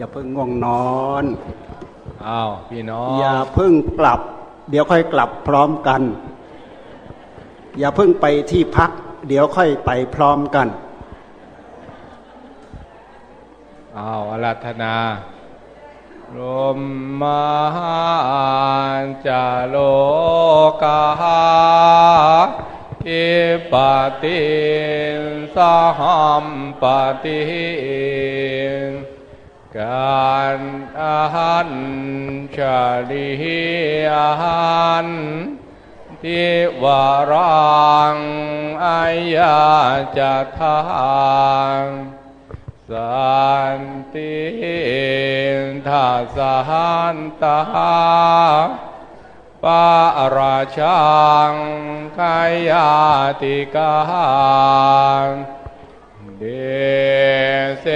อย่าเพิ่งง่วงนอนอ้าวพี่น้องอย่าเพิ่งกลับ เดี๋ยวค่อยกลับพร้อมกัน อย่าเพิ่งไปที่พัก เดี๋ยวค่อยไปพร้อมกันอ้าวอารัธนาลมมาจะโลกาอิปติสหัมปติ การอาหันชาลิอาหันทิวารังอายาจะทางสันติทัสหันตาปาราชังกายาติกา เดเส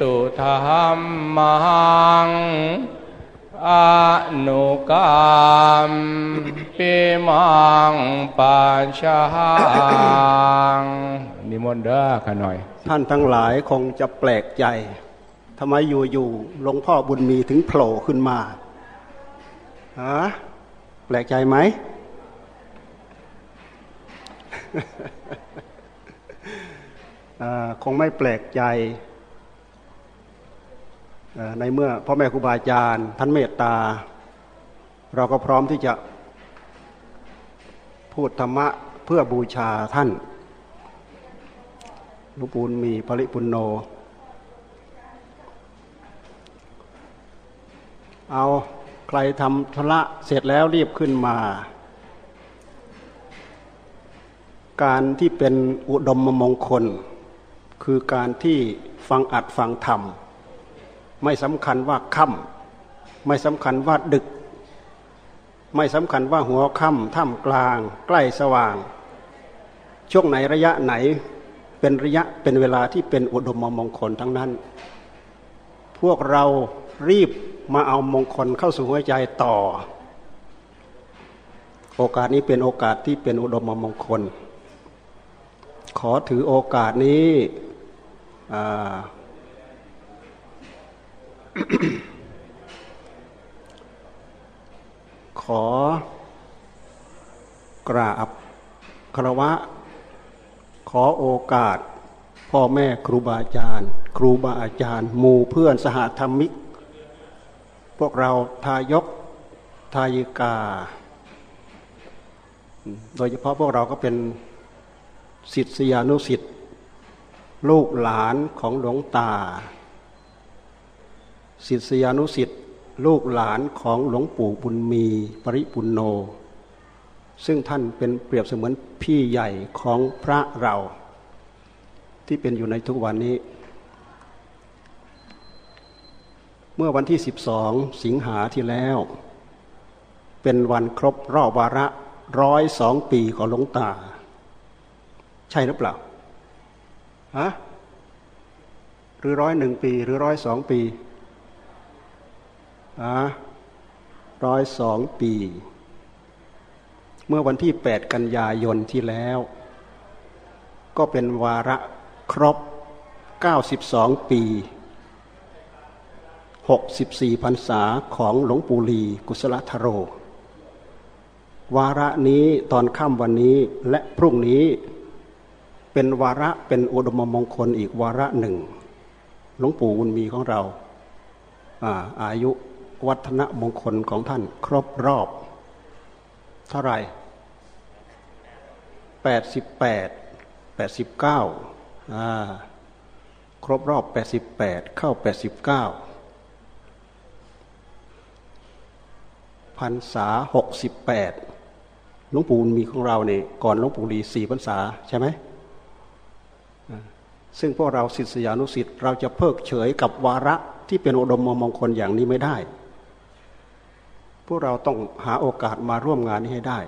ตุธรรมังอนุกรรมปิมังปัญชานิมนต์เด้อขน่อย ท่านทั้งหลายคงจะแปลกใจทำไมอยู่ๆหลวงพ่อบุญมีถึงโผล่ขึ้นมาฮะแปลกใจไหม คงไม่แปลกใจในเมื่อพ่อแม่ครูบาอาจารย์ท่านเมตตา เราก็พร้อมที่จะพูดธรรมะเพื่อบูชาท่านหลวงปู่มีปริปุณโน เอาใครทำธุระเสร็จแล้วรีบขึ้นมา การที่เป็นอุดมมงคล คือการที่ฟังอัดฟังธรรม ไม่สำคัญว่าค่ำไม่สำคัญว่าดึก ไม่สำคัญว่าหัวค่ำท่ามกลาง ใกล้สว่าง ช่วงไหนระยะไหนเป็นระยะเป็นเวลาที่เป็นอุดมมงคลทั้งนั้น พวกเรารีบมาเอามงคลเข้าสู่หัวใจต่อ โอกาสนี้เป็นโอกาสที่เป็นอุดมมงคล ขอถือโอกาสนี้ ขอกราบคารวะ ขอโอกาส พ่อแม่ครูบาอาจารย์ ครูบาอาจารย์หมู่เพื่อนสหธรรมิก พวกเราทายกทายิกา โดยเฉพาะพวกเราก็เป็นศิษยานุศิษย์ ลูกหลานของหลวงตาศิษยานุศิษย์ลูกหลานของหลวงปู่บุญมีปริปุณโน ซึ่งท่านเป็นเปรียบเสมือนพี่ใหญ่ของพระเรา ที่เป็นอยู่ในทุกวันนี้ เมื่อวันที่ 12 สิงหาที่แล้ว เป็นวันครบรอบวาระร้อยสองปีของหลวงตา ใช่หรือเปล่า ฮะหรือร้อยหนึ่งปี หรือร้อยสองปีอะร้อยสองปี เมื่อวันที่ 8 กันยายนที่แล้ว ก็เป็นวาระครบ 92 ปี 64พรรษาของหลวงปู่ลีกุศลธโร วาระนี้ตอนค่ำวันนี้และพรุ่งนี้ เป็นวาระเป็นอุดมมงคลอีกวาระหนึ่งหลวงปู่บุญมีของเราอาอายุวัฒนมงคลของท่านครบรอบ เท่าไหร่แปดสิบแปดแปดสิบเก้าครบรอบแปดสิบแปดเข้าแปดสิบเก้าพันษาหกสิบแปดหลวงปู่มีของเราเนี่ยก่อนหลวงปู่ลีสี่พรรษาใช่ไหม ซึ่งพวกเราศิษยานุศิษย์เราจะเพิกเฉยกับวาระที่เป็นอุดมมงคลอย่างนี้ไม่ได้ พวกเราต้องหาโอกาสมาร่วมงานนี้ให้ได้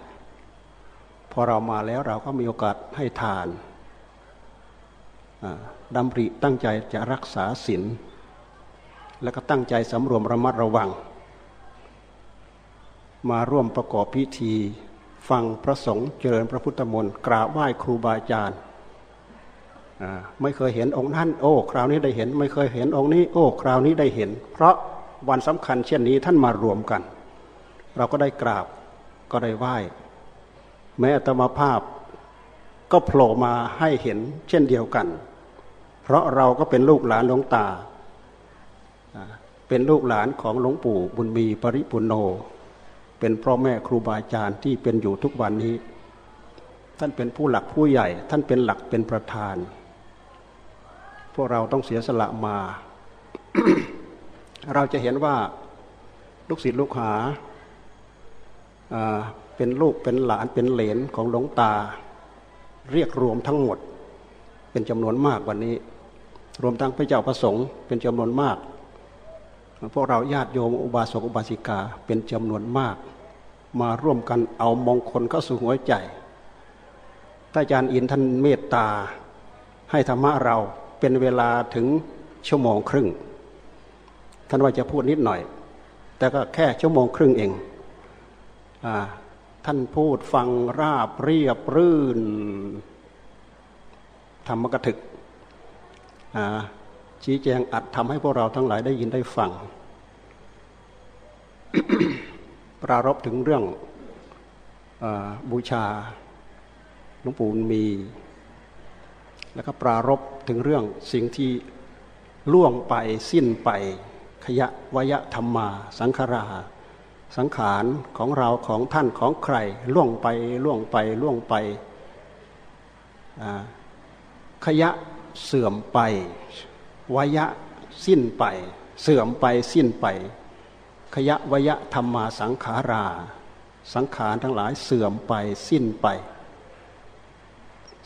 พอเรามาแล้วเราก็มีโอกาสให้ทานดำริตั้งใจจะรักษาศีลแล้วก็ตั้งใจสำรวมระมัดระวัง มาร่วมประกอบพิธี ฟังพระสงฆ์เจริญพระพุทธมนต์กราบไหว้ครูบาอาจารย์ ไม่เคยเห็นองค์นั้นโอ้ คราวนี้ได้เห็น ไม่เคยเห็นองค์นี้ โอ้ คราวนี้ได้เห็น เพราะวันสำคัญเช่นนี้ท่านมารวมกัน เราก็ได้กราบก็ได้ไหว้ แม้ตมาภาพก็โผล่มาให้เห็นเช่นเดียวกัน เพราะเราก็เป็นลูกหลานหลวงตา เป็นลูกหลานของหลวงปู่บุญมีปริปุโน เป็นพ่อแม่ครูบาอาจารย์ที่เป็นอยู่ทุกวันนี้ ท่านเป็นผู้หลักผู้ใหญ่ ท่านเป็นหลักเป็นประธาน วกเราต้องเสียสละมา เราจะเห็นว่าลูกศิษย์ลูกหาเป็นลูกเป็นหลานเป็นเหลนของหลวงตา เรียกรวมทั้งหมด เป็นจำนวนมากวันนี้ รวมทั้งพระเจ้าประสงค์เป็นจำนวนมาก พวกเราญาติโยมอุบาสกอุบาสิกาเป็นจำนวนมาก มาร่วมกันเอามงคลเข้าสู่หัวใจถ้าอาจารย์อินท่านเมตตาให้ธรรมะเรา เป็นเวลาถึงชั่วโมงครึ่ง ท่านว่าจะพูดนิดหน่อย แต่ก็แค่ชั่วโมงครึ่งเองอท่านพูดฟังราบเรียบรื่นธรรมกถึก ชี้แจงอัดทำให้พวกเราทั้งหลายได้ยินได้ฟัง ปรารบถึงเรื่องอบูชาหลวงปู่มี แล้วก็ปรารบถึงเรื่องสิ่งที่ล่วงไปสิ้นไปขยะวยธรรมา สังขารา สังขารของเราของท่านของใคร ล่วงไปล่วงไปล่วงไปขยะเสื่อมไปวยะสิ้นไป เสื่อมไปสิ้นไป ขยะวยะธรรมาสังขารา สังขารทั้งหลายเสื่อมไปสิ้นไป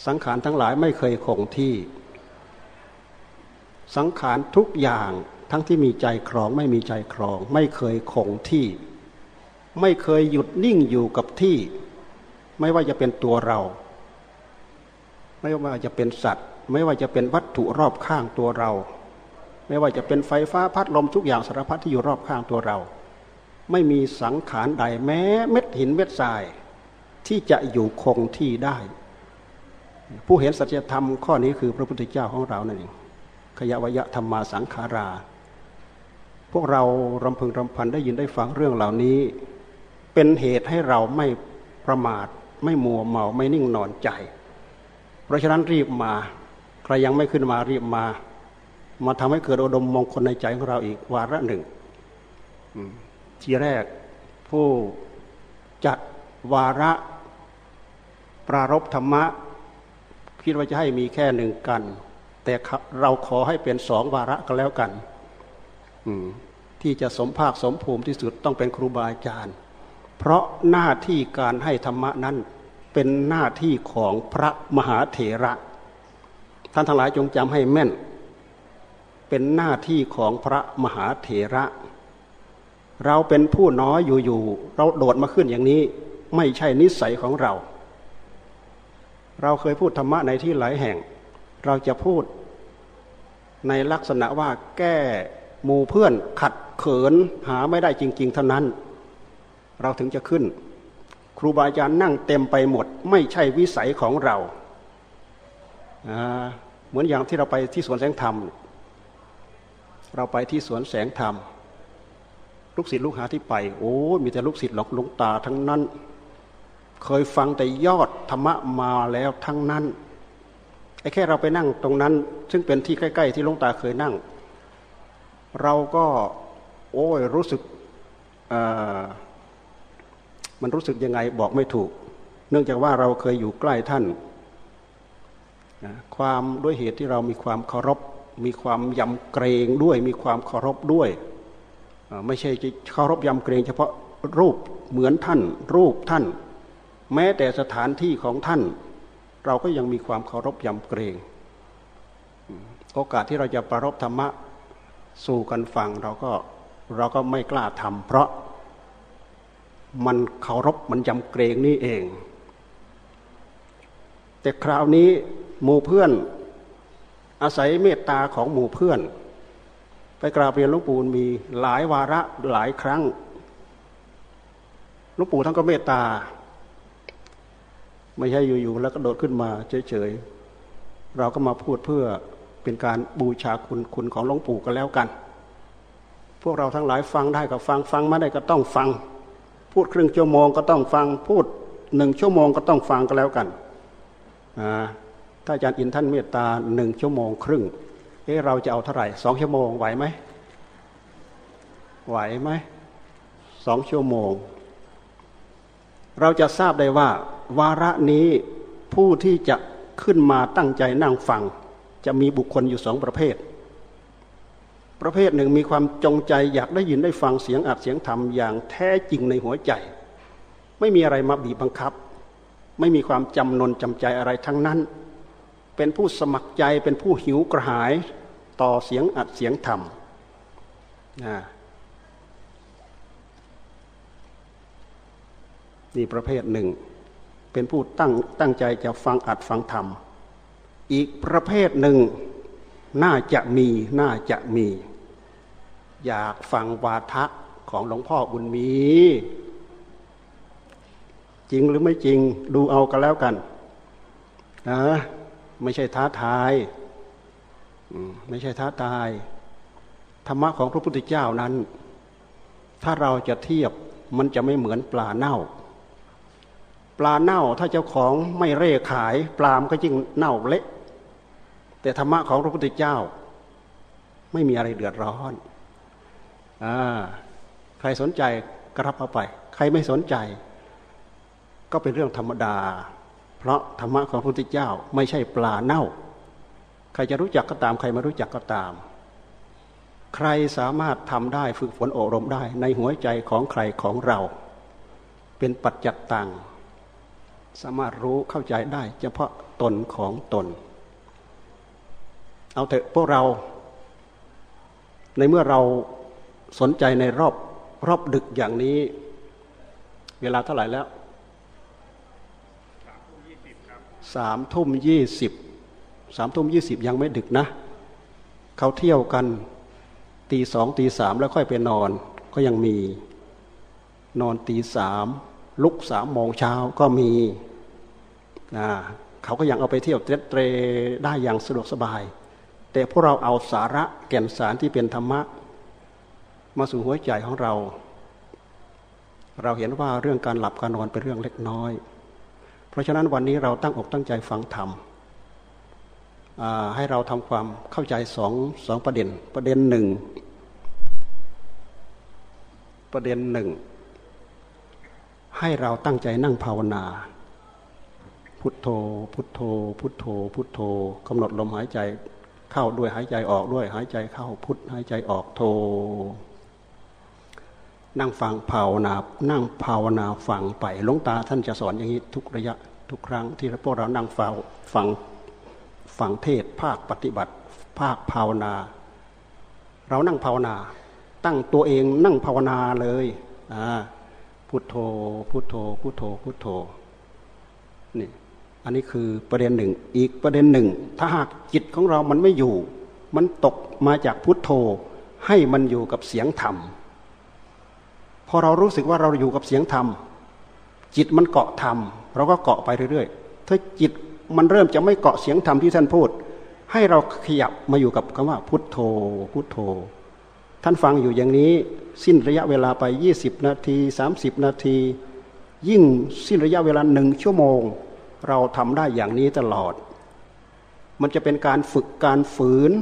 สังขารทั้งหลายไม่เคยคงที่ สังขารทุกอย่างทั้งที่มีใจครองไม่มีใจครอง ไม่เคยคงที่ ไม่เคยหยุดนิ่งอยู่กับที่ ไม่ว่าจะเป็นตัวเรา ไม่ว่าจะเป็นสัตว์ ไม่ว่าจะเป็นวัตถุรอบข้างตัวเรา ไม่ว่าจะเป็นไฟฟ้าพัดลมทุกอย่างสารพัดที่อยู่รอบข้างตัวเรา ไม่มีสังขารใดแม้เม็ดหินเม็ดทราย ที่จะอยู่คงที่ได้ ผู้เห็นสัจธรรมข้อนี้คือพระพุทธเจ้าของเรานั่นเองขยะวยะธรรมาสังขารา พวกเรารำพึงรำพันได้ยินได้ฟังเรื่องเหล่านี้ เป็นเหตุให้เราไม่ประมาท ไม่มัวเมาไม่นิ่งนอนใจ เพราะฉะนั้นรีบมาใครยังไม่ขึ้นมารีบมา มาทำให้เกิดอดมมงคลในใจของเราอีกวาระหนึ่งทีแรกผู้จัดวาระ ปรารบธรรมะ คิดว่าจะให้มีแค่หนึ่งกัน แต่เราขอให้เป็นสองวาระก็แล้วกันที่จะสมภาคสมภูมิที่สุดต้องเป็นครูบาอาจารย์ เพราะหน้าที่การให้ธรรมะนั้นเป็นหน้าที่ของพระมหาเถระ ท่านทั้งหลายจงจำให้แม่น เป็นหน้าที่ของพระมหาเถระ เราเป็นผู้น้อยอยู่ๆเราโดดมาขึ้นอย่างนี้ ไม่ใช่นิสัยของเรา เราเคยพูดธรรมะในที่หลายแห่ง เราจะพูดในลักษณะว่าแก้หมู่เพื่อนขัดเขินหาไม่ได้จริง ๆ เท่านั้น เราถึงจะขึ้น ครูบาอาจารย์นั่งเต็มไปหมด ไม่ใช่วิสัยของเรา เหมือนอย่างที่เราไปที่สวนแสงธรรม เราไปที่สวนแสงธรรม ลูกศิษย์ลูกหาที่ไป โอ้ มีแต่ลูกศิษย์หลอกลุงตาทั้งนั้น เคยฟังแต่ยอดธรรมะมาแล้วทั้งนั้นไอ้แค่เราไปนั่งตรงนั้น ซึ่งเป็นที่ใกล้ ๆ ที่ลุงตาเคยนั่ง เราก็โอ้ยรู้สึกมันรู้สึกยังไงบอกไม่ถูก เนื่องจากว่าเราเคยอยู่ใกล้ท่านนะความด้วยเหตุที่เรามีความเคารพ มีความยำเกรงด้วย มีความเคารพด้วย ไม่ใช่เคารพยำเกรง เฉพาะรูปเหมือนท่าน รูปท่าน แม้แต่สถานที่ของท่าน เราก็ยังมีความเคารพยำเกรง โอกาสที่เราจะประรบธรรมะสู่กันฟังเราก็เราก็ไม่กล้าทำเพราะมันเคารพมันยำเกรงนี่เอง แต่คราวนี้หมู่เพื่อน อาศัยเมตตาของหมู่เพื่อน ไปกราบเรียนหลวงปู่มีหลายวาระหลายครั้งหลวงปู่ท่านก็เมตตา ไม่ใช่อยู่ๆแล้วก็โดดขึ้นมาเฉยๆเราก็มาพูดเพื่อเป็นการบูชาคุณคุณของหลวงปู่กันแล้วกัน พวกเราทั้งหลายฟังได้ก็ฟังฟังไม่ได้ก็ต้องฟัง พูดครึ่งชั่วโมงก็ต้องฟัง พูดหนึ่งชั่วโมงก็ต้องฟังก็แล้วกันถ้าอาจารย์อินท่านเมตตาหนึ่งชั่วโมงครึ่งเอ๊ะเราจะเอาเท่าไหร่สองชั่วโมงไหวไหมไหวไหมสองชั่วโมง เราจะทราบได้ว่า วาระนี้ผู้ที่จะขึ้นมาตั้งใจนั่งฟัง จะมีบุคคลอยู่สองประเภท ประเภทหนึ่งมีความจงใจอยากได้ยินได้ฟังเสียงอัดเสียงธรรมอย่างแท้จริงในหัวใจ ไม่มีอะไรมาบีบบังคับ ไม่มีความจำนนจำใจอะไรทั้งนั้น เป็นผู้สมัครใจเป็นผู้หิวกระหายต่อเสียงอัดเสียงธรรมนี่ประเภทหนึ่ง เป็นผู้ตั้งตั้งใจจะฟังอัดฟังธรรม อีกประเภทหนึ่งน่าจะมีน่าจะมี อยากฟังวาทะของหลวงพ่อบุญมี จริงหรือไม่จริงดูเอากันแล้วกันนะไม่ใช่ท้าทายไม่ใช่ท้าทาย ธรรมะของพระพุทธเจ้านั้น ถ้าเราจะเทียบมันจะไม่เหมือนปลาเน่า ลาเน่าถ้าเจ้าของไม่เร่ขาย ปลามก็ยิ่งเน่าเละ แต่ธรรมะของพระพุทธเจ้า ไม่มีอะไรเดือดร้อนอใครสนใจก็รับเอาไป ใครไม่สนใจ ก็เป็นเรื่องธรรมดา เพราะธรรมะของพระพุทธเจ้า ไม่ใช่ปลาเน่า ใครจะรู้จักก็ตาม ใครไม่รู้จักก็ตาม ใครสามารถทำได้ฝึกฝนอบรมได้ ในหัวใจของใครของเรา เป็นปัจจัตตัง สามารถรู้เข้าใจได้ เฉพาะตนของตน เอาเถอะพวกเรา ในเมื่อเราสนใจในรอบรอบดึกอย่างนี้ เวลาเท่าไหร่แล้วสามทุ่มยี่สิบสามทุ่มยี่สิบยังไม่ดึกนะ เขาเที่ยวกันตีสองตีสามแล้วค่อยไปนอน ก็ยังมีนอนตีสาม ลุกสามโมงเช้าก็มีนะเขาก็ยังเอาไปเที่ยวเตรได้อย่างสะดวกสบาย แต่พวกเราเอาสาระแก่นสารที่เป็นธรรมะ มาสู่หัวใจของเรา เราเห็นว่าเรื่องการหลับการนอนเป็นเรื่องเล็กน้อย เพราะฉะนั้นวันนี้เราตั้งอกตั้งใจฟังธรรมให้เราทำความเข้าใจสองสองประเด็น ประเด็นหนึ่งประเด็นหนึ่ง ให้เราตั้งใจนั่งภาวนา พุทโธ พุทโธ พุทโธ พุทโธกำหนดลมหายใจเข้าด้วยหายใจออกด้วยหายใจเข้าพุทหายใจออกโธนั่งฟังภาวนานั่งภาวนาฟังไปหลวงตาท่านจะสอนอย่างนี้ทุกระยะทุกครั้งที่พวกเรานั่งฟังฟังฟังเทศภาคปฏิบัติ ภาคภาวนา เรานั่งภาวนา ตั้งตัวเองนั่งภาวนาเลยอ่า พุทโธ พุทโธ พุทโธ พุทโธ นี่ อันนี้คือประเด็นหนึ่ง อีกประเด็นหนึ่ง ถ้าหากจิตของเรามันไม่อยู่ มันตกมาจากพุทโธ ให้มันอยู่กับเสียงธรรม พอเรารู้สึกว่าเราอยู่กับเสียงธรรม จิตมันเกาะธรรม เราก็เกาะไปเรื่อยๆ ถ้าจิตมันเริ่มจะไม่เกาะเสียงธรรมที่ท่านพูด ให้เราขยับมาอยู่กับคำว่าพุทโธ พุทโธ ท่านฟังอยู่อย่างนี้สิ้นระยะเวลาไป 20 นาที 30 นาที ยิ่งสิ้นระยะเวลาหนึ่งชั่วโมง เราทำได้อย่างนี้ตลอด มันจะเป็นการฝึกการฝืน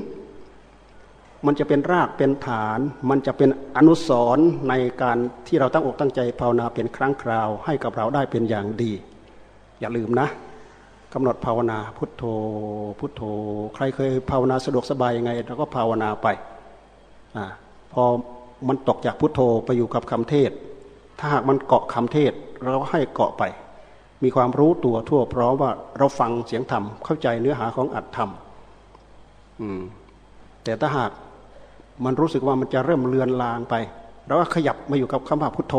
มันจะเป็นรากเป็นฐาน มันจะเป็นอนุสรณ์ในการที่เราตั้งอกตั้งใจภาวนาเป็นครั้งคราว ให้กับเราได้เป็นอย่างดี อย่าลืมนะกำหนดภาวนาพุทโธพุทโธ ใครเคยภาวนาสะดวกสบายยังไงเราก็ภาวนาไปอ่า พอมันตกจากพุทโธไปอยู่กับคำเทศ ถ้าหากมันเกาะคำเทศเราให้เกาะไป มีความรู้ตัวทั่วพร้อมว่าเราฟังเสียงธรรมเข้าใจเนื้อหาของอัตธรรมแต่ถ้าหากมันรู้สึกว่ามันจะเริ่มเลือนลางไปเราก็ขยับมาอยู่กับคำว่าพุทโธ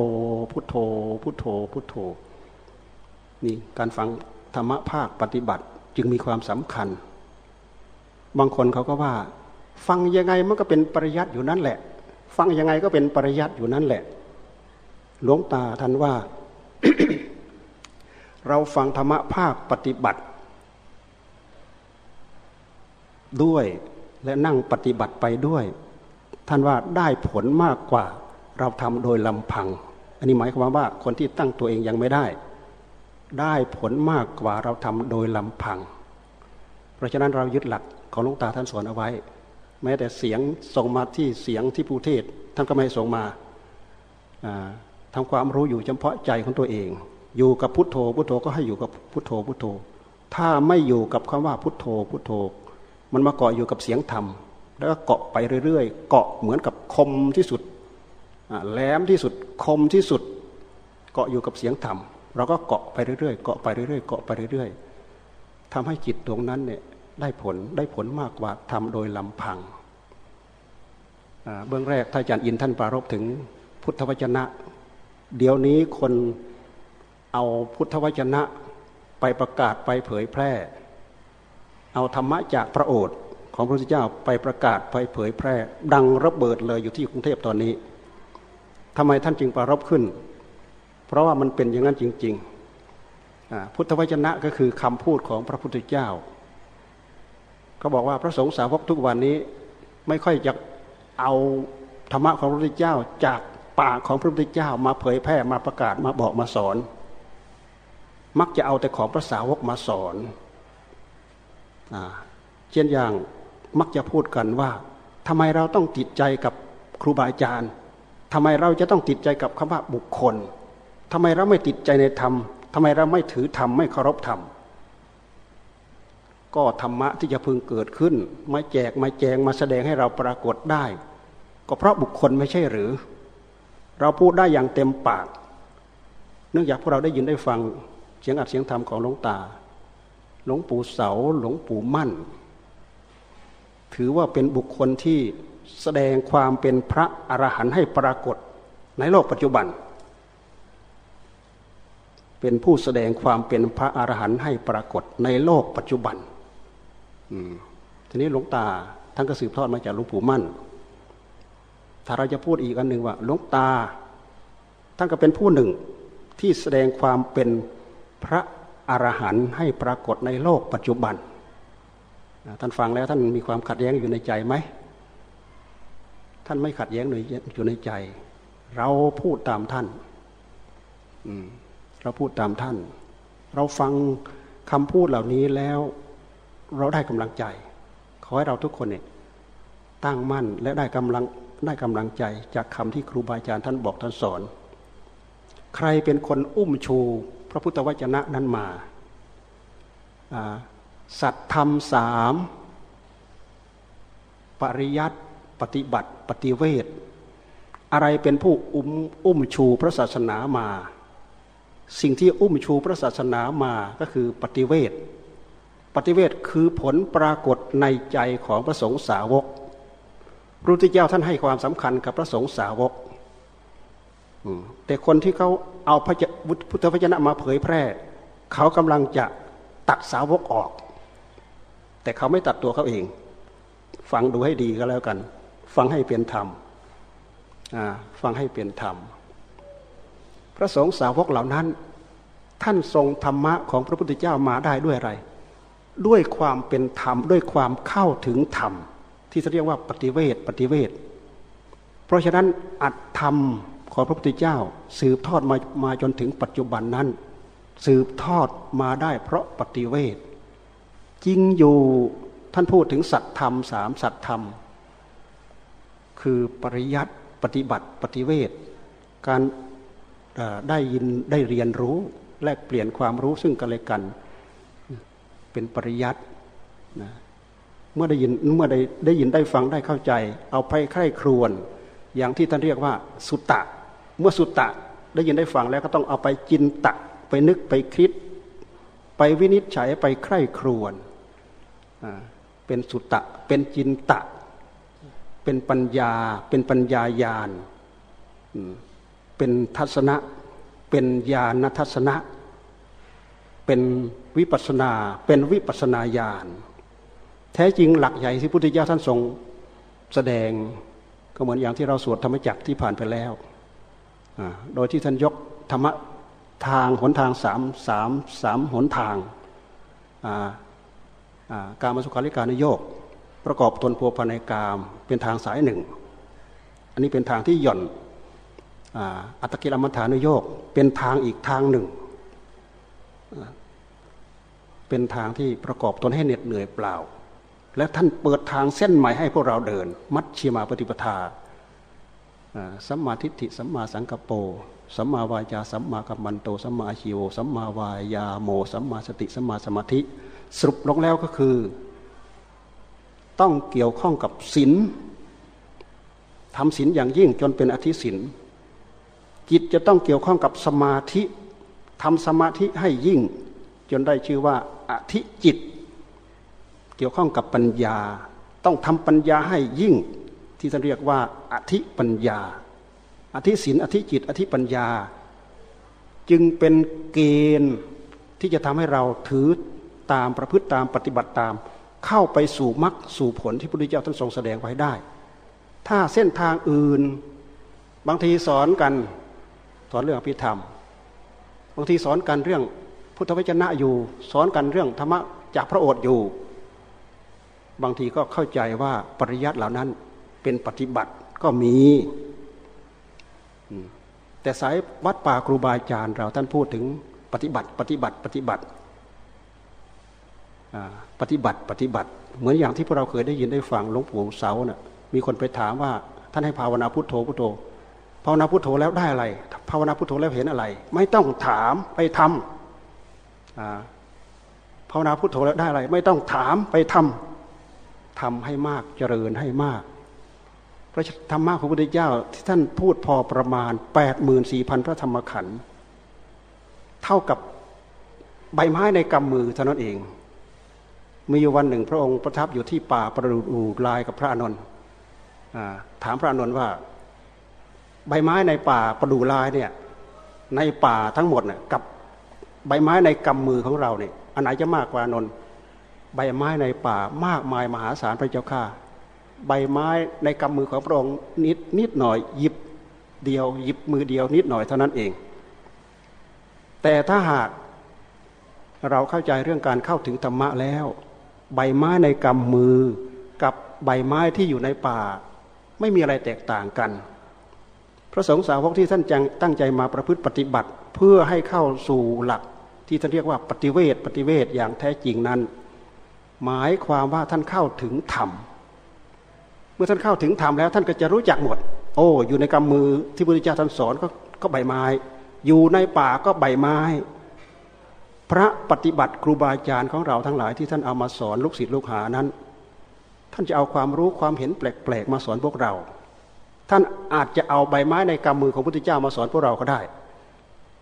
พุทโธ พุทโธ พุทโธ นี่การฟังธรรมะภาคปฏิบัติจึงมีความสำคัญ บางคนเขาก็ว่า ฟังยังไงมันก็เป็นปริยัติอยู่นั่นแหละ ฟังยังไงก็เป็นปริยัติอยู่นั่นแหละ หลวงตาท่านว่า เราฟังธรรมะภาคปฏิบัติ ด้วยและนั่งปฏิบัติไปด้วย ท่านว่าได้ผลมากกว่าเราทำโดยลำพัง อันนี้หมายความว่าคนที่ตั้งตัวเองยังไม่ได้ ได้ผลมากกว่าเราทำโดยลำพัง เพราะฉะนั้นเรายึดหลักของหลวงตาท่านสอนเอาไว้ แม้แต่เสียงส่งมาที่เสียงที่ผู้เทศท่านก็ไม่ส่งมาทำความรู้อยู่เฉพาะใจของตัวเอง อยู่กับพุทโธพุทโธก็ให้อยู่กับพุทโธพุทโธ ถ้าไม่อยู่กับคำว่าพุทโธพุทโธ มันมาเกาะอยู่กับเสียงธรรม แล้วก็เกาะไปเรื่อยๆ เกาะเหมือนกับคมที่สุดแหลมที่สุดคมที่สุด เกาะอยู่กับเสียงธรรมเราก็เกาะไปเรื่อยๆเกาะไปเรื่อยๆเกาะไปเรื่อยๆทำให้จิตตรงนั้นเนี่ย ได้ผลได้ผลมากกว่าทำโดยลำพัง เบื้องแรกท่านอาจารย์อินท่านปรารบถึงพุทธวจนะ เดี๋ยวนี้คนเอาพุทธวจนะไปประกาศไปเผยแพร่ เอาธรรมะจากพระโอษฐ์ของพระพุทธเจ้าไปประกาศไปเผยแพร่ ดังระเบิดเลยอยู่ที่กรุงเทพตอนนี้ทำไมท่านจึงปรารบขึ้น เพราะว่ามันเป็นอย่างนั้นจริง ๆ พุทธวจนะก็คือคำพูดของพระพุทธเจ้า เขาบอกว่าพระสงฆ์สาวกทุกวันนี้ ไม่ค่อยจะเอาธรรมะของพระพุทธเจ้าจากปากของพระพุทธเจ้ามาเผยแพร่มาประกาศมาบอกมาสอน มักจะเอาแต่ของพระสาวกมาสอนเช่นอย่างมักจะพูดกันว่าทำไมเราต้องติดใจกับครูบาอาจารย์ทำไมเราจะต้องติดใจกับคำว่าบุคคลทำไมเราไม่ติดใจในธรรมทำไมเราไม่ถือธรรมไม่เคารพธรรม ก็ธรรมะที่จะพึงเกิดขึ้นมาแจกมาแจงมาแสดงให้เราปรากฏได้ ก็เพราะบุคคลไม่ใช่หรือ เราพูดได้อย่างเต็มปาก เนื่องจากพวกเราได้ยินได้ฟังเสียงอัดเสียงธรรมของหลวงตา หลวงปู่เสาหลวงปู่มั่น ถือว่าเป็นบุคคลที่แสดงความเป็นพระอรหันต์ให้ปรากฏในโลกปัจจุบัน เป็นผู้แสดงความเป็นพระอรหันต์ให้ปรากฏในโลกปัจจุบัน ทีนี้หลวงตาท่านก็สืบทอดมาจากหลวงปู่มั่น ถ้าเราจะพูดอีกอันหนึ่งว่าหลวงตา ท่านก็เป็นผู้หนึ่งที่แสดงความเป็นพระอรหันต์ให้ปรากฏในโลกปัจจุบัน ท่านฟังแล้วท่านมีความขัดแย้งอยู่ในใจไหม ท่านไม่ขัดแย้งอยู่ในใจ เราพูดตามท่าน เราพูดตามท่าน เราฟังคำพูดเหล่านี้แล้ว เราได้กำลังใจ ขอให้เราทุกคนเนี่ยตั้งมั่นและได้กำลังได้กำลังใจจากคำที่ครูบาอาจารย์ท่านบอกท่านสอน ใครเป็นคนอุ้มชู พระพุทธวจนะนั้นมา สัตธรรมสามปริยัติปฏิบัติปฏิเวทอะไรเป็นผู้อุ้มอุ้มชูพระศาสนามา สิ่งที่อุ้มชูพระศาสนามาก็คือปฏิเวท ปฏิเวทคือผลปรากฏในใจของพระสงฆ์สาวกพระพุทธเจ้าท่านให้ความสำคัญกับพระสงฆ์สาวกแต่คนที่เขาเอาพระพุทธวจนะมาเผยแพร่ เขากำลังจะตัดสาวกออก แต่เขาไม่ตัดตัวเขาเอง ฟังดูให้ดีก็แล้วกัน ฟังให้เป็นธรรมฟังให้เป็นธรรม พระสงฆ์สาวกเหล่านั้น ท่านทรงธรรมะของพระพุทธเจ้ามาได้ด้วยอะไร ด้วยความเป็นธรรม ด้วยความเข้าถึงธรรม ที่เรียกว่าปฏิเวทปฏิเวทเพราะฉะนั้นอัตธรรมของพระพุทธเจ้า สืบทอดมามาจนถึงปัจจุบันนั้น สืบทอดมาได้เพราะปฏิเวทจริงอยู่ท่านพูดถึงสัตธรรมสามสัตธรรม คือปริยัติปฏิบัติปฏิเวทการได้ยินได้เรียนรู้แลกเปลี่ยนความรู้ซึ่งกันและกัน เป็นปริยัตินะเมื่อได้ยินเมื่อได้ได้ยินได้ฟังได้เข้าใจ เอาไปใคร่ครวญอย่างที่ท่านเรียกว่าสุตตะ เมื่อสุตตะได้ยินได้ฟังแล้วก็ต้องเอาไปจินตะ ไปนึกไปคิด ไปวินิจฉัยไปใคร่ครวญเป็นสุตตะ เป็นจินตะ เป็นปัญญา เป็นปัญญายานเป็นทัศนะ เป็นญาณทัศนะ เป็น วิปัสนาเป็นวิปัสนาญาณแท้จริงหลักใหญ่ที่พุทธเจ้าท่านทรงแสดงก็เหมือนอย่างที่เราสวดธรรมจักรที่ผ่านไปแล้วโดยที่ท่านยกธรรมทางหนทางสามสามสามหนทางการมาสุขาริการนโยก ประกอบตนพัวพันในกามเป็นทางสายหนึ่ง อันนี้เป็นทางที่หย่อนอัตกิลมัฐานุโยกเป็นทางอีกทางหนึ่ง เป็นทางที่ประกอบตนให้เหน็ดเหนื่อยเปล่า และท่านเปิดทางเส้นใหม่ให้พวกเราเดิน มัชชีมาปฏิปทาสัมมาทิฏฐิสัมมาสังกปรสัมมาวายาสัมมากัมมันโตสัมมาชีโวสัมมาวายาโมสัมมาสติสัมมาสมาธิ สรุปลงแล้วก็คือ ต้องเกี่ยวข้องกับศีลทำศีลอย่างยิ่งจนเป็นอธิศีลจิตจะต้องเกี่ยวข้องกับสมาธิทำสมาธิให้ยิ่ง จนได้ชื่อว่าอธิจิต เกี่ยวข้องกับปัญญา ต้องทำปัญญาให้ยิ่งที่ท่านเรียกว่าอธิปัญญา อธิศินอธิจิต อธิปัญญา จึงเป็นเกณฑ์ที่จะทำให้เราถือตามประพฤติตามปฏิบัติตาม เข้าไปสู่มรรคสู่ผลที่พระพุทธเจ้าท่านทรงแสดงไว้ได้ ถ้าเส้นทางอื่น บางทีสอนกันสอนเรื่องอภิธรรม บางทีสอนกันเรื่อง พุทธวจนะอยู่ สอนกันเรื่องธรรมะจากพระโอษฐ์อยู่ บางทีก็เข้าใจว่าปริยัติเหล่านั้นเป็นปฏิบัติก็มี แต่สายวัดป่าครูบาอาจารย์เราท่านพูดถึงปฏิบัติ ปฏิบัติปฏิบัติปฏิบัติปฏิบัติ เหมือนอย่างที่พวกเราเคยได้ยินได้ฟังหลวงปู่เสาเนะ่ยมีคนไปถามว่าท่านให้ภาวนาพุทโธพุทโธภาวนาพุทโธแล้วได้อะไร ภาวนาพุทโธแล้วเห็นอะไร ไม่ต้องถามไปทำ ภาวนาพุทโธแล้วได้อะไร ไม่ต้องถามไปทำทำให้มากเจริญให้มากพระธรรมะของพระพุทธเจ้าที่ท่านพูดพอประมาณแปดหมื่นสี่พันพระธรรมขันธ์เท่ากับใบไม้ในกำมือเท่านั้นเอง มีวันหนึ่งพระองค์ประทับอยู่ที่ป่าประดูลายกับพระอานนท์ถามพระอานนท์ว่า ใบไม้ในป่าประดูลายเนี่ยในป่าทั้งหมดเนี่ยกับ ใบไม้ในกำมือของเราเนี่ยอันไหนจะมากกว่านนท์ใบไม้ในป่ามากมายมหาศาลพระเจ้าข้าใบไม้ในกำมือของพระองค์นิดนิดหน่อยหยิบเดียวหยิบมือเดียวนิดหน่อยเท่านั้นเอง แต่ถ้าหากเราเข้าใจเรื่องการเข้าถึงธรรมะแล้ว ใบไม้ในกำมือกับใบไม้ที่อยู่ในป่า ไม่มีอะไรแตกต่างกัน พระสงฆ์สาวกที่ท่านจังตั้งใจมาประพฤติปฏิบัติ เพื่อให้เข้าสู่หลักที่ท่านเรียกว่าปฏิเวทปฏิเวทอย่างแท้จริงนั้น หมายความว่าท่านเข้าถึงธรรมเมื่อท่านเข้าถึงธรรมแล้วท่านก็จะรู้จักหมด โอ้ อยู่ในกำมือที่พระพุทธเจ้าท่านสอนก็ก็ใบไม้ อยู่ในป่าก็ใบไม้ พระปฏิบัติครูบาอาจารย์ของเราทั้งหลายที่ท่านเอามาสอนลูกศิษย์ลูกหานั้น ท่านจะเอาความรู้ความเห็นแปลกๆมาสอนพวกเรา ท่านอาจจะเอาใบไม้ในกำมือของพระพุทธเจ้ามาสอนพวกเราก็ได้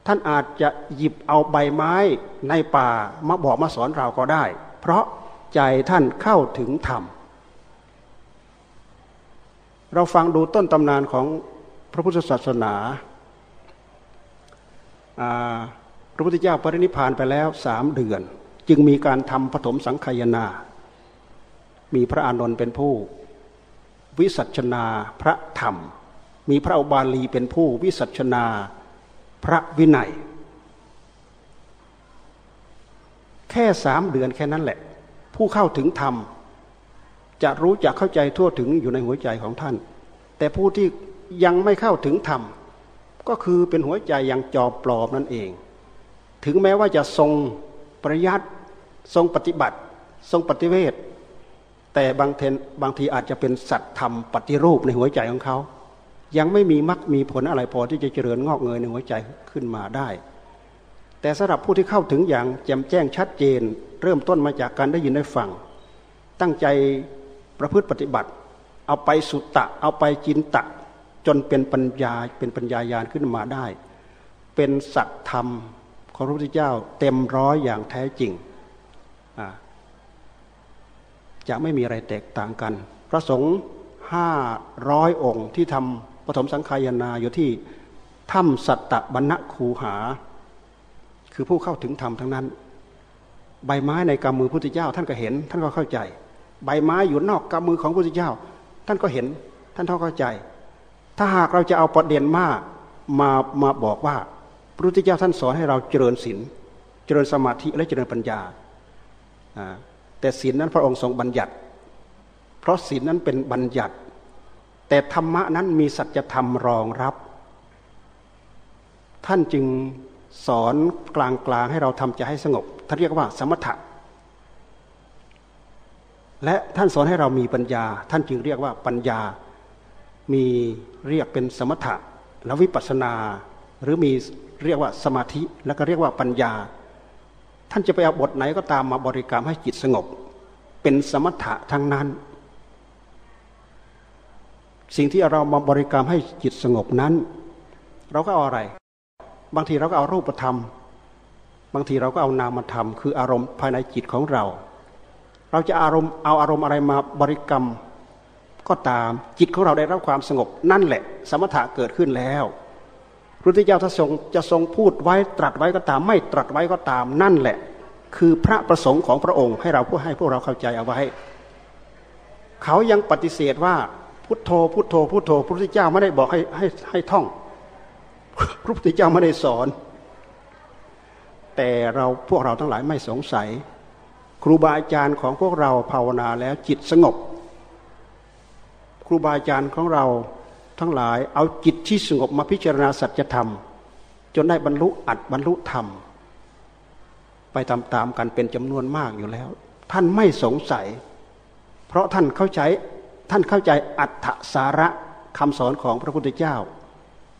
ท่านอาจจะหยิบเอาใบไม้ในป่ามาบอกมาสอนเราก็ได้ เพราะใจท่านเข้าถึงธรรม เราฟังดูต้นตำนานของพระพุทธศาสนา พระพุทธเจ้าปรินิพานไปแล้วสามเดือน จึงมีการทำปฐมสังขยนา มีพระอานนท์เป็นผู้ วิสัชนาพระธรรม มีพระอุบาลีเป็นผู้วิสัชนา พระวินัย แค่สามเดือนแค่นั้นแหละ ผู้เข้าถึงธรรม จะรู้จะเข้าใจทั่วถึงอยู่ในหัวใจของท่าน แต่ผู้ที่ยังไม่เข้าถึงธรรม ก็คือเป็นหัวใจยังจอบปลอบนั่นเอง ถึงแม้ว่าจะทรงปริยัติทรงปฏิบัติ ทรงปฏิเวทแต่บางเทนบางทีอาจจะเป็นสัตธรรมปฏิรูปในหัวใจของเขา ยังไม่มีมรรคมีผลอะไรพอที่จะเจริญงอกเงยในหัวใจขึ้นมาได้ แต่สำหรับผู้ที่เข้าถึงอย่างแจ่มแจ้งชัดเจน เริ่มต้นมาจากการได้ยินได้ฟัง ตั้งใจประพฤติปฏิบัติ เอาไปสุตตะเอาไปจินตะ จนเป็นปัญญาเป็นปัญญายาณขึ้นมาได้ เป็นสัตธรรมของพระพุทธเจ้าเต็มร้อยอย่างแท้จริง จะไม่มีอะไรแตกต่างกัน พระสงฆ์ห้าร้อยองค์ที่ทำ ปฐมสังขายนาอยู่ที่ถ้ำสัตตบรณคูหา คือผู้เข้าถึงธรรมทั้งนั้น ใบไม้ในกำมือพุทธเจ้า ท่านก็เห็น ท่านก็เข้าใจ ใบไม้อยู่นอกกำมือของพระพุทธเจ้า ท่านก็เห็น ท่านท่เข้าใจ ถ้าหากเราจะเอาประเด็นมากมามาบอกว่าพระพุทธเจ้าท่านสอนให้เราเจริญศีลเจริญสมาธิและเจริญปัญญาแต่ศีลนั้นพระองค์ทรงบัญญัติ เพราะศีลนั้นเป็นบัญญัติ แต่ธรรมะนั้นมีสัจธรรมรองรับ ท่านจึงสอนกลางๆให้เราทำใจให้สงบท่านเรียกว่าสมถะและท่านสอนให้เรามีปัญญา ท่านจึงเรียกว่าปัญญา มีเรียกเป็นสมถะแล้ววิปัสนา หรือมีเรียกว่าสมาธิ แล้วก็เรียกว่าปัญญา ท่านจะไปเอาบทไหนก็ตามมาบริกรรมให้จิตสงบ เป็นสมถะทั้งนั้น สิ่งที่เรามาบริกรรมให้จิตสงบนั้น เราก็เอาอะไร บางทีเราก็เอารูปธรรม บางทีเราก็เอานามธรรม คืออารมณ์ภายในจิตของเรา เราจะอารมณ์เอาอารมณ์อะไรมาบริกรรม ก็ตามจิตของเราได้รับความสงบ นั่นแหละ สมถะเกิดขึ้นแล้วพระพุทธเจ้าถ้าทรงจะทรงพูดไว้ตรัสไว้ก็ตาม ไม่ตรัสไว้ก็ตาม นั่นแหละ คือพระประสงค์ของพระองค์ให้เราผู้ให้พวกเราเข้าใจเอาไว้ เขายังปฏิเสธว่า พุทโธพุทโธพุทโธ พระพุทธเจ้าไม่ได้บอกให้ให้ให้ท่อง พระพุทธเจ้าไม่ได้สอน แต่เราพวกเราทั้งหลายไม่สงสัย ครูบาอาจารย์ของพวกเราภาวนาแล้วจิตสงบ ครูบาอาจารย์ของเราทั้งหลายเอาจิตที่สงบมาพิจารณาสัจธรรม จนได้บรรลุอัดบรรลุธรรม ไปตามๆกันเป็นจำนวนมากอยู่แล้ว ท่านไม่สงสัย เพราะท่านเข้าใจ ท่านเข้าใจอัตถสาระคำสอนของพระพุทธเจ้า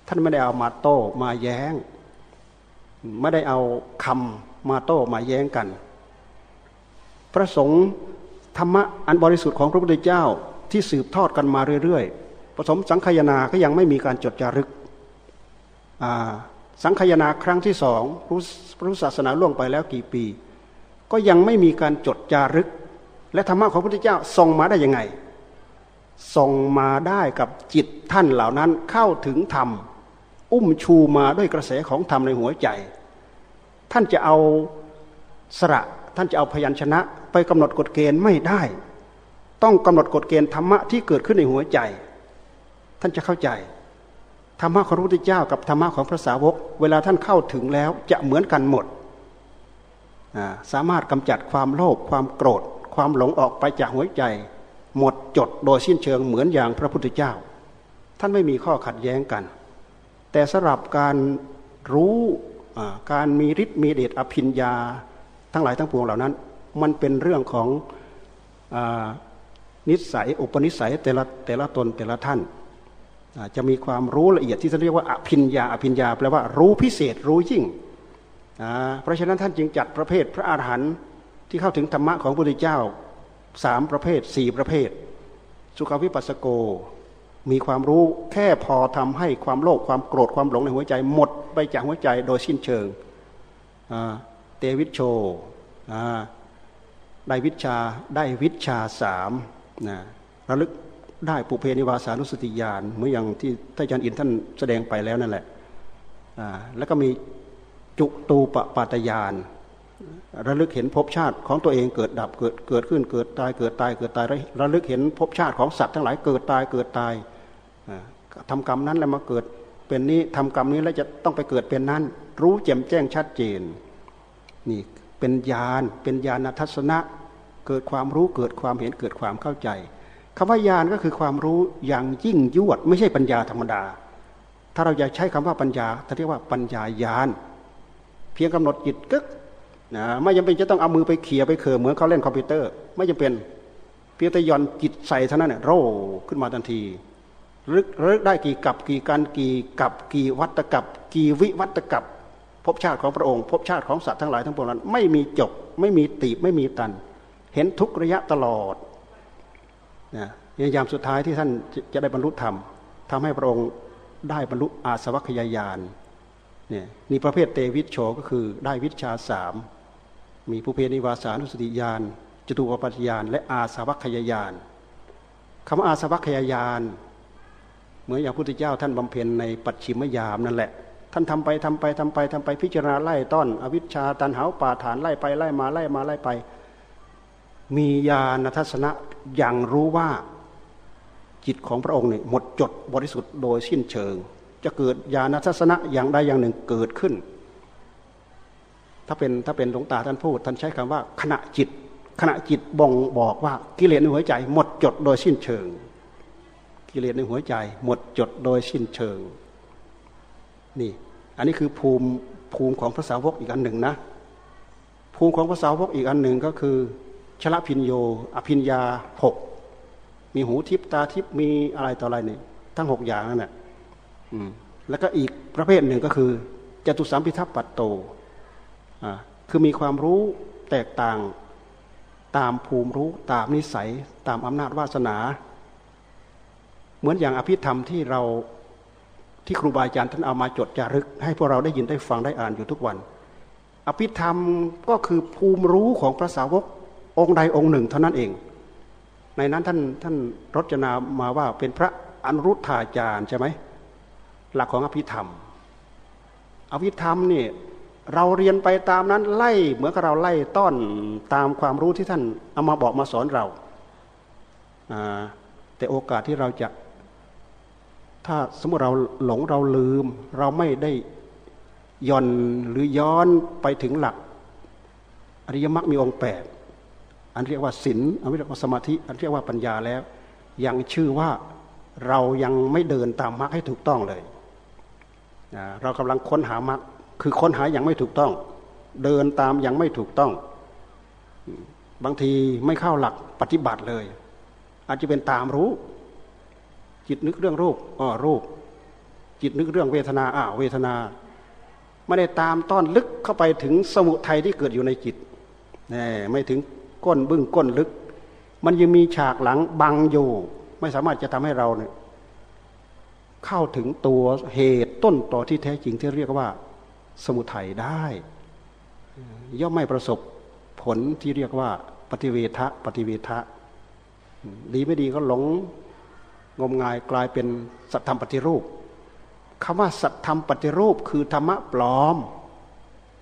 ท่านไม่ได้เอามาโต้มาแย้ง ไม่ได้เอาคำมาโต้มาแย้งกัน พระสงฆ์ธรรมะอันบริสุทธิ์ของพระพุทธเจ้าที่สืบทอดกันมาเรื่อยๆ ผสมสังคยนาก็ยังไม่มีการจดจารึก สังคยนาครั้งที่สองพระพุทธศาสนาล่วงไปแล้วกี่ปี ก็ยังไม่มีการจดจารึก และธรรมะของพระพุทธเจ้าส่งมาได้ยังไง ส่งมาได้กับจิตท่านเหล่านั้นเข้าถึงธรรม อุ้มชูมาด้วยกระแสของธรรมในหัวใจ ท่านจะเอาสระท่านจะเอาพยัญชนะ ไปกำหนดกฎเกณฑ์ไม่ได้ ต้องกำหนดกฎเกณฑ์ธรรมะที่เกิดขึ้นในหัวใจ ท่านจะเข้าใจธรรมะของพระพุทธเจ้ากับธรรมะของพระสาวก เวลาท่านเข้าถึงแล้วจะเหมือนกันหมด สามารถกำจัดความโลภความโกรธ ความหลงออกไปจากหัวใจ หมดจดโดยสิ้นเชิงเหมือนอย่างพระพุทธเจ้า ท่านไม่มีข้อขัดแย้งกัน แต่สำหรับการรู้การมีฤทธิ์มีเดชอภิญญาทั้งหลายทั้งปวงเหล่านั้น มันเป็นเรื่องของอนิสัยอุปนิสัยแต่ละแต่ละตนแต่ละท่านจะมีความรู้ละเอียดที่เรียกว่าอภิญญาอภิญญาแปลว่ารู้พิเศษรู้ยิ่ง เพราะฉะนั้นท่านจึงจัดประเภทพระอาหารหันต์ที่เข้าถึงธรรมะของพระพุทธเจ้า สามประเภทสี่ประเภท สุขวิปัสสโก มีความรู้แค่พอทำให้ความโลภความโกรธความหลงในหัวใจหมดไปจากหัวใจโดยสิ้นเชิงเตวิชโชได้วิชาได้วิชาสามนะระลึกได้ปุเพนิวาสานุสติญาณเหมือนอย่างที่ท่านอาจารย์อินท่านแสดงไปแล้วนั่นแหละแล้วก็มีจุตูปปาตยาน ระลึกเห็นภพชาติของตัวเองเกิดดับเกิดเกิดขึ้นเกิดตายเกิดตายเกิดตายระลึกเห็นภพชาติของสัตว์ทั้งหลายเกิดตายเกิดตายทำกรรมนั้นแล้วมาเกิดเป็นนี้ทำกรรมนี้แล้วจะต้องไปเกิดเป็นนั้น รู้แจ่มแจ้งชัดเจนนี่เป็นญาณเป็นญาณทัศนะเกิดความรู้เกิดความเห็นเกิดความเข้าใจคำว่าญาณก็คือความรู้อย่างยิ่งยวด ไม่ใช่ปัญญาธรรมดา ถ้าเราอยากใช้คำว่าปัญญาเขาเรียกว่าปัญญาญาณเพียงกำหนดจิตกึก นะไม่จำเป็นจะต้องเอามือไปเขี่ยไปเขี่ยเหมือนเขาเล่นคอมพิวเตอร์ ไม่จำเป็นเพียงแต่ย่อนจิตใส่เท่านั้นเนี่ยโรขึ้นมาทันทีรึกรึกได้กี่กับกี่การกี่กับกี่วัตกับกี่วิวัตกับภพชาติของพระองค์ภพชาติของสัตว์ทั้งหลายทั้งปวงนั้น ไม่มีจบไม่มีตีบไม่มีตัน เห็นทุกระยะตลอดนะยามสุดท้ายที่ท่านจะได้บรรลุธรรมทำให้พระองค์ได้บรรลุอาสวัคยายานเนี่ยนี่ประเภทเตวิชโชก็คือได้วิชาสาม มีภูเพนิวาสานุสติญาณจตุปปัฏญาณและอาสวัคยายานคำว่าอาสวัคยายานเหมือนอย่างพุทธเจ้าท่านบำเพ็ญในปัจฉิมยามนั่นแหละ ท่านทำไปทำไปทำไปทำไปพิจารณาไล่ต้อน อวิชชาตันหาป่าฐานไล่ไปไล่มาไล่มาไล่ไป มีญาณทัศนะอย่างรู้ว่าจิตของพระองค์เนี่ยหมดจดบริสุทธิ์โดยสิ้นเชิง จะเกิดญาณทัศนะอย่างใดอย่างหนึ่งเกิดขึ้น ถ้าเป็นถ้าเป็นหลวงตาท่านพูด ท่านใช้คำว่าขณะจิต ขณะจิตบ่งบอกว่ากิเลสในหัวใจ หมดจดโดยสิ้นเชิง กิเลสในหัวใจ หมดจดโดยสิ้นเชิง นี่ อันนี้คือภูมิภูมิของพระสาวกอีกอันหนึ่งนะ ภูมิของพระสาวกอีกอันหนึ่งก็คือชละพินโย อภินยาหกมีหูทิพตาทิพมีอะไรต่ออะไรนี่ทั้งหกอย่างนั่นแหละแล้วก็อีกประเภทหนึ่งก็คือจตุสามพิทัพปัตโต คือมีความรู้แตกต่างตามภูมิรู้ตามนิสัยตามอำนาจวาสนา เหมือนอย่างอภิธรรมที่เราที่ครูบาอาจารย์ท่านเอามาจดจารึก ให้พวกเราได้ยินได้ฟังได้อ่านอยู่ทุกวัน อภิธรรมก็คือภูมิรู้ของพระสาวกองค์ใดองค์หนึ่งเท่านั้นเอง ในนั้นท่านท่านรจนามาว่าเป็นพระอนุรุทธาจารย์ใช่ไหมหลักของอภิธรรม อภิธรรมนี่ เราเรียนไปตามนั้นไล่เหมือนกับเราไล่ต้อนตามความรู้ที่ท่านเอามาบอกมาสอนเรา แต่โอกาสที่เราจะ ถ้าสมมติเราหลงเราลืม เราไม่ได้ย่อนหรือย้อนไปถึงหลัก อริยมรรคมีองค์แปดอันเรียกว่าศีลอันเรียกว่าสมาธิ อันเรียกว่าปัญญาแล้ว ยังชื่อว่าเรายังไม่เดินตามมรรคให้ถูกต้องเลย เรากำลังค้นหามรรค คือค้นหาอย่างไม่ถูกต้อง เดินตามอย่างไม่ถูกต้อง บางทีไม่เข้าหลักปฏิบัติเลย อาจจะเป็นตามรู้ จิตนึกเรื่องรูปอ๋อรูป จิตนึกเรื่องเวทนาอ้าวเวทนาไม่ได้ตามต้อนลึกเข้าไปถึงสมุทัยที่เกิดอยู่ในจิตนี่ไม่ถึงก้นบึ้งก้นลึก มันยังมีฉากหลังบังอยู่ ไม่สามารถจะทำให้เราเนี่ยเข้าถึงตัวเหตุต้นต่อที่แท้จริงที่เรียกว่า สมุทัยได้ ย่อมไม่ประสบผลที่เรียกว่าปฏิเวทะปฏิเวทะดีไม่ดีก็หลงงมงายกลายเป็นสัตธรรมปฏิรูปคำว่าสัตธรรมปฏิรูปคือธรรมะปลอม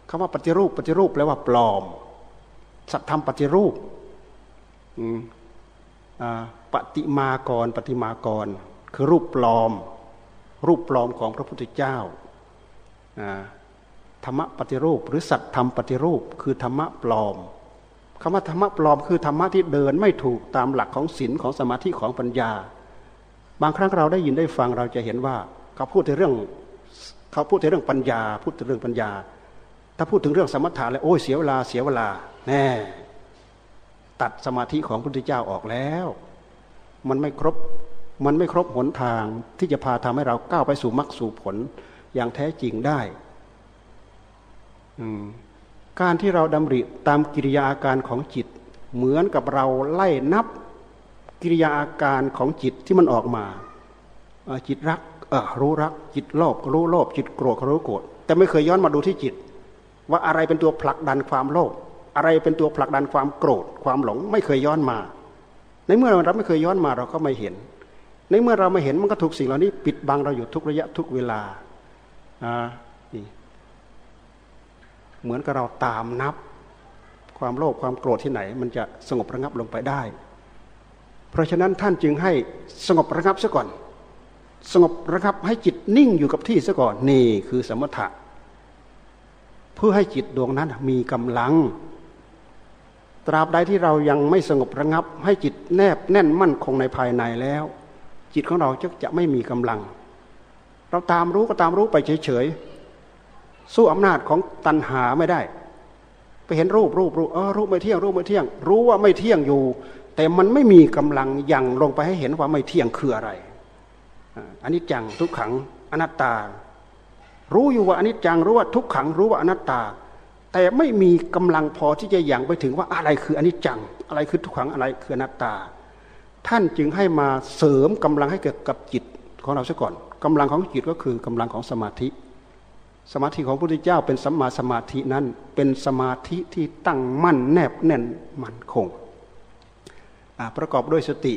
คำว่าปฏิรูปปฏิรูปแปลว่าปลอม สัตธรรมปฏิรูปปฏิมากรปฏิมากร คือรูปปลอม รูปปลอมของพระพุทธเจ้า ธรรมะปฏิรูป หรือสัตธรรมปฏิรูป คือธรรมะปลอมคำว่าธรรมะปลอมคือธรรมะที่เดินไม่ถูกตามหลักของศีลของสมาธิของปัญญา บางครั้งเราได้ยินได้ฟังเราจะเห็นว่า เขาพูดถึงเรื่องเขาพูดถึงเรื่องปัญญา พูดถึงเรื่องปัญญา ถ้าพูดถึงเรื่องสมถะแล้วโอ้ยเสียเวลาเสียเวลาแน่ตัดสมาธิของพระพุทธเจ้าออกแล้ว มันไม่ครบมันไม่ครบหนทางที่จะพาทำให้เราก้าวไปสู่มรรคสู่ผลอย่างแท้จริงได้ การที่เราดำริตามกิริยาอาการของจิต เหมือนกับเราไล่นับกิริยาอาการของจิตที่มันออกมา จิตรักรู้รัก จิตโลภรู้โลภจิตโกรธรู้โกรธแต่ไม่เคยย้อนมาดูที่จิต ว่าอะไรเป็นตัวผลักดันความโลภอะไรเป็นตัวผลักดันความโกรธความหลง ไม่เคยย้อนมา ในเมื่อเราไม่เคยย้อนมาเราก็ไม่เห็น ในเมื่อเราไม่เห็นมันก็ถูกสิ่งเหล่านี้ ปิดบังเราอยู่ทุกระยะทุกเวลาอ่า เหมือนกับเราตามนับ ความโลภความโกรธที่ไหน มันจะสงบระงับลงไปได้ เพราะฉะนั้นท่านจึงให้สงบระงับซะก่อน สงบระงับให้จิตนิ่งอยู่กับที่ซะก่อนนี่คือสมถะ เพื่อให้จิตดวงนั้นมีกำลัง ตราบใดที่เรายังไม่สงบระงับ ให้จิตแนบแน่นมั่นคงในภายในแล้ว จิตของเราจะจะไม่มีกำลัง เราตามรู้ก็ตามรู้ไปเฉย สู้อำนาจของตัณหาไม่ได้ ไปเห็นรูปรูปรูปเออรูปไม่เที่ยงรูปไม่เที่ยง รู้ว่าไม่เที่ยงอยู่ แต่มันไม่มีกำลังยังลงไปให้เห็นว่าไม่เที่ยงคืออะไรอันนี้จังทุกขังอนัตตา รู้อยู่ว่าอันนิจจังรู้ว่าทุกขังรู้ว่าอนัตตา แต่ไม่มีกำลังพอที่จะยังไปถึงว่าอะไรคืออันิจจัง อะไรคือทุกขังอะไรคืออนัตตา ท่านจึงให้มาเสริมกำลังให้เกิดกับจิตของเราซะก่อนกำลังของจิตก็คือกำลังของสมาธิ สมาธิของพระพุทธเจ้าเป็นสัมมาสมาธินั้น เป็นสมาธิที่ตั้งมั่นแนบแน่นมั่นคงประกอบด้วยสติ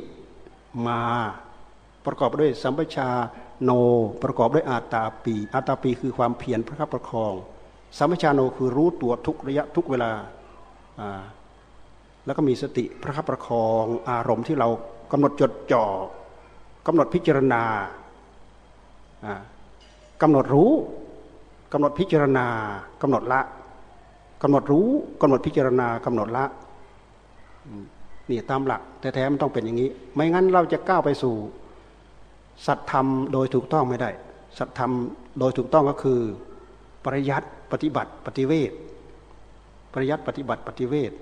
มาประกอบด้วยสัมปชาโน ประกอบด้วยอาตาปี อาตาปีคือความเพียรพระคับประคอง สัมปชาโนคือรู้ตัวทุกระยะทุกเวลาแล้วก็มีสติพระคับประคองอารมณ์ที่เรากำหนดจดจ่อกำหนดพิจารณากำหนดรู้ กำหนดพิจารณากำหนดละกำหนดรู้กำหนดพิจารณากำหนดละนี่ตามหลักแท้ๆมันต้องเป็นอย่างนี้ ไม่งั้นเราจะก้าวไปสู่ สัตธรรมโดยถูกต้องไม่ได้ สัตธรรมโดยถูกต้องก็คือ ปริยัติปฏิบัติ ปฏิเวทปริยัติปฏิบัติปฏิเวท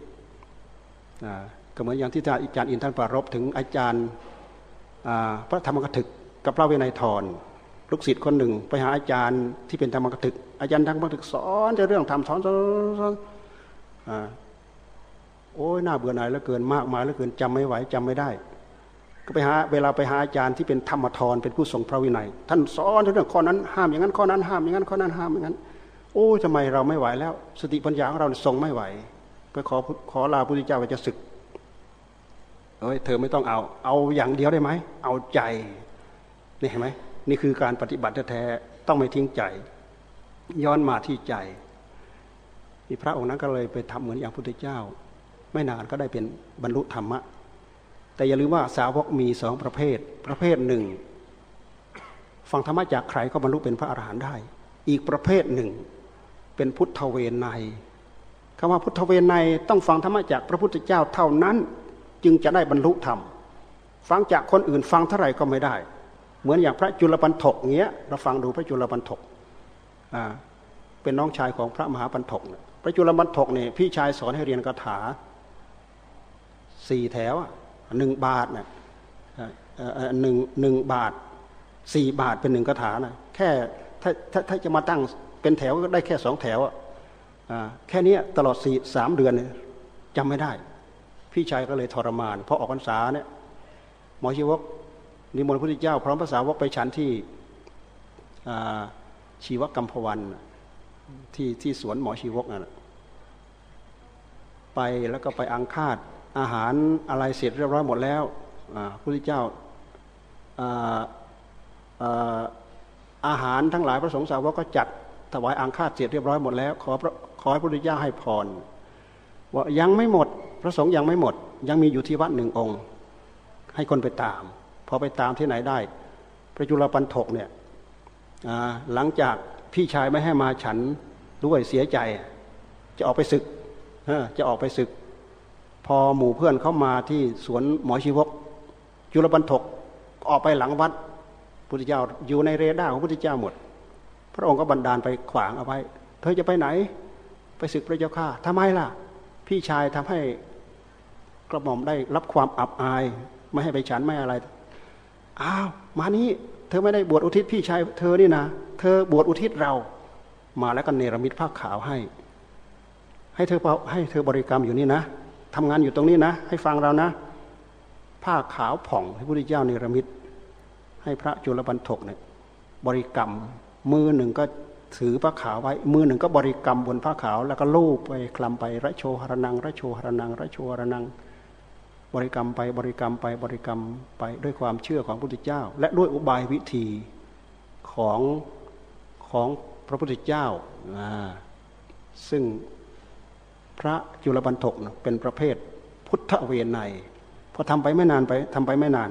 ก็เหมือนอย่างที่อาจารย์อินท่านปรารบถึงอาจารย์พระธรรมกถึกกับพระเวไนทร ลูกศิษย์คนหนึ่ง ไปหาอาจารย์ที่เป็นธรรมกถึก อาจารย์ธรรมกถึกสอนจะเรื่องธรรมสอนสอนโอ้ยน่าเบื่อหน่ายเหลือเกินมากมายเหลือเกินจำไม่ไหวจำไม่ได้ ก็ไปหาเวลาไปหาอาจารย์ที่เป็นธรรมทรเป็นผู้ทรงพระวินัย ท่านสอนเรื่องข้อนั้นห้ามอย่างนั้นข้อนั้นห้ามอย่างนั้นข้อนั้นห้ามอย่างนั้น โอ้ทำไมเราไม่ไหวแล้ว สติปัญญาของเราทรงไม่ไหวไปขอขอลาพระพุทธเจ้าไปจะศึกเอ้ยเธอไม่ต้องเอา เอาอย่างเดียวได้ไหมเอาใจนี่เห็นไหม นี่คือการปฏิบัติแท้ๆต้องไม่ทิ้งใจ ย้อนมาที่ใจมีพระองค์นั้นก็เลยไปทำเหมือนอย่างพุทธเจ้า ไม่นานก็ได้เป็นบรรลุธรรมะ แต่อย่าลืมว่าสาวกมีสองประเภท ประเภทหนึ่งฟังธรรมะจากใครก็บรรลุเป็นพระอรหันต์ได้ อีกประเภทหนึ่ง เป็นพุทธเวรในคำว่าพุทธเวรในต้องฟังธรรมะจากพระพุทธเจ้าเท่านั้นจึงจะได้บรรลุธรรม ฟังจากคนอื่นฟังเท่าไหร่ก็ไม่ได้ เหมือนอย่างพระจุลปันถกเงี้ยเราฟังดูพระจุลปันถกเป็นน้องชายของพระมหาปันถกพระจุลปันถกเนี่ยพี่ชายสอนให้เรียนคาถาสี่แถวหนึ่งบาทนะหนึ่งหนึ่งบาทสี่บาทเป็นหนึ่งคาถานะแค่ถ้าถ้าถ้าจะมาตั้งเป็นแถวก็ได้แค่สองแถวแค่นี้ตลอดสี่สามเดือนจำไม่ได้ พี่ชายก็เลยทรมานพอออกพรรษาเนี่ยหมอชีวก นิมนต์พระพุทธเจ้า พร้อมภาษาวกไปฉันที่ชีวกรรมพวันที่ที่สวนหมอชีวกนั่นไปแล้วก็ไปอังคาดอาหารอะไรเสร็จเรียบร้อยหมดแล้วพระพุทธเจ้าอาหารทั้งหลายพระสงฆ์สาวกก็จัดถวายอังคาดเสร็จเรียบร้อยหมดแล้ว ขอขอให้พระพุทธเจ้าให้พรว่ายังไม่หมด พระสงฆ์ยังไม่หมด ยังมีอยู่ที่วัดหนึ่งองค์ ให้คนไปตาม พอไปตามที่ไหนได้ พระจุลปันถกเนี่ยหลังจากพี่ชายไม่ให้มาฉันด้วยเสียใจ จะออกไปศึกจะออกไปศึก พอหมู่เพื่อนเข้ามาที่สวนหมอชีวก จุลปันถกออกไปหลังวัดพุทธเจ้าอยู่ในเรดาร์ของพุทธเจ้าหมด พระองค์ก็บันดาลไปขวางเอาไว้ เธอจะไปไหน ไปศึกพระเจ้าข้าทำไมล่ะ พี่ชายทำให้กระหม่อมได้รับความอับอาย ไม่ให้ไปฉันไม่อะไร อ้าวมานี้เธอไม่ได้บวชอุทิศพี่ชายเธอนี่นะ เธอบวชอุทิศเรา มาแล้วก็เนรมิตผ้าขาวให้ ให้เธอให้เธอบริกรรมอยู่นี่นะทำงานอยู่ตรงนี้นะ ให้ฟังเรานะ ผ้าขาวผ่องให้พระพุทธเจ้าเนรมิต ให้พระจุลบรรทกเนี่ยบริกรรมมือหนึ่งก็ถือผ้าขาวไว้ มือหนึ่งก็บริกรรมบนผ้าขาว แล้วก็ลูบไปคลำไประโชหรนัง ระโชหรนัง ระโชหรนัง บริกรรมไปบริกรรมไปบริกรรมไปด้วยความเชื่อของพระพุทธเจ้า และด้วยอุบายวิธีของของพระพุทธเจ้า ซึ่งพระจุลบรรทกเป็นประเภทพุทธเวไนพอทำไปไม่นานไปทำไปไม่นาน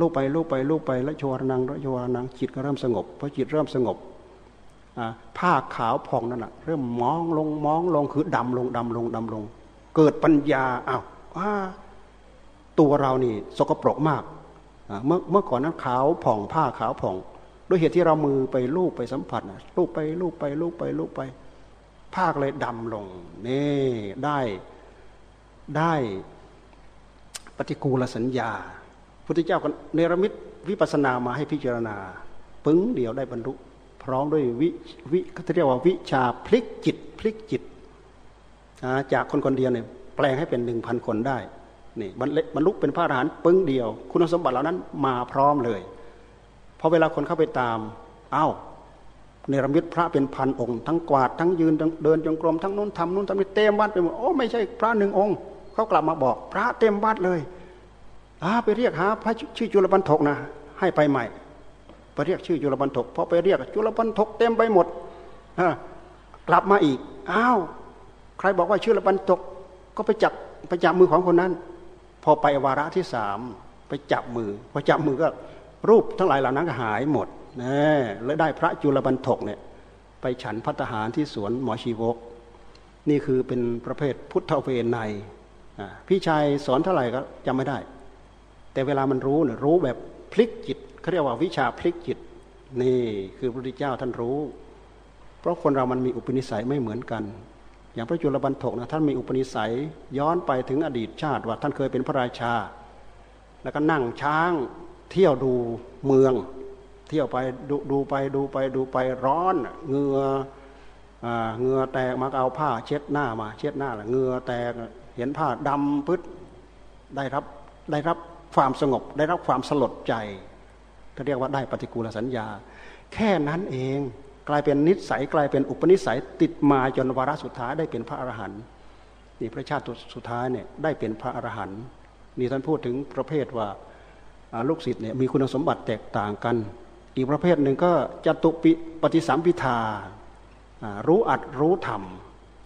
ลูกไปลูกไปลูกไปล้วโชวรนังล้วโชวรนังจิตก็เริ่มสงบพอจิตเริ่มสงบผ้าขาวผ่องนั่นแหะเริ่มมองลงมองลงคือดำลงดำลงดำลง เกิดปัญญาอ้าวว่า ตัวเรานี่สกปรกมากเมื่อเมื่อก่อนนั้นขาวผ่องผ้าขาวผ่องด้วยเหตุที่เรามือไปลูบไปสัมผัสลูบไปลูบไปลูบไปลูบไปภาเลยดำลงนี่ได้ได้ปฏิกูลสัญญาพุทธเจ้าก็เนรมิตวิปัสนามาให้พิจารณา ปึ้งเดียวได้บรรลุพร้อมด้วยวิวิเขาเรียกว่าวิชาพลิกจิตพลิกจิต จากคนคนเดียวเนี่ยแปลงให้เป็นหนึ่งพันคนได้ นี่บรรลุเป็นพระอรหันต์ปึ้งเดียว คุณสมบัติเหล่านั้นมาพร้อมเลยพอเวลาคนเข้าไปตามเอา้าเนรมิตพระเป็นพันองค์ ทั้งกวาดทั้งยืนเดินจงกรมทั้งนู้นทำนู้นทำนี่เต็มวัดไปหมดโอ้ไม่ใช่พระหนึ่งองค์เขากลับมาบอกพระเต็มวัดเลยอาไปเรียกหาพระชื่อจุลปันทกนะ ให้ไปใหม่ไปเรียกชื่อจุลปันทกพอไปเรียกจุลปันทกเต็มไปหมดกลับมาอีกอ้าวใครบอกว่าชื่อจุลปันทกก็ไปจับไปจับมือของคนนั้น พอไปวาระที่สามไปจับมือพอจับมือก็รูปทั้งหลายเหล่านั้นก็หายหมดนะแล้วได้พระจุลบรรทกเนี่ยไปฉันพัฒหารที่สวนหมอชีวก นี่คือเป็นประเภทพุทธเวไนพี่ชายสอนเท่าไหร่ก็จำไม่ได้ แต่เวลามันรู้เนี่ยรู้แบบพลิกจิตเขาเรียกว่าวิชาพลิกจิต นี่คือพระพุทธเจ้าท่านรู้ เพราะคนเรามันมีอุปนิสัยไม่เหมือนกัน อย่างพระจุลบรรทกนะท่านมีอุปนิสัยย้อนไปถึงอดีตชาติว่าท่านเคยเป็นพระราชา แล้วก็นั่งช้างเที่ยวดูเมือง เที่ยวไปดูดูไปดูไปดูไปร้อนเงือเงือแตกมาเอาผ้าเช็ดหน้ามาเช็ดหน้าละเงือแตกเห็นผ้าดำปึ๊ดได้รับได้รับความสงบ ได้รับความสลดใจเขาเรียกว่าได้ปฏิกูลสัญญา แค่นั้นเอง กลายเป็นนิสัยกลายเป็นอุปนิสัยติดมาจนวาระสุดท้ายได้เป็นพระอรหันต์นี่พระชาติสุดท้ายเนี่ยได้เป็นพระอรหันต์นี่ท่านพูดถึงประเภทว่าลูกศิษย์เนี่ยมีคุณสมบัติแตกต่างกัน อีกประเภทหนึ่งก็จตุปิปฏิสัมพิทารู้อัดรู้ธรรม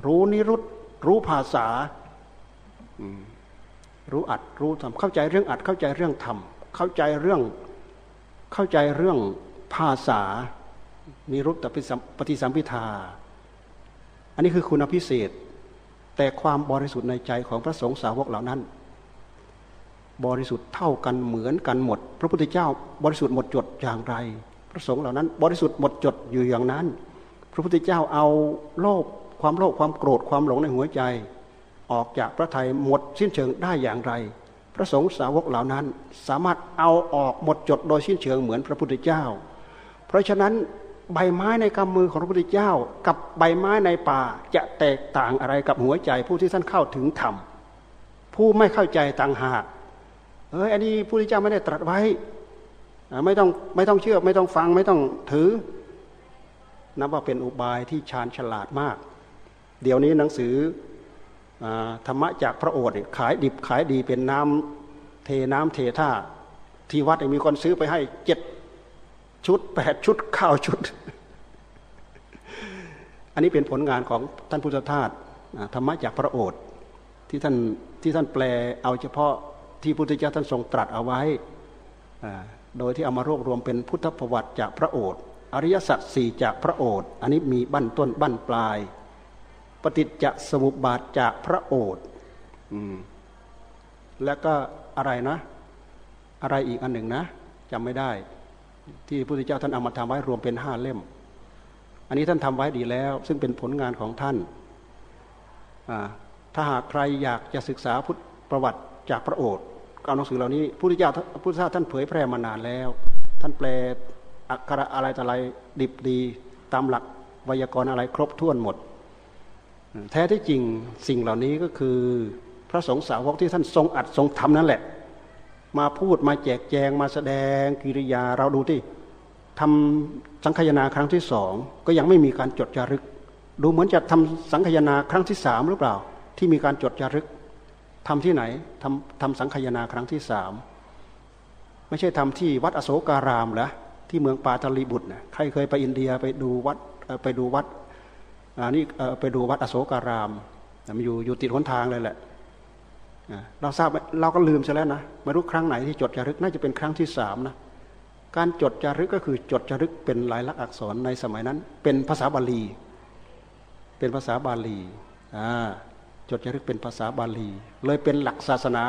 รู้นิรุตรู้ภาษา รู้อัดรู้ธรรมเข้าใจเรื่องอัดเข้าใจเรื่องธรรมเข้าใจเรื่องเข้าใจเรื่องภาษา นิรุตตปฏิสัมพิทา อันนี้คือคุณพิเศษ แต่ความบริสุทธิ์ในใจของพระสงฆ์สาวกเหล่านั้น บริสุทธิ์เท่ากันเหมือนกันหมด พระพุทธเจ้าบริสุทธิ์หมดจดอย่างไร พระสงฆ์เหล่านั้น บริสุทธิ์หมดจดอยู่อย่างนั้น พระพุทธเจ้าเอาโลภความโลภความโกรธความหลงในหัวใจ ออกจากพระไทยหมดสิ้นเชิงได้อย่างไร พระสงฆ์สาวกเหล่านั้น สามารถเอาออกหมดจดโดยสิ้นเชิงเหมือนพระพุทธเจ้า เพราะฉะนั้น ใบไม้ในกำมือของพระพุทธเจ้า กับใบไม้ในป่าจะแตกต่างอะไรกับหัวใจผู้ที่ท่านเข้าถึงธรรมผู้ไม่เข้าใจต่างหากเอออันนี้พระพุทธเจ้าไม่ได้ตรัสไว้ ไม่ต้องไม่ต้องเชื่อไม่ต้องฟังไม่ต้องถือ นับว่าเป็นอุบายที่ชาญฉลาดมาก เดี๋ยวนี้หนังสือธรรมะจากพระโอษฐ์ขายดิบขายดีเป็นน้ำเทน้ำเทท่าที่วัดมีคนซื้อไปให้เจ็ด ชุดแปดชุดข้าวชุด อันนี้เป็นผลงานของท่านพุทธทาสธรรมะจากพระโอษฐ์ที่ท่านที่ท่านแปลเอาเฉพาะที่พุทธเจ้าท่านทรงตรัสเอาไว้โดยที่เอามารวบรวมเป็นพุทธประวัติจากพระโอษฐ์อริยสัจสี่จากพระโอษฐ์อันนี้มีบั้นต้นบั้นปลาย ปฏิจจสมุปบาทจากพระโอษฐ์แล้วก็อะไรนะ อะไรอีกอันหนึ่งนะจำไม่ได้ ที่พระพุทธเจ้าท่านเอามาทำไว้รวมเป็นห้าเล่ม อันนี้ท่านทำไว้ดีแล้ว ซึ่งเป็นผลงานของท่าน ถ้าหากใครอยากจะศึกษาพุทธประวัติจากพระโอษฐ์เอาหนังสือเหล่านี้พระพุทธเจ้าพระพุทธเจ้าท่านเผยแพร่มานานแล้ว ท่านแปลอักขระอะไรต่ออะไรดิบดี ตามหลักไวยากรณ์อะไรครบถ้วนหมด แท้ที่จริงสิ่งเหล่านี้ก็คือพระสงฆ์สาวกที่ท่านทรงอัดทรงทำนั่นแหละ มาพูดมาแจกแจงมาแสดงกิริยาเราดูที่ทำสังคยนาครั้งที่สองก็ยังไม่มีการจดจารึก ดูเหมือนจะทำสังคยนาครั้งที่สามหรือเปล่า ที่มีการจดจารึกทำที่ไหนทำทำสังคยนาครั้งที่สามไม่ใช่ทำที่วัดอโศการามเหรอที่เมืองปาตลีบุตรนะใครเคยไปอินเดียไปดูวัดไปดูวัดอันนี้ไปดูวัดอโศการามมันอยู่อยู่ติดหนทางเลยแหละ เราทราบเราก็ลืมซะแล้วนะไม่รู้ครั้งไหนที่จดจารึกน่าจะเป็นครั้งที่สามนะการจดจารึกก็คือจดจารึกเป็นลายลักษณ์อักษรในสมัยนั้น เป็นภาษาบาลี เป็นภาษาบาลีจดจารึกเป็นภาษาบาลี เลยเป็นหลักศาสนา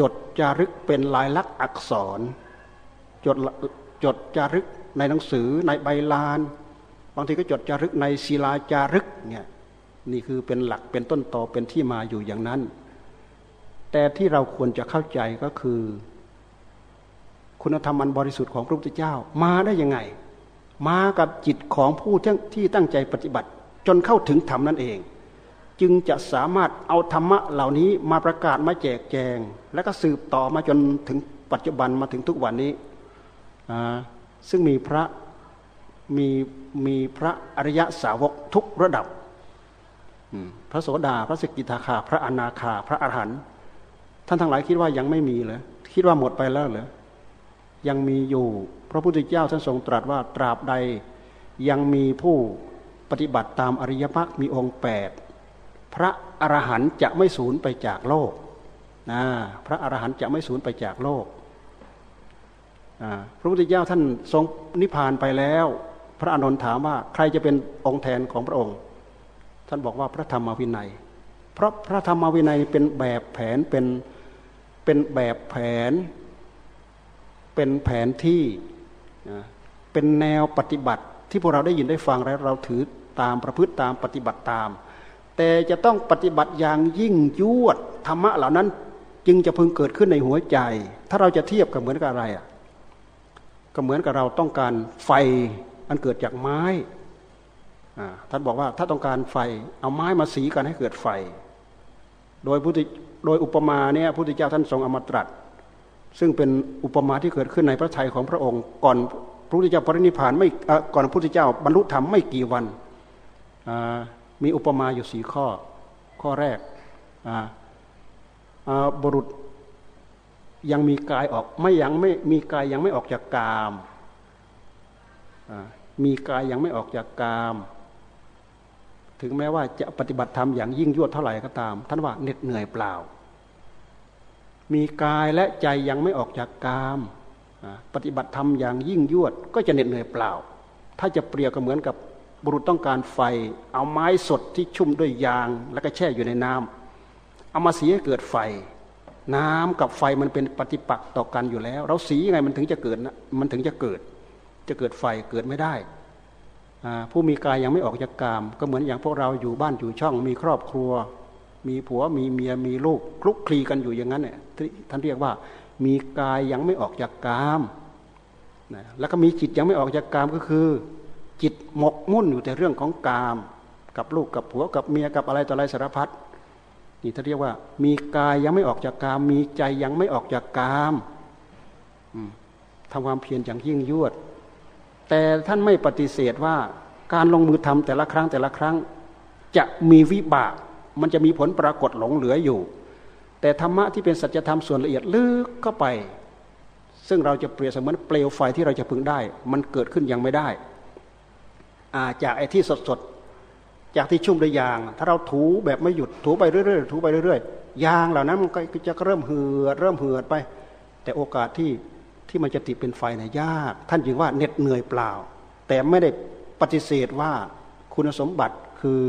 จดจารึกเป็นลายลักษณ์อักษรจดจดจารึกในหนังสือในใบลาน บางทีก็จดจารึกในศิลาจารึกเนี่ย นี่คือเป็นหลักเป็นต้นตอเป็นที่มาอยู่อย่างนั้น แต่ที่เราควรจะเข้าใจก็คือ คุณธรรมอันบริสุทธิ์ของพระพุทธเจ้า มาได้ยังไง มากับจิตของผู้ที่ตั้งใจปฏิบัติ จนเข้าถึงธรรมนั่นเอง จึงจะสามารถเอาธรรมะเหล่านี้มาประกาศมาแจกแจง แล้วก็สืบต่อมาจนถึงปัจจุบันมาถึงทุกวันนี้ ซึ่งมีพระมีมีพระอริยสาวกทุกระดับ พระโสดา พระสกิทาคา พระอนาคา พระอรหันต์ท่านทั้งหลายคิดว่ายังไม่มีเลยคิดว่าหมดไปแล้วเหรอยังมีอยู่พระพุทธเจ้าท่านทรงตรัสว่าตราบใด ยังมีผู้ปฏิบัติตามอริยมรรคมีองค์แปดพระอรหันต์จะไม่สูญไปจากโลกนะพระอรหันต์จะไม่สูญไปจากโลกพระพุทธเจ้าท่านทรงนิพพานไปแล้ว พระอานนทถามว่าใครจะเป็นองค์แทนของพระองค์ ท่านบอกว่าพระธรรมวินัย เพราะพระธรรมวินัยเป็นแบบแผนเป็นเป็นแบบแผน เป็นแผนที่เป็นแนวปฏิบัติ ที่พวกเราได้ยินได้ฟังแล้วเราถือตามประพฤติตามปฏิบัติตาม แต่จะต้องปฏิบัติอย่างยิ่งยวดธรรมะเหล่านั้นจึงจะพึงเกิดขึ้นในหัวใจ ถ้าเราจะเทียบกับเหมือนกับอะไรอะก็เหมือนกับเราต้องการไฟอันเกิดจากไม้ ท่านบอกว่าถ้าต้องการไฟ เอาไม้มาสีกันให้เกิดไฟ โดยพุทธโดยอุปมาเนี่ยพุทธเจ้าท่านทรงอมตรัส ซึ่งเป็นอุปมาที่เกิดขึ้นในพระทัยของพระองค์ ก่อนพระพุทธเจ้าปรินิพานไม่ก่อนพระพุทธเจ้าบรรลุธรรมไม่กี่วันมีอุปมาอยู่สี่ข้อ ข้อแรกบุรุษยังมีกายออกไม่ยังไม่มีกายยังไม่ออกจากกามมีกายยังไม่ออกจากกาม ถึงแม้ว่าจะปฏิบัติธรรมอย่างยิ่งยวดเท่าไหร่ก็ตาม ท่านว่าเหน็ดเหนื่อยเปล่า มีกายและใจยังไม่ออกจากกาม ปฏิบัติธรรมอย่างยิ่งยวดก็จะเหน็ดเหนื่อยเปล่า ถ้าจะเปรียบก็เหมือนกับบุรุษต้องการไฟ เอาไม้สดที่ชุ่มด้วยยาง แล้วก็แช่อยู่ในน้ำเอามาสีให้เกิดไฟ น้ำกับไฟมันเป็นปฏิปักษ์ต่อกันอยู่แล้ว เราสียังไงมันถึงจะเกิดนะมันถึงจะเกิด จะเกิดไฟเกิดไม่ได้ ผู้มีกายยังไม่ออกจากกาม ก็เหมือนอย่างพวกเราอยู่บ้านอยู่ช่อง มีครอบครัว มีผัวมีเมียมีลูกคลุกคลีกันอยู่อย่างนั้นเนี่ยท่านเรียกว่า มีกายยังไม่ออกจากกามนะแล้วก็มีจิตยังไม่ออกจากกามก็คือ จิตหมกมุ่นอยู่แต่เรื่องของกาม กับลูกกับผัวกับเมียกับอะไรต่ออะไรสารพัดนี่ท่านเรียกว่า มีกายยังไม่ออกจากกาม มีใจยังไม่ออกจากกามทำความเพียรอย่างยิ่งยวด แต่ท่านไม่ปฏิเสธว่าการลงมือทำแต่ละครั้งแต่ละครั้ง จะมีวิบาก มันจะมีผลปรากฏหลงเหลืออยู่ แต่ธรรมะที่เป็นสัจธรรมส่วนละเอียดลึกเข้าไป ซึ่งเราจะเปรียบเสมือนเปลวไฟที่เราจะพึงได้ มันเกิดขึ้นยังไม่ได้อาจากไอ้ที่สดๆจากที่ชุ่มด้วยยาง ถ้าเราถูแบบไม่หยุดถูไปเรื่อยๆถูไปเรื่อยๆยางเหล่านั้นมันก็จะเริ่มเหือดเริ่มเหือดไป แต่โอกาสที่ ที่มันจะติดเป็นไฟเนี่ยยาก ท่านจึงว่าเหน็ดเหนื่อยเปล่า แต่ไม่ได้ปฏิเสธว่าคุณสมบัติคือ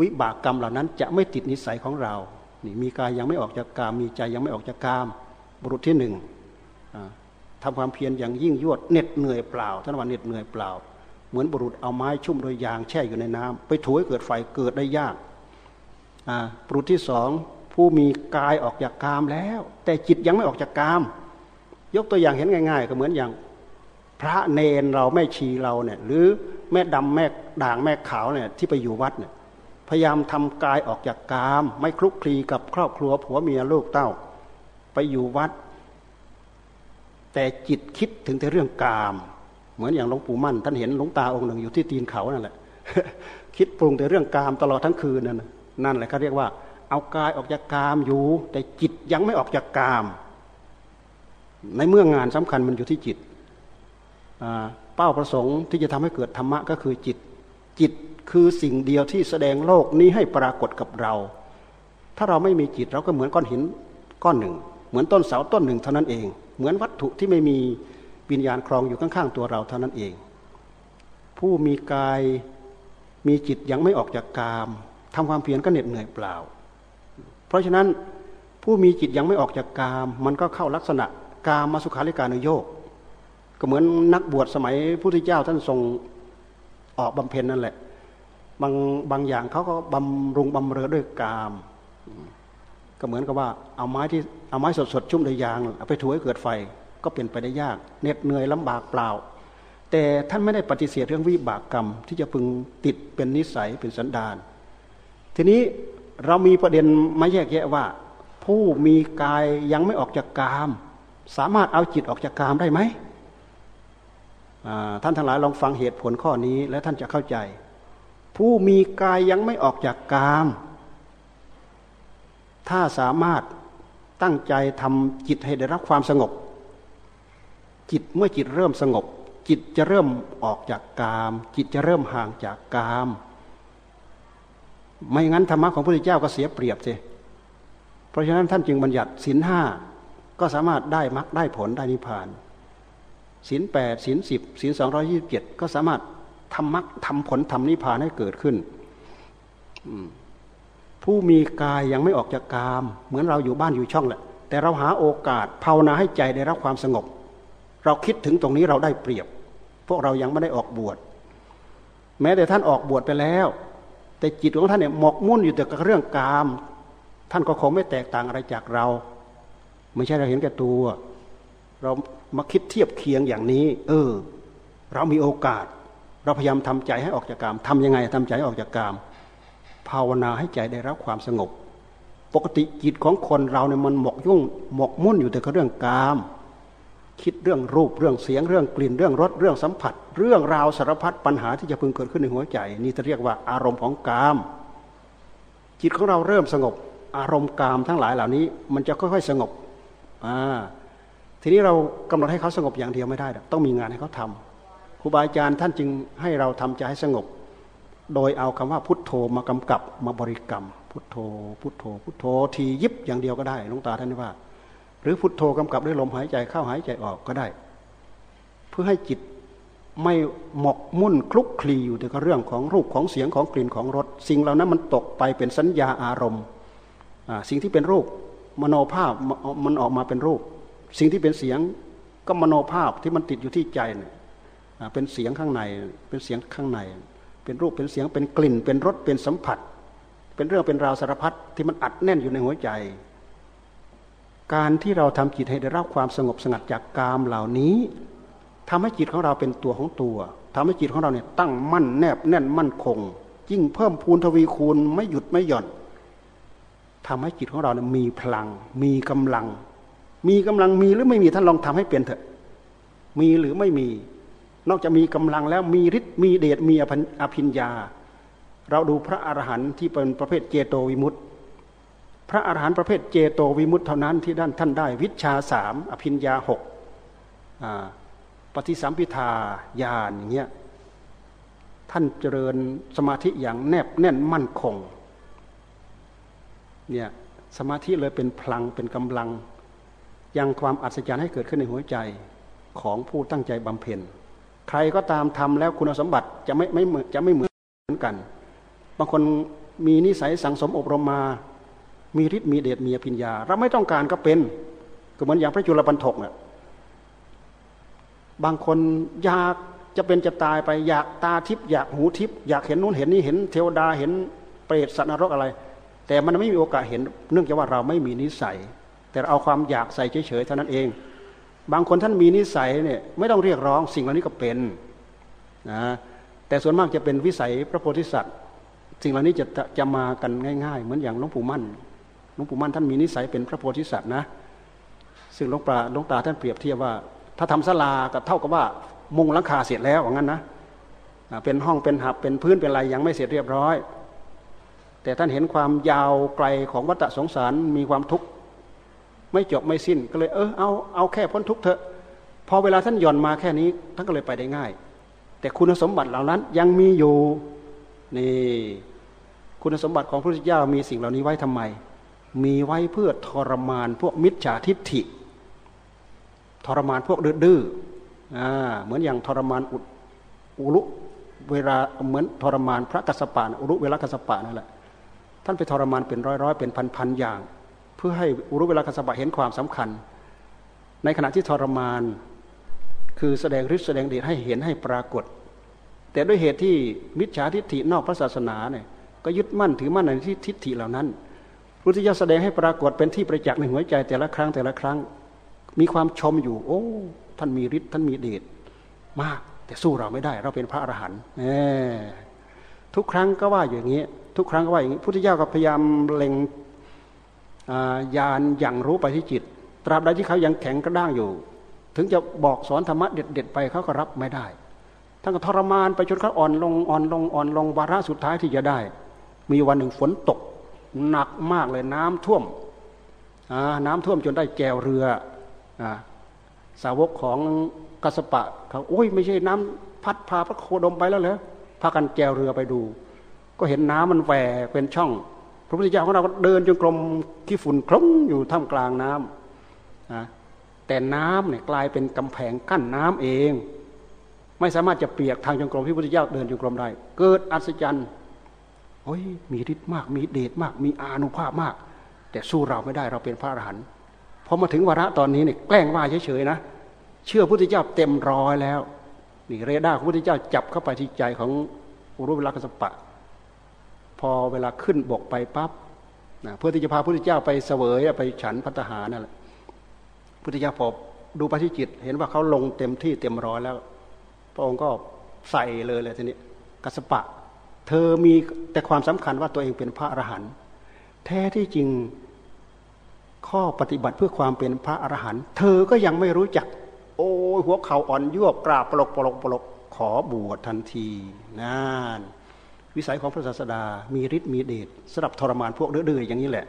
วิบากกรรมเหล่านั้นจะไม่ติดนิสัยของเรานี่มีกายยังไม่ออกจากกาม มีใจยังไม่ออกจากกาม บุรุษที่หนึ่งทำความเพียรอย่างยิ่งยวดเหน็ดเหนื่อยเปล่าท่านว่าเหน็ดเหนื่อยเปล่า เหมือนบุรุษเอาไม้ชุ่มโดยยางแช่อยู่ในน้ำไปถูให้เกิดไฟเกิดได้ยากบุรุษที่สองผู้มีกายออกจากกามแล้ว แต่จิตยังไม่ออกจากกาม ยกตัวอย่างเห็นง่าย ๆ ก็เหมือนอย่าง พระเนนเราแม่ชีเราเนี่ย หรือแม่ดำแม่ด่างแม่ขาวเนี่ยที่ไปอยู่วัดเนี่ยพยายามทำกายออกจากกาม ไม่คลุกคลีกับครอบครัวผัวเมียลูกเต้า ไปอยู่วัด แต่จิตคิดถึงแต่เรื่องกาม เหมือนอย่างหลวงปู่มั่น ท่านเห็นหลวงตาองค์หนึ่งอยู่ที่ตีนเขานั่นแหละ คิดปรุงแต่เรื่องกามตลอดทั้งคืนนั่นนั่นแหละเขาเรียกว่า เอากายออกจากกามอยู่ แต่จิตยังไม่ออกจากกาม ในเมื่องานสำคัญมันอยู่ที่จิตเป้าประสงค์ที่จะทำให้เกิดธรรมะก็คือจิต จิตคือสิ่งเดียวที่แสดงโลกนี้ให้ปรากฏกับเรา ถ้าเราไม่มีจิตเราก็เหมือนก้อนหินก้อนหนึ่ง เหมือนต้นเสาต้นหนึ่งเท่านั้นเอง เหมือนวัตถุที่ไม่มีวิญญาณครองอยู่ข้างๆตัวเราเท่านั้นเอง ผู้มีกายมีจิตยังไม่ออกจากกามทำความเพียรก็เหน็ดเหนื่อยเปล่า เพราะฉะนั้นผู้มีจิตยังไม่ออกจากกาม มันก็เข้าลักษณะ กามมาสุขาริการนโยกก็เหมือนนักบวชสมัยพระพุทธเจ้าท่านทรงออกบำเพ็ญนั่นแหละ บางบางอย่างเขาก็บำรุงบำเรอด้วยกาม ก็เหมือนกับว่าเอาไม้ที่เอาไม้สดๆชุ่มด้วยยางเอาไปถูให้เกิดไฟก็เป็นไปได้ยากเหน็ดเหนื่อยลำบากเปล่า แต่ท่านไม่ได้ปฏิเสธเรื่องวิบากกรรม ที่จะพึงติดเป็นนิสัยเป็นสันดาน ทีนี้เรามีประเด็นมาแยกแยะว่า ผู้มีกายยังไม่ออกจากกาม สามารถเอาจิตออกจากกามได้ไหมท่านทั้งหลายลองฟังเหตุผลข้อนี้แล้วท่านจะเข้าใจ ผู้มีกายยังไม่ออกจากกาม ถ้าสามารถตั้งใจทำจิตให้ได้รับความสงบ จิตเมื่อจิตเริ่มสงบ จิตจะเริ่มออกจากกาม จิตจะเริ่มห่างจากกาม ไม่งั้นธรรมะของพระพุทธเจ้าก็เสียเปรียบสิเพราะฉะนั้นท่านจึงบัญญัติศีลห้า ก็สามารถได้มรรคได้ผลได้นิพพานศีลแปดศีลสิบศีลสองร้อยี่สิบเจ็ดก็สามารถทำมรรคทำผลทำนิพพานให้เกิดขึ้นผู้มีกายยังไม่ออกจากกาม เหมือนเราอยู่บ้านอยู่ช่องแหละ แต่เราหาโอกาสภาวนาให้ใจได้รับความสงบ เราคิดถึงตรงนี้เราได้เปรียบ พวกเรายังไม่ได้ออกบวชแม้แต่ท่านออกบวชไปแล้ว แต่จิตของท่านเนี่ยหมกมุ่นอยู่แต่กับเรื่องกาม ท่านก็คงไม่แตกต่างอะไรจากเรา ไม่ใช่เราเห็นแก่ตัว เรามาคิดเทียบเคียงอย่างนี้ เออ เรามีโอกาส เราพยายามทำใจให้ออกจากกามทำยังไงทำใจให้ออกจากกาม ภาวนาให้ใจได้รับความสงบ ปกติจิตของคนเราเนี่ยมันหมกยุ่งหมกมุ่นอยู่แต่กับเรื่องกาม คิดเรื่องรูปเรื่องเสียงเรื่องกลิ่นเรื่องรสเรื่องสัมผัส เรื่องราวสารพัดปัญหาที่จะพึงเกิดขึ้นในหัวใจ นี่จะเรียกว่าอารมณ์ของกาม จิตของเราเริ่มสงบ อารมณ์กามทั้งหลายเหล่านี้ มันจะค่อยๆสงบ ทีนี้เรากำหนดให้เขาสงบอย่างเดียวไม่ได้ ต้องมีงานให้เขาทำครูบาอาจารย์ท่านจึงให้เราทำใจให้สงบ โดยเอาคำว่าพุทโธมากำกับมาบริกรรม พุทโธ พุทโธ พุทโธทียิบอย่างเดียวก็ได้ลุงตาท่านว่า หรือพุทโธกำกับด้วยลมหายใจเข้าหายใจออกก็ได้ เพื่อให้จิตไม่หมกมุ่นคลุกคลีอยู่แต่กับเรื่องของรูปของเสียงของกลิ่นของรสสิ่งเหล่านั้นมันตกไปเป็นสัญญาอารมณ์สิ่งที่เป็นรูป มโนภาพมันออกมาเป็นรูป สิ่งที่เป็นเสียงก็มโนภาพที่มันติดอยู่ที่ใจเนี่ยเป็นเสียงข้างในเป็นเสียงข้างใน เป็นรูปเป็นเสียงเป็นกลิ่น เป็นรสเป็นสัมผัส เป็นเรื่องเป็นราวสารพัดที่มันอัดแน่นอยู่ในหัวใจ การที่เราทำจิตให้ได้รับความสงบสงัดจากกามเหล่านี้ทำให้จิตของเราเป็นตัวของตัวทำให้จิตของเราเนี่ยตั้งมั่นแนบแน่นมั่นคง ยิ่งเพิ่มพูนทวีคูณไม่หยุดไม่หย่อน ทำให้จิตของเราเนี่ยมีพลัง มีกำลัง มีกำลังมีหรือไม่มีท่านลองทำให้เป็นเถอะ มีหรือไม่มี นอกจากมีกำลังแล้วมีฤทธิ์มีเดชมีอภิญญา เราดูพระอรหันต์ที่เป็นประเภทเจโตวิมุตต์พระอรหันต์ประเภทเจโตวิมุตต์เท่านั้นที่ด้านท่านได้ วิชาสามอภิญญาหกปฏิสัมพิทาญาณอย่างเงี้ยท่านเจริญสมาธิอย่างแนบแน่นมั่นคง เนี่ยสมาธิเลยเป็นพลังเป็นกำลัง ยังความอัศจรรย์ให้เกิดขึ้นในหัวใจของผู้ตั้งใจบำเพ็ญ ใครก็ตามทำแล้วคุณสมบัติจะไม่ไม่จะไม่เหมือนกัน บางคนมีนิสัยสังสมอบรมมา มีฤทธิ์มีเดชมีปัญญา เราไม่ต้องการก็เป็น ก็เหมือนอย่างพระจุลปันถกเนี่ยบางคนอยากจะเป็นจะตายไปอยากตาทิพย์อยากหูทิพย์อยากเห็นนู้นเห็นนี่เห็นเทวดาเห็นเปรตสัตว์นรกอะไร แต่มันไม่มีโอกาสเห็นเนื่องจากว่าเราไม่มีนิสัย แต่เอาความอยากใส่เฉยๆเท่านั้นเอง บางคนท่านมีนิสัยเนี่ยไม่ต้องเรียกร้องสิ่งเหล่านี้ก็เป็นนะแต่ส่วนมากจะเป็นวิสัยพระโพธิสัตว์ สิ่งเหล่านี้จะจะมากันง่าย ๆ เหมือนอย่างหลวงปู่มั่นหลวงปู่มั่นท่านมีนิสัยเป็นพระโพธิสัตว์นะซึ่งหลวงตาหลวงตาท่านเปรียบเทียบว่า ถ้าทำศาลาก็เท่ากับว่ามุงหลังคาเสร็จแล้วอย่างนั้นนะเป็นห้องเป็นหับเป็นพื้นเป็นอะไรยังไม่เสร็จเรียบร้อย แต่ท่านเห็นความยาวไกลของวัฏสงสารมีความทุกข์ไม่จบไม่สิ้นก็เลยเออเอาเอาแค่พ้นทุกข์เถอะพอเวลาท่านหย่อนมาแค่นี้ท่านก็เลยไปได้ง่าย แต่คุณสมบัติเหล่านั้นยังมีอยู่นี่คุณสมบัติของพระพุทธเจ้ามีสิ่งเหล่านี้ไว้ทำไม มีไว้เพื่อทรมานพวกมิจฉาทิฏฐิ ทรมานพวกดื้ออ่าเหมือนอย่างทรมานอุลุเวลาเหมือนทรมานพระกัสสปะอุลุเวลากัสสปะนั่นแหละานไปทรมานเป็นร้อยๆเป็นพันๆอย่าง เพื่อให้อุรุเวลากัสบะเห็นความสำคัญ ในขณะที่ทรมาน คือแสดงฤทธิ์แสดงเดชให้เห็นให้ปรากฏ แต่ด้วยเหตุที่มิจฉาทิฏฐินอกพระศาสนาเนี่ยก็ยึดมั่นถือมั่นในที่ทิฏฐิเหล่านั้นพุทธิยถาแสดงให้ปรากฏเป็นที่ประจักษ์ในหัวใจแต่ละครั้งแต่ละครั้ง มีความชมอยู่ โอ้ ท่านมีฤทธิ์ท่านมีเดชมาก แต่สู้เราไม่ได้ เราเป็นพระอรหันต์ทุกครั้งก็ว่าอย่างนี้ ทุกครั้งก็ว่าอย่างนี้พุทธิยถาก็พยายามเล็งญาณอย่างรู้ไปที่จิต ตราบใดที่เขายังแข็งกระด้างอยู่ ถึงจะบอกสอนธรรมะเด็ดๆไปเขาก็รับไม่ได้ท่านก็ทรมานไปจนเขาอ่อนลงอ่อนลงอ่อนลงวาระสุดท้ายที่จะได้ มีวันหนึ่งฝนตก หนักมากเลยน้ำท่วมน้ำท่วมจนได้แจวเรืออสาวกของกัสปะเขาโอ้ยไม่ใช่น้ำพัดพาพระโคดมไปแล้วเหรอพากันแจวเรือไปดู ก็เห็นน้ำมันแหวกเป็นช่อง พระพุทธเจ้าของเราก็เดินจงกรมที่ฝุ่นคลุ้งอยู่ท่ามกลางน้ำนะแต่น้ำเนี่ยกลายเป็นกำแพงกั้นน้ำเอง ไม่สามารถจะเปียกทางจงกรมที่พระพุทธเจ้าเดินจงกรมได้ เกิดอัศจรรย์โอ้ฮ้ยมีฤทธิ์มาก มีเดชมาก มีอานุภาพมาก แต่สู้เราไม่ได้เราเป็นพระอรหันต์พอมาถึงวาระตอนนี้เนี่ยแกล้งว่าเฉยๆนะเชื่อพระพุทธเจ้าเต็มร้อยแล้วนี่เรดาร์ของพระพุทธเจ้าจับเข้าไปที่ใจของอุรุเวลากัสปะ พอเวลาขึ้นบกไปปั๊บนะเพื่อที่จะพาพระพุทธเจ้าไปเสวยไปฉันพัฒหานั่นแหละพุทธเจ้าพอดูปที่จิต เห็นว่าเขาลงเต็มที่เต็มร้อยแล้ว พระองค์ก็ใส่เลยเลยทีนี้กัสปะ เธอมีแต่ความสำคัญว่าตัวเองเป็นพระอรหันต์แท้ที่จริงข้อปฏิบัติเพื่อความเป็นพระอรหันต์เธอก็ยังไม่รู้จัก โอ้หัวเข่าอ่อนยวบกราบปลกปลกปลกขอบวชทันทีนั่น วิสัยของพระศาสดา มีฤทธิ์มีเดชสำหรับทรมานพวกเดือๆอย่างนี้แหละ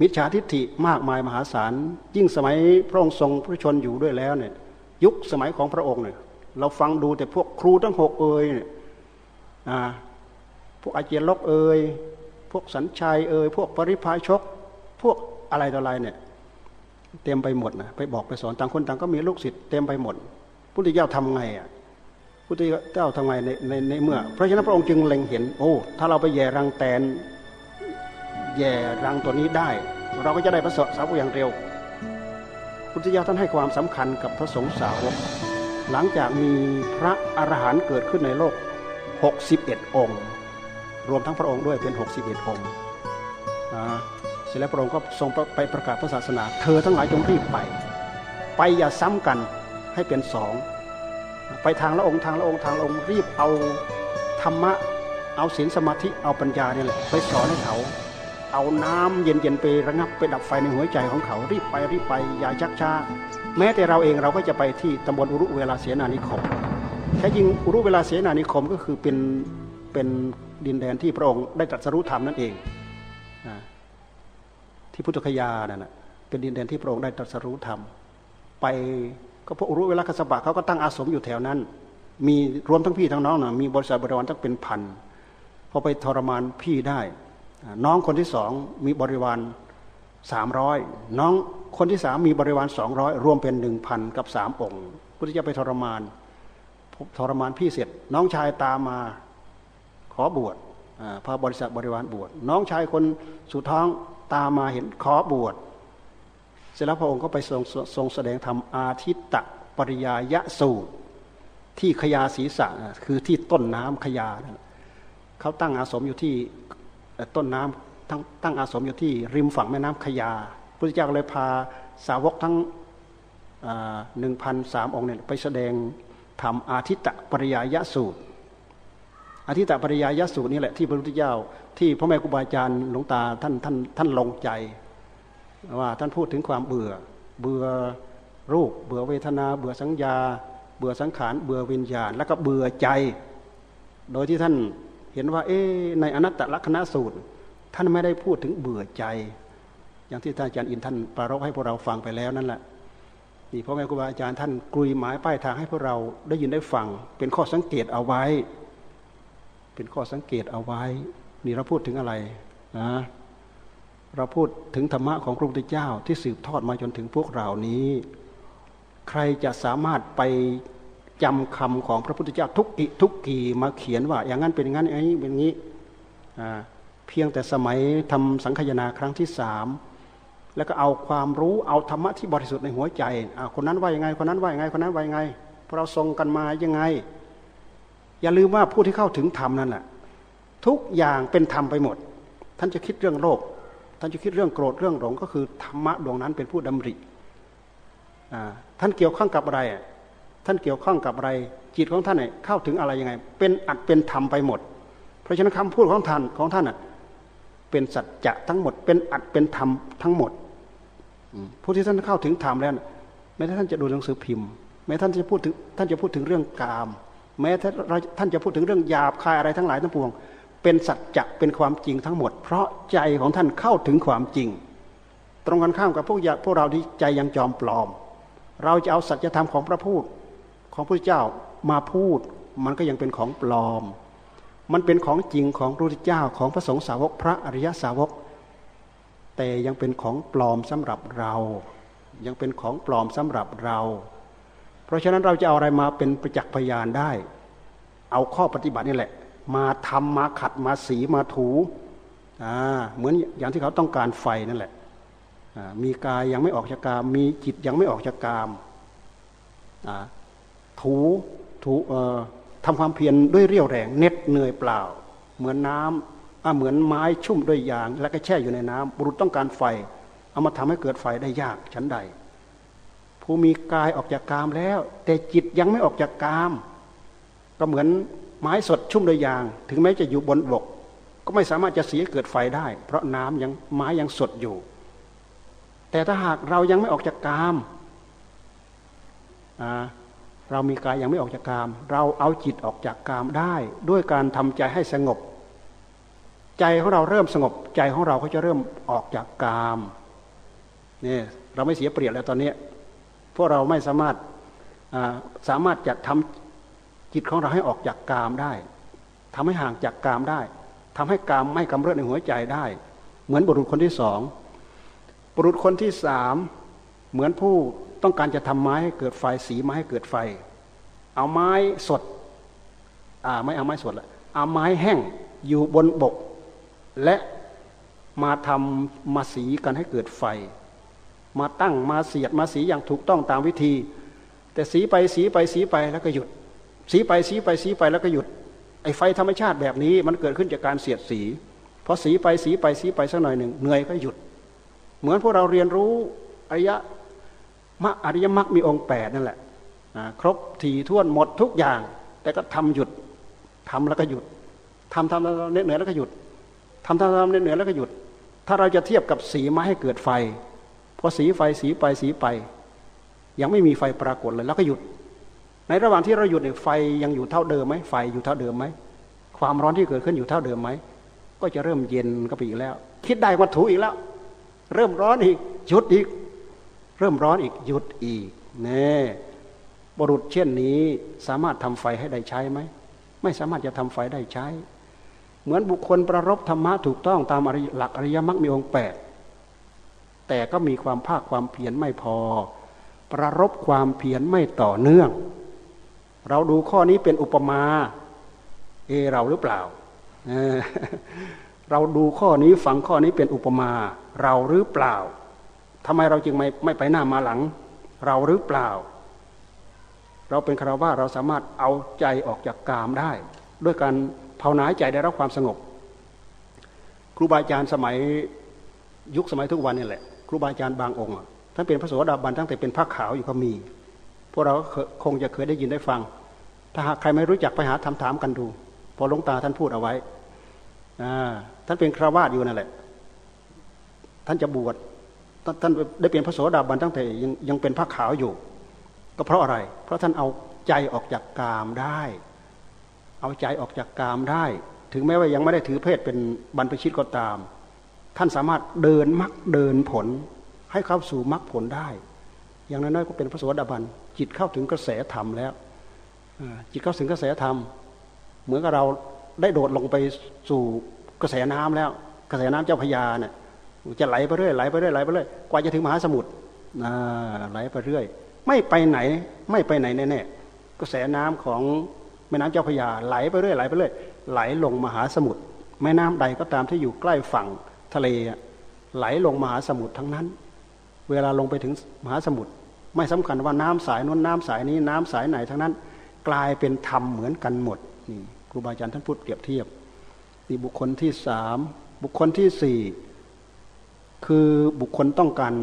มิจฉาทิฏฐิมากมายมหาศาล ยิ่งสมัยพระองค์ทรงพระชนอยู่ด้วยแล้วเนี่ย ยุคสมัยของพระองค์เนี่ยเราฟังดูแต่พวกครูทั้งหกเอ่ยเนี่ยพวกอาเจียนลกเอ่ยพวกสัญชัยเอ่ยพวกปริพาชก พวกอะไรต่ออะไรเนี่ยเต็มไปหมดนะไปบอกไปสอนต่างคนต่างก็มีลูกศิษย์เต็มไปหมดพุทธเจ้าทำไงอะ พุทธเจ้าทำไงในในในเมื่อ เพราะฉะนั้นพระองค์จึงเล็งเห็น โอ้ ถ้าเราไปแย่รังแตนแย่รังตัวนี้ได้ เราก็จะได้พระสสาวกอย่างเร็ว พุทธเจ้าท่านให้ความสำคัญกับพระสงฆ์สาวก หลังจากมีพระอรหันต์เกิดขึ้นในโลก 61 องค์ รวมทั้งพระองค์ด้วยเป็น 61 องค์เสร็จแล้วพระองค์ก็ทรงไปประกาศพระศาสนา เธอทั้งหลายจงรีบไป ไปอย่าซ้ำกันให้เป็นสอง ไปทางละองค์ทางละองค์ทางละองค์รีบเอาธรรมะเอาศีลสมาธิเอาปัญญาเนี่ยแหละไปสอนให้เขาเอาน้ำเย็นๆไประงับไปดับไฟในหัวใจของเขารีบไปรีบไปอย่าชักช้าแม้แต่เราเองเราก็จะไปที่ตำบลอุรุเวลาเสนานิคมแท้จริงอุรุเวลาเสนานิคมก็คือเป็นเป็นดินแดนที่พระองค์ได้ตรัสรู้ธรรมนั่นเองที่พุทธคยานั่นเป็นดินแดนที่พระองค์ได้ตรัสรู้ธรรมไป ก็พระอุรุเวลาคสบะเขาก็ตั้งอาสมอยู่แถวนั้น มีรวมทั้งพี่ทั้งน้องนะมีบริษัทบริวารตั้งเป็นพันพอไปทรมานพี่ได้ น้องคนที่สองมีบริวารสามร้อยน้องคนที่สามมีบริวารสองร้อยรวมเป็นหนึ่งพันกับสามองค์พุทธเจ้าไปทรมานทรมานพี่เสร็จ น้องชายตามมาขอบวชพระบริษัทบริวารบวชน้องชายคนสุดท้องตามมาเห็นขอบวช เสร็จแล้วพระองค์ก็ไปทรงทรงแสดงธรรมอาทิตตปริยายะสูตร ที่ขยาศีสะคือที่ต้นน้ำขยาเขาตั้งอาสมอยู่ที่ต้นน้ำทั้งตั้งอาสมอยู่ที่ริมฝั่งแม่น้ำขยาพระเจ้าเลยพาสาวกทั้งหนึ่งพันสามองค์เนี่ยไปแสดงทำอาทิตตปริยายสูตร อาทิตตปริยายสูตรนี่แหละที่พระพุทธเจ้าที่พระแม่ครูบาอาจารย์หลวงตาท่านท่านท่านลงใจ ว่าท่านพูดถึงความเบื่อ เบื่อรูป เบื่อเวทนา เบื่อสัญญา เบื่อสังขาร เบื่อวิญญาณ แล้วก็เบื่อใจ โดยที่ท่านเห็นว่า เอ๊ในอนัตตลักษณะสูตร ท่านไม่ได้พูดถึงเบื่อใจ อย่างที่ท่านอาจารย์อินท่านปรารภให้พวกเราฟังไปแล้วนั่นแหละนี่พ่อแม่ครูบาอาจารย์ท่านกลุยหมายป้ายทางให้พวกเราได้ยินได้ฟัง เป็นข้อสังเกตเอาไว้ เป็นข้อสังเกตเอาไว้ นี่เราพูดถึงอะไรนะ เราพูดถึงธรรมะของพระพุทธเจ้าที่สืบทอดมาจนถึงพวกเรานี้ ใครจะสามารถไปจำคำของพระพุทธเจ้าทุกกิทุกกีมาเขียนว่า อย่างนั้นเป็นอย่างนั้นอย่างนี้เป็นอย่างนี้เพียงแต่สมัยทำสังคยนาครั้งที่สามแล้วก็เอาความรู้เอาธรรมะที่บริสุทธิ์ในหัวใจคนนั้นว่ายังไงคนนั้นว่ายังไงคนนั้นว่ายังไงพอเราทรงกันมายังไง อย่าลืมว่าผู้ที่เข้าถึงธรรมนั่นแหละทุกอย่างเป็นธรรมไปหมด ท่านจะคิดเรื่องโลก ท่านจะคิดเรื่องโกรธเรื่องหลงก็คือธรรมะดวงนั้นเป็นผู้ดำริท่านเกี่ยวข้องกับอะไร ท่านเกี่ยวข้องกับอะไร จิตของท่านเนี่ยเข้าถึงอะไรยังไง เป็นอัดเป็นธรรมไปหมด เพราะฉะนั้นคำพูดของท่านของท่านอะเป็นสัจจะทั้งหมด เป็นอัดเป็นธรรมทั้งหมดผู้ที่ท่านเข้าถึงธรรมแล้วแม้ท่านจะดูหนังสือพิมพ์ แม้ท่านจะพูดถึงท่านจะพูดถึงเรื่องกาม แม้ท่านจะพูดถึงเรื่องหยาบคายอะไรทั้งหลายทั้งปวง เป็นสัจจะเป็นความจริงทั้งหมด เพราะใจของท่านเข้าถึงความจริง ตรงกันข้ามกับพวกพวกเราที่ใจยังจอมปลอม เราจะเอาสัจธรรมของพระพูดของพระเจ้ามาพูด มันก็ยังเป็นของปลอม มันเป็นของจริงของพระพุทธเจ้าของพระสงฆ์สาวกพระอริยสาวก แต่ยังเป็นของปลอมสำหรับเรา ยังเป็นของปลอมสำหรับเรา เพราะฉะนั้นเราจะเอาอะไรมาเป็นประจักษ์พยานได้ เอาข้อปฏิบัตินี่แหละ มาทำมาขัดมาสีมาถูเหมือนอย่างที่เขาต้องการไฟนั่นแหละมีกายยังไม่ออกจากกาม มีจิตยังไม่ออกจากกามถูถูทำความเพียรด้วยเรี่ยวแรงเน็ดเหนื่อยเปล่า เหมือนน้ำเหมือนไม้ชุ่มด้วยยาง แล้วก็แช่อยู่ในน้ำบุรุษต้องการไฟ เอามาทำให้เกิดไฟได้ยากชั้นใด ผู้มีกายออกจากกามแล้ว แต่จิตยังไม่ออกจากกาม ก็เหมือน ไม้สดชุ่มด้วยยาง ถึงแม้จะอยู่บนบก ก็ไม่สามารถจะเสียเกิดไฟได้ เพราะน้ำยังไม้ยังสดอยู่ แต่ถ้าหากเรายังไม่ออกจากกามเรามีกายยังไม่ออกจากกาม เราเอาจิตออกจากกามได้ ด้วยการทำใจให้สงบ ใจของเราเริ่มสงบ ใจของเราก็จะเริ่มออกจากกามนี่เราไม่เสียเปรียบแล้วตอนนี้พวกเราไม่สามารถสามารถจะทำ จิตของเราให้ออกจากกามได้ทำให้ห่างจากกามได้ทำให้กามไม่กำเริบในหัวใจได้ เหมือนบุรุษคนที่สองบุรุษคนที่สามเหมือนผู้ต้องการจะทำไม้ให้เกิดไฟสีไม้ให้เกิดไฟ เอาไม้สดอ่าไม่เอาไม้สดละเอาไม้แห้งอยู่บนบก และมาทำมาสีกันให้เกิดไฟ มาตั้งมาเสียดมาสีอย่างถูกต้องตามวิธี แต่สีไปสีไปสีไปแล้วก็หยุด สีไปสีไปสีไปแล้วก็หยุด ไอ้ไฟธรรมชาติแบบนี้มันเกิดขึ้นจากการเสียดสีพอสีไปสีไปสีไปสักหน่อยหนึ่งเหนื่อยก็หยุด เหมือนพวกเราเรียนรู้อริยะมรรอริยมรรคมีองค์แปดนั่นแหละครบทีท่วนหมดทุกอย่าง แต่ก็ทำหยุดทำแล้วก็หยุดทำทำเเหนื่อยแล้วก็หยุดทำทำทำเหนื่อยแล้วก็หยุด ถ้าเราจะเทียบกับสีมาให้เกิดไฟพอสีไฟสีไปสีไป ยังไม่มีไฟปรากฏเลยแล้วก็หยุด ในระหว่างที่เราหยุดเนี่ยไฟยังอยู่เท่าเดิมไหมไฟอยู่เท่าเดิมไหมความร้อนที่เกิดขึ้นอยู่เท่าเดิมไหมก็จะเริ่มเย็นก็ไปอีกแล้ว คิดได้มาถูอีกแล้ว เริ่มร้อนอีกหยุดอีก เริ่มร้อนอีกหยุดอีกเน่บุรุษเช่นนี้สามารถทำไฟให้ได้ใช้ไหมไม่สามารถจะทำไฟได้ใช้ เหมือนบุคคลประรบธรรมะถูกต้องตามหลักอริยมรรคมีองค์แปดแต่ก็มีความภาคความเพียรไม่พอ ประรบความเพียรไม่ต่อเนื่อง เราดูข้อนี้เป็นอุปมา เอเราหรือเปล่า เราดูข้อนี้ฟังข้อนี้เป็นอุปมา เราหรือเปล่าทำไมเราจึงไม่ไม่ไปหน้ามาหลัง เราหรือเปล่า เราเป็นคารวะเราสามารถเอาใจออกจากกามได้ ด้วยการภาวนาใจได้รับความสงบ ครูบาอาจารย์สมัยยุคสมัยทุกวันนี่แหละ ครูบาอาจารย์บางองค์ท่านเป็นพระโสดาบันตั้งแต่เป็นพระขาวอยู่ก็มี พวกเราคงจะเคยได้ยินได้ฟัง ถ้าหากใครไม่รู้จักไปหาถามถามกันดู พอหลวงตาท่านพูดเอาไว้ท่านเป็นคราวาสอยู่นั่นแหละ ท่านจะบวชท่านได้เป็นพระโสดาบันตั้งแต่ยังยังเป็นพระขาวอยู่ ก็เพราะอะไร เพราะท่านเอาใจออกจากกามได้ เอาใจออกจากกามได้ ถึงแม้ว่ายังไม่ได้ถือเพศเป็นบรรพชิตก็ตาม ท่านสามารถเดินมรรคเดินผล ให้เข้าสู่มรรคผลได้ อย่างน้อยๆก็เป็นพระโสดาบัน จิตเข้าถึงกระแสธรรมแล้วจิตเข้าถึงกระแสธรรม เหมือนกับเราได้โดดลงไปสู่กระแสน้ำแล้ว กระแสน้ำเจ้าพยาเนี่ยจะไหลไปเรื่อยไหลไปเรื่อยไหลไปเรื่อยกว่าจะถึงมหาสมุทรไหลไปเรื่อย ไม่ไปไหนไม่ไปไหนแน่ๆกระแสน้ำของแม่น้ำเจ้าพระยาไหลไปเรื่อยไหลไปเรื่อยไหลลงมหาสมุทรแม่น้ำใดก็ตามที่อยู่ใกล้ฝั่งทะเลไหลลงมหาสมุทรทั้งนั้น เวลาลงไปถึงมหาสมุทร ไม่สำคัญว่าน้ำสายนู้นน้ำสายนี้น้ำสายไหนทั้งนั้น กลายเป็นธรรมเหมือนกันหมดนี่ครูบาอาจารย์ท่านพูดเปรียบเทียบนี่บุคคลที่สามบุคคลที่สี่คือบุคคลต้องการ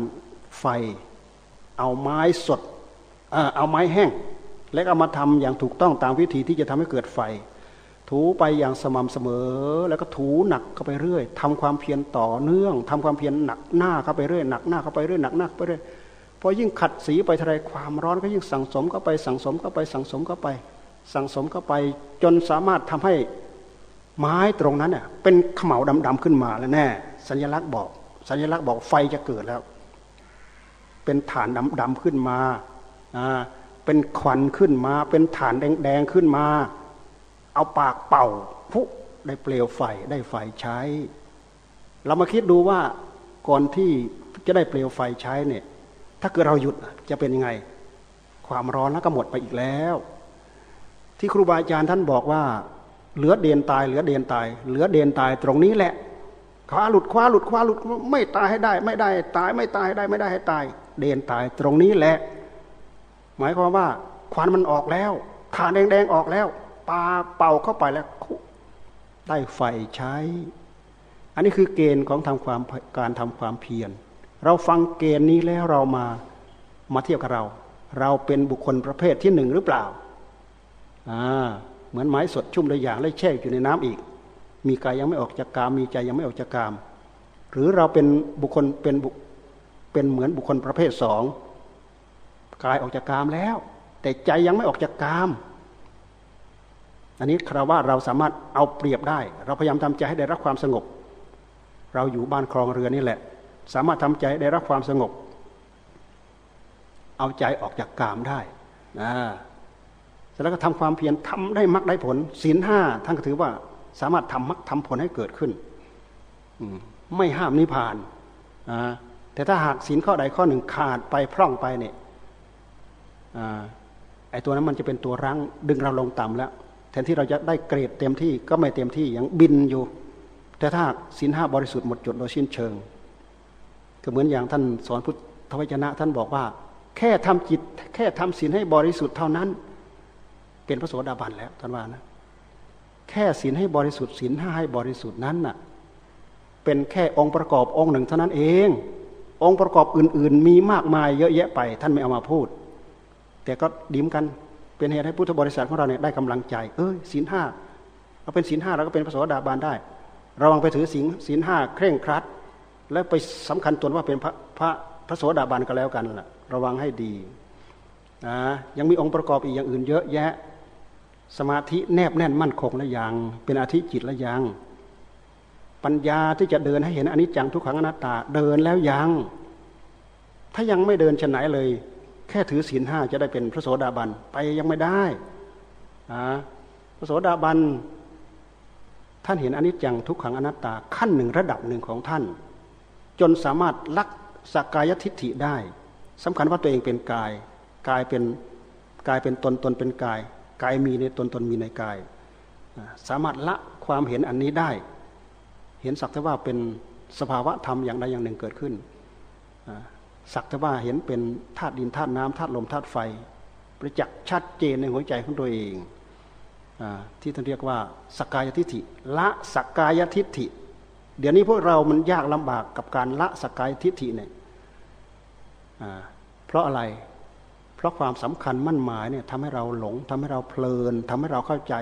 ไฟ เอาไม้สดเอาไม้แห้ง และเอามาทำอย่างถูกต้องตามวิธีที่จะทำให้เกิดไฟ ถูไปอย่างสม่ำเสมอ แล้วก็ถูหนักเข้าไปเรื่อยทำความเพียรต่อเนื่องทำความเพียรหนักหน้าเข้าไปเรื่อยหนักหน้าเข้าไปเรื่อยหนักหน้าไปเรื่อย พอยิ่งขัดสีไปเท่าไรความร้อนก็ยิ่งสั่งสมเข้าไปสั่งสมเข้าไปสั่งสมเข้าไป สั่งสมเข้าไป จนสามารถทำให้ไม้ตรงนั้นเน่ยเป็นขมเหลาดำๆขึ้นมาแล้วแน่สัญลักษณ์บอก สัญลักษณ์บอกไฟจะเกิดแล้ว เป็นฐานดำๆขึ้นมาเป็นควันขึ้นมา เป็นฐานแดงๆขึ้นมา เอาปากเป่าพุได้เปลวไฟได้ไฟใช้ เรามาคิดดูว่าก่อนที่จะได้เปลวไฟใช้เนี่ย ถ้าเกิดเราหยุดจะเป็นยังไง ความร้อนแล้วก็หมดไปอีกแล้ว ที่ครูบาอาจารย์ท่านบอกว่า เหลือเดนตาย เหลือเดนตาย เหลือเดนตายตรงนี้แหละคว้าหลุดคว้าหลุดคว้าหลุดไม่ตายให้ได้ ไม่ได้ ตายไม่ตายให้ได้ไม่ได้ให้ตาย เดนตายตรงนี้แหละ หมายความว่าควันมันออกแล้วฐานแดงๆออกแล้วปาเป่าเข้าไปแล้วได้ไฟใช้ อันนี้คือเกณฑ์ของทำความการทำความเพียร เราฟังเกณฑ์นี้แล้วเรามามาเทียบกับเรา เราเป็นบุคคลประเภทที่หนึ่งหรือเปล่าอ่าเหมือนไม้สดชุ่มระอย่างแล้วแช่อยู่ในน้ำอีก มีกายยังไม่ออกจากกามมีใจยังไม่ออกจากกาม หรือเราเป็นบุคคลเป็นบุเป็นเหมือนบุคคลประเภทสองกายออกจากกามแล้ว แต่ใจยังไม่ออกจากกามอันนี้คราว่าเราสามารถเอาเปรียบได้ เราพยายามทำใจให้ได้รับความสงบ เราอยู่บ้านคลองเรือนี่แหละ สามารถทำใจได้รับความสงบ เอาใจออกจากกามได้นะเสร็จแล้วก็ทำความเพียรทำได้มรรคได้ผลศีลห้าท่านก็ถือว่าสามารถทำมรรคทำผลให้เกิดขึ้นไม่ห้ามนิพพานแต่ถ้าหากศีลข้อใดข้อหนึ่งขาดไปพร่องไปเนี่ยไอ้ตัวนั้นมันจะเป็นตัวรั้งดึงเราลงต่ำแล้ว แทนที่เราจะได้เกรดเต็มที่ก็ไม่เต็มที่ยังบินอยู่ แต่ถ้าศีลห้าบริสุทธิ์หมดจดโดยสิ้นเชิง ก็เหมือนอย่างท่านสอนพุทธวจนะ ท่านบอกว่า แค่ทำจิต แค่ทำศีลให้บริสุทธิ์เท่านั้น เป็นพระโสดาบันแล้วท่านว่านะแค่ศีลให้บริสุทธิ์ศีลห้าให้บริสุทธิ์นั้นน่ะเป็นแค่องค์ประกอบองค์หนึ่งเท่านั้นเอง องค์ประกอบอื่น ๆ มีมากมายเยอะแยะไป ท่านไม่เอามาพูด แต่ก็ดิ้มกันเป็นเหตุให้พุทธบริษัทของเราเนี่ยได้กำลังใจ เอ้ยศีลห้าเราเป็นศีลห้าเราก็เป็นพระโสดาบันได้ระวังไปถือศีลศีลห้าเคร่งครัด แล้วไปสำคัญตนว่าเป็นพระพระพระโสดาบันก็แล้วกันล่ะ ระวังให้ดีนะยังมีองค์ประกอบอีกอย่างอื่นเยอะแยะ สมาธิแนบแน่นมั่นคงแล้วยัง เป็นอาธิจิตแล้วยัง ปัญญาที่จะเดินให้เห็นอนิจจังทุกขังอนัตตาเดินแล้วยัง ถ้ายังไม่เดินชนไหนเลย แค่ถือศีลห้าจะได้เป็นพระโสดาบันไปยังไม่ได้พระโสดาบันท่านเห็นอนิจจังทุกขังอนัตตาขั้นหนึ่งระดับหนึ่งของท่าน จนสามารถลักสกายทิฏฐิได้สำคัญว่าตัวเองเป็นกาย กายเป็นกายเป็นตนตนเป็นกาย กายมีในตนตนมีในกาย สามารถละความเห็นอันนี้ได้ เห็นสักแต่ว่าเป็นสภาวะธรรมอย่างใดอย่างหนึ่งเกิดขึ้นสักแต่ว่าเห็นเป็นธาตุดินธาตุน้ำธาตุลมธาตุไฟ ประจักษ์ชัดเจนในหัวใจของตัวเองที่ท่านเรียกว่าสกายทิฏฐิละสกายทิฏฐิ เดี๋ยวนี้พวกเรามันยากลำบากกับการละสกายทิฏฐิเนี่ยเพราะอะไร เพราะความสำคัญมั่นหมายเนี่ยทำให้เราหลงทำให้เราเพลินทำให้เราเข้าใจ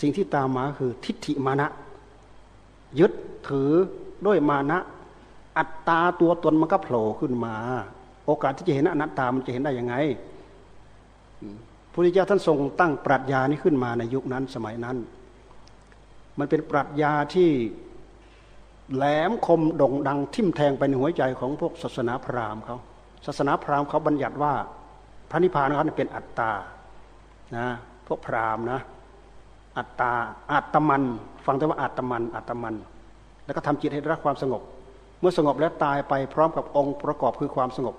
สิ่งที่ตามมาคือทิฏฐิมานะ ยึดถือด้วยมานะ อัตตาตัวตนมันก็โผล่ขึ้นมา โอกาสที่จะเห็นอนัตตามันจะเห็นได้ยังไงพระพุทธเจ้าท่านทรงตั้งปรัชญานี้ขึ้นมาในยุคนั้นสมัยนั้น มันเป็นปรัชญาที่ แหลมคมด่งดังทิ่มแทงไปในหัวใจของพวกศาสนาพราหมณ์เขาศาสนาพราหมณ์เขาบัญญัติว่า พระนิพพานเขาเป็นอัตตานะพวกพราหมณ์นะอัตตาอัตมัน ฟังแต่ว่าอัตมันอัตมัน แล้วก็ทำจิตให้รับความสงบ เมื่อสงบแล้วตายไปพร้อมกับองค์ประกอบคือความสงบ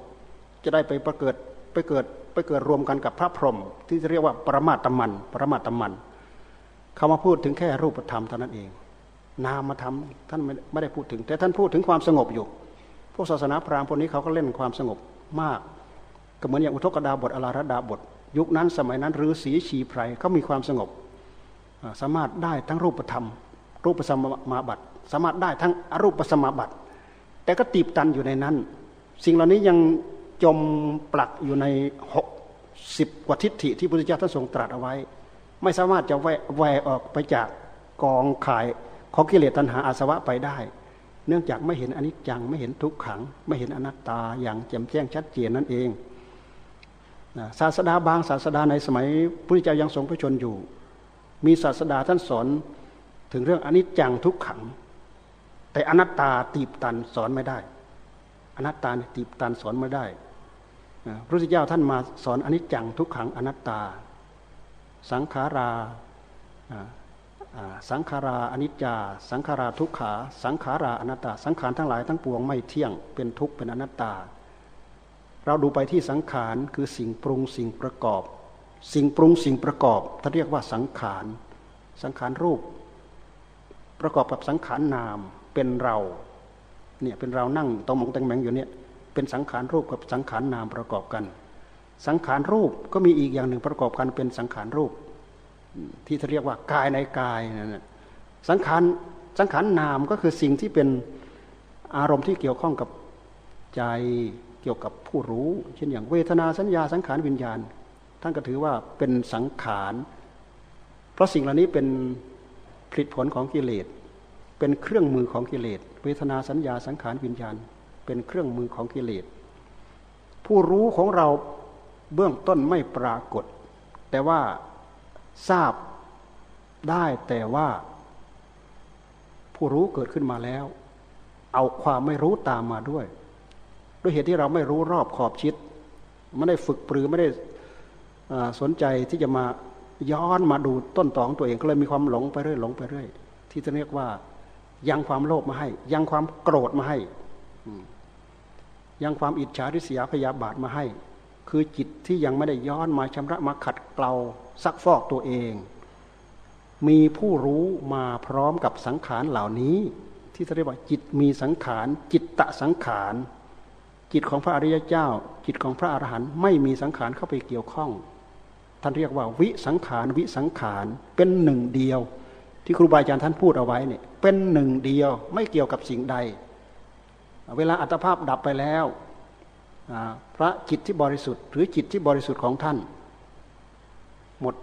จะได้ไปประเกิดไปเกิดไปเกิดรวมกันกับพระพรหมที่เรียกว่าปรมาตมันปรมาตมันเขามาพูดถึงแค่รูปธรรมเท่านั้นเอง นามธรรมท่านไม่ได้พูดถึง แต่ท่านพูดถึงความสงบอยู่ พวกศาสนาพราหมณ์พวกนี้เขาก็เล่นความสงบมาก ก็เหมือนอย่างอุทกดาบทอลาระดาบท ยุคนั้นสมัยนั้นฤาษีชีไพรเขามีความสงบ สามารถได้ทั้งรูปธรรม รูปสมาบัติ สามารถได้ทั้งอรูปสมาบัติ แต่ก็ตีบตันอยู่ในนั้น สิ่งเหล่านี้ยังจมปลักอยู่ในหกสิบกว่าทิฏฐิที่พระพุทธเจ้าท่านทรงตรัสเอาไว้ ไม่สามารถจะแหววออกไปจากกองข่าย ของกิเลสตัณหาอาสวะไปได้ เนื่องจากไม่เห็นอนิจจังไม่เห็นทุกขัง ไม่เห็นอนัตตาอย่างแจ่มแจ้งชัดเจนนั่นเองศาสดาบางศาสดาในสมัยพระเจ้ายังทรงพระชนอยู่ มีศาสดาท่านสอนถึงเรื่องอนิจจังทุกขัง แต่อนัตตาตีบตันสอนไม่ได้ อนัตตาตีบตันสอนไม่ได้พระพุทธเจ้าท่านมาสอนอนิจจังทุกขังอนัตตา สังขารา สังขาราอนิจจา สังขาราทุกขา สังขาราอนัตตา สังขารทั้งหลายทั้งปวงไม่เที่ยง เป็นทุกข์เป็นอนัตตา เราดูไปที่สังขารคือสิ่งปรุงสิ่งประกอบ สิ่งปรุงสิ่งประกอบท่านเรียกว่าสังขาร สังขารรูป ประกอบกับสังขารนาม เป็นเรา เนี่ยเป็นเรานั่งตรงมงแตงแมงอยู่เนี่ย เป็นสังขารรูปกับสังขารนามประกอบกัน สังขารรูปก็มีอีกอย่างหนึ่งประกอบกันเป็นสังขารรูป ที่เขาเรียกว่ากายในกายนั่นสังขารสังขารนามก็คือสิ่งที่เป็นอารมณ์ที่เกี่ยวข้องกับใจเกี่ยวกับผู้รู้ เช่นอย่างเวทนาสัญญาสังขารวิญญาณ ท่านก็ถือว่าเป็นสังขารเพราะสิ่งเหล่านี้เป็นผลิตผลของกิเลสเป็นเครื่องมือของกิเลสเวทนาสัญญาสังขารวิญญาณ เป็นเครื่องมือของกิเลสผู้รู้ของเราเบื้องต้นไม่ปรากฏ แต่ว่า ทราบได้แต่ว่า ผู้รู้เกิดขึ้นมาแล้ว เอาความไม่รู้ตามมาด้วย ด้วยเหตุที่เราไม่รู้รอบขอบชิดไม่ได้ฝึกปรือไม่ได้สนใจที่จะมาย้อนมาดูต้นตอของตัวเองก็เลยมีความหลงไปเรื่อยหลงไปเรื่อยที่จะเรียกว่า ยังความโลภมาให้ ยังความโกรธมาให้ยังความอิจฉาริษยาพยาบาทมาให้ คือจิตที่ยังไม่ได้ย้อนมาชำระมาขัดเกลา ซักฟอกตัวเอง มีผู้รู้มาพร้อมกับสังขารเหล่านี้ ที่เรียกว่าจิตมีสังขาร จิตตะสังขาร จิตของพระอริยเจ้า จิตของพระอรหันต์ไม่มีสังขารเข้าไปเกี่ยวข้อง ท่านเรียกว่าวิสังขารวิสังขารเป็นหนึ่งเดียว ที่ครูบาอาจารย์ท่านพูดเอาไว้เนี่ยเป็นหนึ่งเดียวไม่เกี่ยวกับสิ่งใด เวลาอัตภาพดับไปแล้วพระจิตที่บริสุทธิ์ หรือจิตที่บริสุทธิ์ของท่าน หมด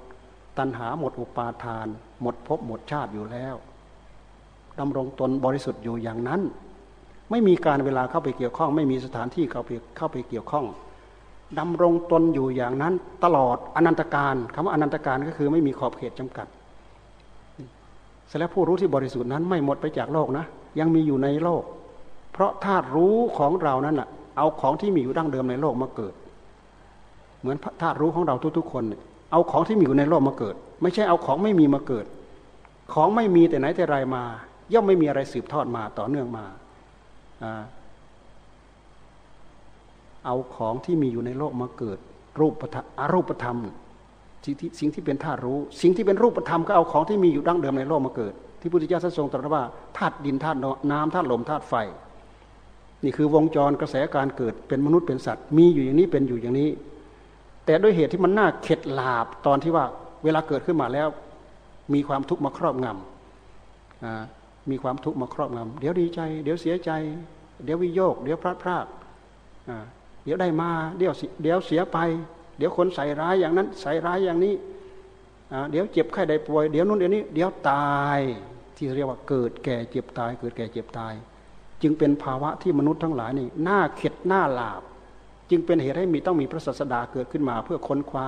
ตัณหาหมดอุปาทาน หมดภพหมดชาติอยู่แล้วดำรงตนบริสุทธิ์อยู่อย่างนั้น ไม่มีการเวลาเข้าไปเกี่ยวข้อง ไม่มีสถานที่เข้าไปเข้าไปเกี่ยวข้องดำรงตนอยู่อย่างนั้น ตลอดอนันตการคำว่าอนันตการก็คือไม่มีขอบเขตจำกัดเสร็จแล้วผู้รู้ที่บริสุทธิ์นั้นไม่หมดไปจากโลกนะ ยังมีอยู่ในโลก เพราะธาตุรู้ของเรานั้นอะเอาของที่มีอยู่ดั้งเดิมในโลกมาเกิด เหมือนธาตุรู้ของเราทุกๆ คนเนี่ย เอาของที่มีอยู่ในโลกมาเกิด ไม่ใช่เอาของไม่มีมาเกิด ของไม่มีแต่ไหนแต่ไรมา ย่อมไม่มีอะไรสืบทอดมาต่อเนื่องมาเอาของที่มีอยู่ในโลกมาเกิด รูปธรรมอรูปธรรมสิ่งที่สิ่งที่เป็นธาตุรู้ สิ่งที่เป็นรูปธรรมก็เอาของที่มีอยู่ดั้งเดิมในโลกมาเกิด ที่พุทธเจ้าทรงตรัสว่าธาตุดินธาตุน้ำธาตุลมธาตุไฟ นี่คือวงจรกระแสการเกิดเป็นมนุษย์เป็นสัตว์ มีอยู่อย่างนี้เป็นอยู่อย่างนี้ แต่ด้วยเหตุที่มันน่าเข็ดหลาบตอนที่ว่าเวลาเกิดขึ้นมาแล้ว มีความทุกข์มาครอบงำมีความทุกข์มาครอบงำเดี๋ยวดีใจ เดี๋ยวเสียใจ เดี๋ยววิโยก เดี๋ยวพลาดพลาดเดี๋ยวได้มา เดี๋ยวเดี๋ยวเสียไป เดี๋ยวคนใส่ร้ายอย่างนั้น ใส่ร้ายอย่างนี้เดี๋ยวเจ็บไข้ได้ป่วย เดี๋ยวนู้นเดี๋ยวนี้ เดี๋ยวตายที่เรียกว่าเกิดแก่เจ็บตาย เกิดแก่เจ็บตาย จึงเป็นภาวะที่มนุษย์ทั้งหลายนี่หน้าเข็ดหน้าหลาบ จึงเป็นเหตุให้มีต้องมีพระศาสดาเกิดขึ้นมา เพื่อค้นคว้า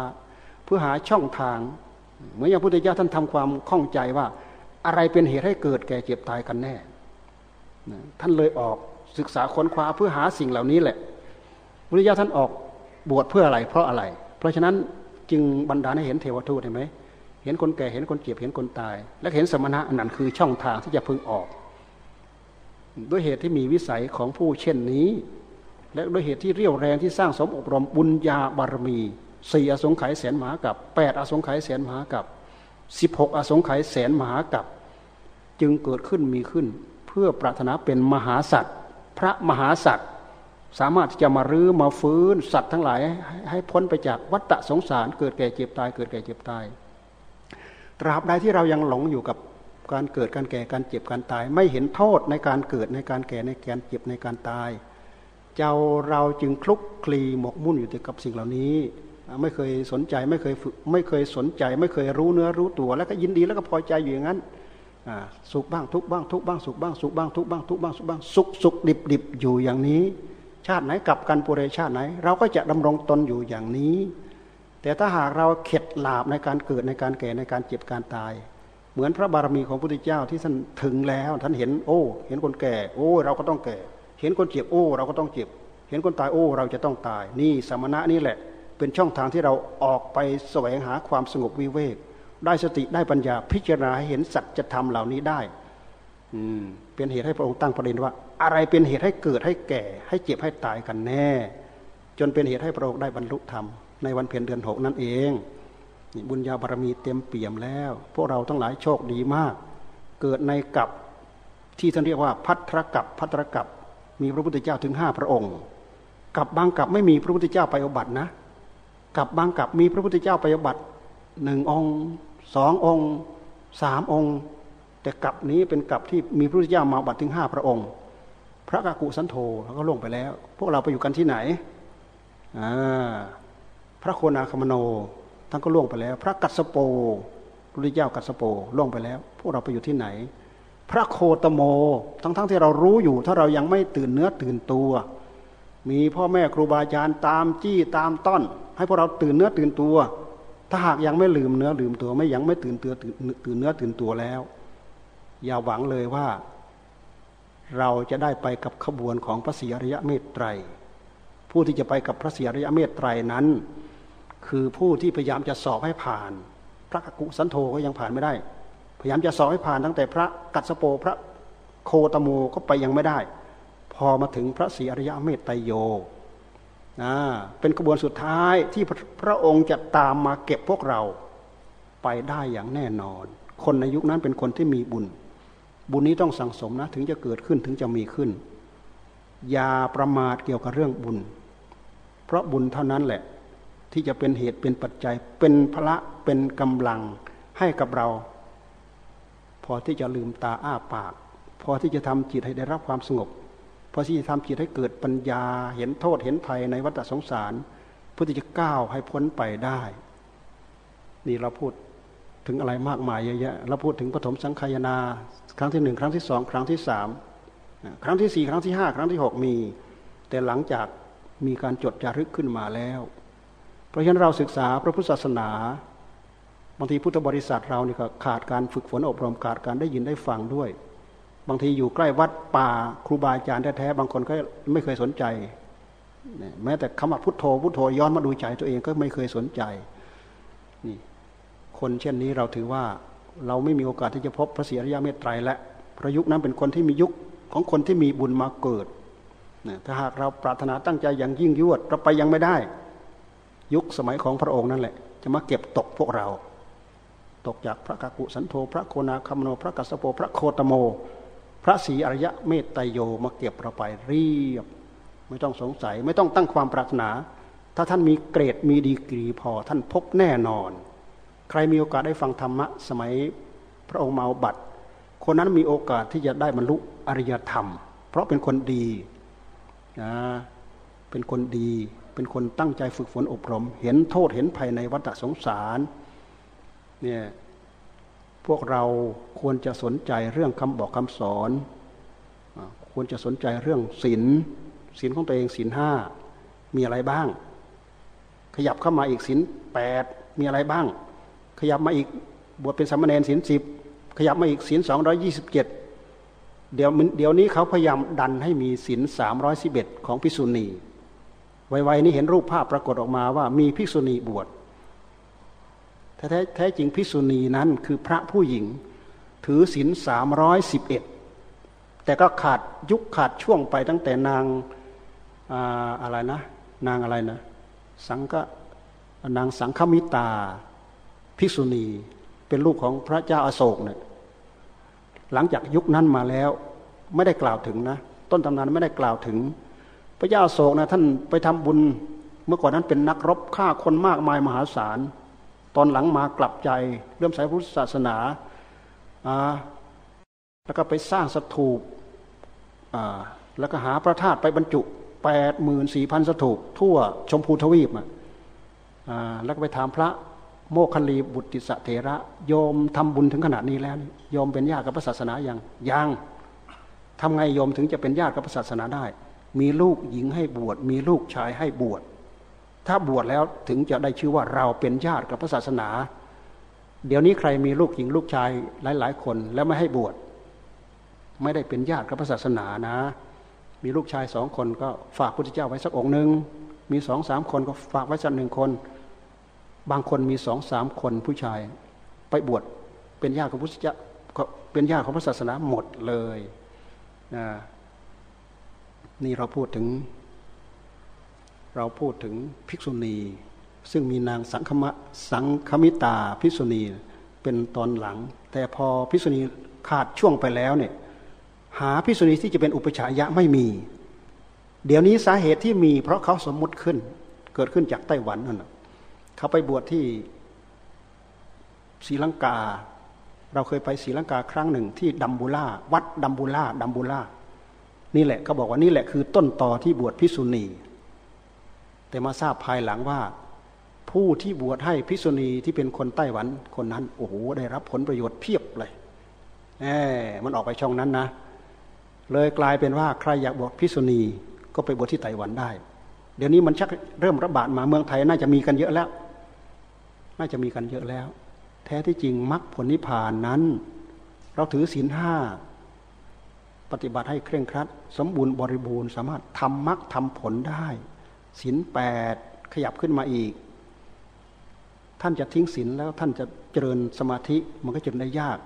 เพื่อหาช่องทาง เหมือนอย่างพุทธเจ้าท่านทำความข้องใจว่าอะไรเป็นเหตุให้เกิดแก่เจ็บตายกันแน่ ท่านเลยออกศึกษาค้นคว้าเพื่อหาสิ่งเหล่านี้แหละพุทธเจ้าท่านออกบวชเพื่ออะไร เพราะอะไร เพราะฉะนั้นจึงบรรดาให้เห็นเทวทูตเห็นไหมเห็นคนแก่เห็นคนเจ็บเห็นคนตาย และเห็นสมณะนั่นคือช่องทางที่จะพึงออก ด้วยเหตุที่มีวิสัยของผู้เช่นนี้ และด้วยเหตุที่เรี่ยวแรงที่สร้างสมอบรมบุญญาบารมีสี่อสงไขยแสนมหากับแปดอสงไขยแสนมหากับสิบหกอสงไขยแสนมหากับจึงเกิดขึ้นมีขึ้น เพื่อปรารถนาเป็นมหาสัตว์พระมหาสัตว์สามารถที่จะมารื้อมาฟื้นสัตว์ทั้งหลายให้พ้นไปจากวัฏสงสารเกิดแก่เจ็บตายเกิดแก่เจ็บตาย ตราบใดที่เรายังหลงอยู่กับการเกิดการแก่การเจ็บการตาย ไม่เห็นโทษในการเกิดในการแก่ในการเจ็บในการตาย เจ้าเราจึงคลุกคลีหมกมุ่นอยู่แต่กับสิ่งเหล่านี้ ไม่เคยสนใจไม่เคยฝึกไม่เคยสนใจ ไม่เคยรู้เนื้อรู้ตัว แล้วก็ยินดีแล้วก็พอใจอยู่อย่างนั้นสุขบ้างทุกบ้างทุกบ้างสุขบ้างสุขบ้างทุกบ้างทุกบ้างสุขบ้างสุขสุขดิบดิบอยู่อย่างนี้ ชาติไหนกลับกันปุเรชาติไหน เราก็จะดำรงตนอยู่อย่างนี้ แต่ถ้าหากเราเข็ดหลาบในการเกิดในการแก่ในการเจ็บการตาย เหมือนพระบารมีของพระพุทธเจ้าที่ท่านถึงแล้วท่านเห็น โอ้ เห็นคนแก่ โอ้ เราก็ต้องแก่ เห็นคนเจ็บโอ้ เราก็ต้องเจ็บ เห็นคนตายโอ้ เราจะต้องตาย นี่สมณะนี่แหละ เป็นช่องทางที่เราออกไปแสวงหาความสงบวิเวก ได้สติได้ปัญญาพิจารณาหเห็นสัจธรรมเหล่านี้ได้อืมเป็นเหตุให้พระองค์ตั้งประเด็นว่า อะไรเป็นเหตุให้เกิดให้แก่ ให้เจ็บให้ตายกันแน่ จนเป็นเหตุให้พระองค์ได้บรรลุธรรมในวันเพ็ญเดือนหกนั่นเองบุญญาบารมีเต็มเปี่ยมแล้ว พวกเราทั้งหลายโชคดีมาก เกิดในกับที่ท่านเรียกว่าพัทรกับพัทรกับ มีพระพุทธเจ้าถึงห้าพระองค์กับบางกับไม่มีพระพุทธเจ้าไปอบัตินะกับบางกับมีพระพุทธเจ้าไปอบัติหนึ่งองค์สององค์สามองค์ แต่กับนี้เป็นกับที่มีพระพุทธเจ้ามาบัติถึงห้าพระองค์ พระกากุสันโธเขาก็ลงไปแล้ว พวกเราไปอยู่กันที่ไหนพระโคนาคมโนท่านก็ล่วงไปแล้ว พระกัสโปพระพุทธเจ้ากัสโปล่วงไปแล้ว พวกเราไปอยู่ที่ไหน พระโคตโม ทั้งๆทที่เรารู้อยู่ ถ้าเรายังไม่ตื่นเนื้อตื่นตัว มีพ่อแม่ครูบาอาจารย์ตามจี้ตามต้อน ให้พวกเราตื่นเนื้อตื่นตัว ถ้าหากยังไม่ลืมเนื้อลืมตัวไม่ยังไม่ตื่นตัวตื่นเนื้อตื่นตัวแล้ว อย่าหวังเลยว่า เราจะได้ไปกับขบวนของพระศรีอริยเมตไตร ผู้ที่จะไปกับพระศรีอริยเมตไตรนั้น คือผู้ที่พยายามจะสอบให้ผ่าน พระกุสันโธก็ยังผ่านไม่ได้ ยายามจะสอบให้ผ่านตั้งแต่พระกัสโปพระโคตโมก็ไปยังไม่ได้ พอมาถึงพระศรีอริยเมตไตโยนะเป็นกระบวนสุดท้ายที่พระองค์จะตามมาเก็บพวกเราไปได้อย่างแน่นอน คนในยุคนั้นเป็นคนที่มีบุญ บุญนี้ต้องสั่งสมนะ ถึงจะเกิดขึ้นถึงจะมีขึ้น อย่าประมาทเกี่ยวกับเรื่องบุญ เพราะบุญเท่านั้นแหละ ที่จะเป็นเหตุเป็นปัจจัยเป็นพระเป็นกำลังให้กับเรา พอที่จะลืมตาอ้าปาก พอที่จะทำจิตให้ได้รับความสงบ พอที่จะทำจิตให้เกิดปัญญาเห็นโทษเห็นภัยในวัฏสงสารเพื่อที่จะก้าวให้พ้นไปได้ นี่เราพูดถึงอะไรมากมายเยอะแยะเราพูดถึงปฐมสังขยนา ครั้งที่หนึ่งครั้งที่สองครั้งที่สามครั้งที่สี่ครั้งที่ห้าครั้งที่หกมี แต่หลังจากมีการจดจารึกขึ้นมาแล้ว เพราะฉะนั้นเราศึกษาพระพุทธศาสนา บางทีพุทธบริษัทเราเนี่ยขาดการฝึกฝนอบรมขาดการได้ยินได้ฟังด้วย บางทีอยู่ใกล้วัดป่าครูบาอาจารย์แท้ๆบางคนก็ไม่เคยสนใจแม้แต่คำว่าพุทโธพุทโธย้อนมาดูใจตัวเองก็ไม่เคยสนใจนี่คนเช่นนี้เราถือว่าเราไม่มีโอกาสที่จะพบพระศรีอริยเมตไตรและพระยุคนั้นเป็นคนที่มียุคของคนที่มีบุญมาเกิดถ้าหากเราปรารถนาตั้งใจอย่างยิ่งยวดเราไปยังไม่ได้ ยุคสมัยของพระองค์นั่นแหละ จะมาเก็บตกพวกเรา ตกจากพระกากุสันโธพระโคนาคามโนพระกัสสโปพระโคตโม พระศรีอริยะเมตไตโยมาเก็บเราไปเรียบ ไม่ต้องสงสัยไม่ต้องตั้งความปรารถนา ถ้าท่านมีเกรดมีดีกรีพอท่านพบแน่นอน ใครมีโอกาสได้ฟังธรรมะสมัยพระองค์มาบัตคนนั้นมีโอกาสที่จะได้บรรลุอริยธรรม เพราะเป็นคนดีนะเป็นคนดี เป็นคนตั้งใจฝึกฝนอบรม เห็นโทษเห็นภัยในวัฏสงสาร เนี่ยพวกเราควรจะสนใจเรื่องคำบอกคำสอนควรจะสนใจเรื่องศีลศีลของตัวเองศีลห้ามีอะไรบ้าง ขยับเข้ามาอีกศีลแปดมีอะไรบ้าง ขยับมาอีกบวชเป็นสามเณรศีลสิบขยับมาอีกศีลสองร้อยี่สิบเจ็ดเดี๋ยวเดี๋ยวนี้เขาพยายามดันให้มีศีลสามร้อยสิบเอ็ดของพิสุณีไวๆนี้เห็นรูปภาพปรากฏออกมาว่ามีภิกษุณีบวช แท้แท้จริงภิกษุณีนั้นคือพระผู้หญิง ถือศีลสามร้อยสิบเอ็ดแต่ก็ขาดยุคขาดช่วงไปตั้งแต่นางอะไรนะ นางอะไรนะ สังกนางสังคมิตาภิกษุณีเป็นลูกของพระเจ้าอาโศกเนี่ยหลังจากยุคนั้นมาแล้วไม่ได้กล่าวถึงนะ ต้นตำนานไม่ได้กล่าวถึง พระเจ้าโศกนะท่านไปทำบุญเมื่อก่อนนั้นเป็นนักรบฆ่าคนมากมายมหาศาล ตอนหลังมากลับใจเริ่มใส่พุทธศาสนาแล้วก็ไปสร้างสถูปแล้วก็หาพระธาตุไปบรรจุแปดหมื่นสี่พันสถูปทั่วชมพูทวีปแล้วก็ไปถามพระโมคคัลลีบุตติสเถระ โยมทำบุญถึงขนาดนี้แล้ว โยมเป็นญาติกับพระศาสนาอย่างยังทำไงโยมถึงจะเป็นญาติกับพระศาสนาได้ มีลูกหญิงให้บวช มีลูกชายให้บวช ถ้าบวชแล้วถึงจะได้ชื่อว่าเราเป็นญาติกับพระศาสนา เดี๋ยวนี้ใครมีลูกหญิงลูกชายหลาย ๆ คนแล้วไม่ให้บวชไม่ได้เป็นญาติกับพระศาสนานะ มีลูกชายสองคนก็ฝากพุทธเจ้าไว้สักองค์หนึ่งมีสองสามคนก็ฝากไว้สักหนึ่งคน บางคนมีสองสามคนผู้ชายไปบวชเป็นญาติของพุทธเจ้าเป็นญาติของพระศาสนาหมดเลยนะนี่เราพูดถึง เราพูดถึงภิกษุณี ซึ่งมีนางสังคมะสังคมิตาพิษุณีเป็นตอนหลัง แต่พอพิษุณีขาดช่วงไปแล้วเนี่ยหาพิษุณีที่จะเป็นอุปชายะไม่มี เดี๋ยวนี้สาเหตุที่มี เพราะเขาสมมุติขึ้น เกิดขึ้นจากไต้หวันนั่นเขาไปบวชที่ศรีลังกา เราเคยไปศรีลังกาครั้งหนึ่งที่ดัมบูล่าวัดดัมบูล่าดัมบูล่านี่แหละเขาบอกว่านี่แหละคือต้นต่อที่บวชพิษุณี แต่มาทราบภายหลังว่า ผู้ที่บวชให้พิษุณีที่เป็นคนไต้หวันคนนั้นโอ้โหได้รับผลประโยชน์เพียบเลยแหมมันออกไปช่องนั้นนะ เลยกลายเป็นว่าใครอยากบวชพิษุณีก็ไปบวชที่ไต้หวันได้ เดี๋ยวนี้มันชักเริ่มระบาดมาเมืองไทยน่าจะมีกันเยอะแล้ว น่าจะมีกันเยอะแล้ว แท้ที่จริงมรรคผลนิพพานนั้น เราถือศีลห้าปฏิบัติให้เคร่งครัด สมบูรณ์บริบูรณ์สามารถทำมรรคทำผลได้ ศีลแปดขยับขึ้นมาอีก ท่านจะทิ้งศีลแล้วท่านจะเจริญสมาธิมันก็จะได้ยาก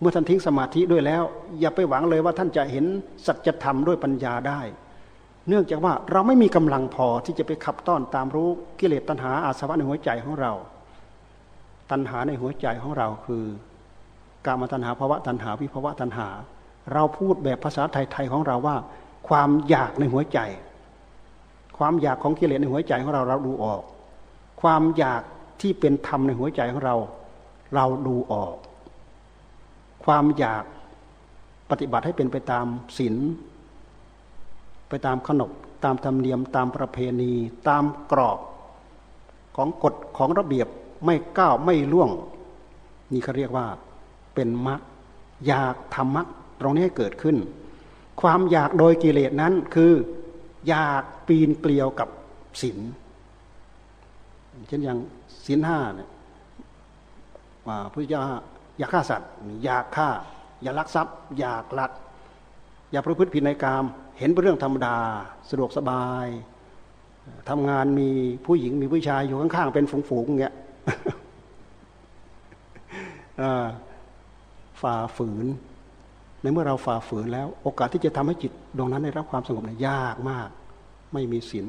เมื่อท่านทิ้งสมาธิด้วยแล้ว อย่าไปหวังเลยว่าท่านจะเห็นสัจธรรมด้วยปัญญาได้ เนื่องจากว่าเราไม่มีกำลังพอที่จะไปขับต้อนตามรู้กิเลสตัณหาอาสวะในหัวใจของเรา ตัณหาในหัวใจของเราคือกามตัณหาภาวะตัณหาวิภาวะตัณหา เราพูดแบบภาษาไทยๆของเราว่า ความอยากในหัวใจ ความอยากของกิเลสในหัวใจของเราเราดูออก ความอยากที่เป็นธรรมในหัวใจของเรา เราดูออก ความอยากปฏิบัติให้เป็นไปตามศีลไปตามขนบตามธรรมเนียมตามประเพณี ตามกรอบของกฎของระเบียบไม่ก้าวไม่ล่วง นี่เขาเรียกว่าเป็นมรรคอยากทำมรรคตรงนี้ให้เกิดขึ้น ความอยากโดยกิเลสนั้นคือ อยาก ปีนเกลียวกับศีลเช่นอย่างศีลห้าเนี่ยว่าพระเจ้าอยากฆ่าสัตว์อยากฆ่า อย่าลักทรัพย์ อยากลัก อย่าประพฤติผิดในกาม เห็นเป็นเรื่องธรรมดา สะดวกสบายทำงานมีผู้หญิงมีผู้ชายอยู่ข้างๆ เป็นฝูงๆเงี้ยฝ่าฝืน ในเมื่อเราฝ่าฝืนแล้ว โอกาสที่จะทำให้จิตดวงนั้นได้รับความสงบเนี่ยยากมาก ไม่มีศีล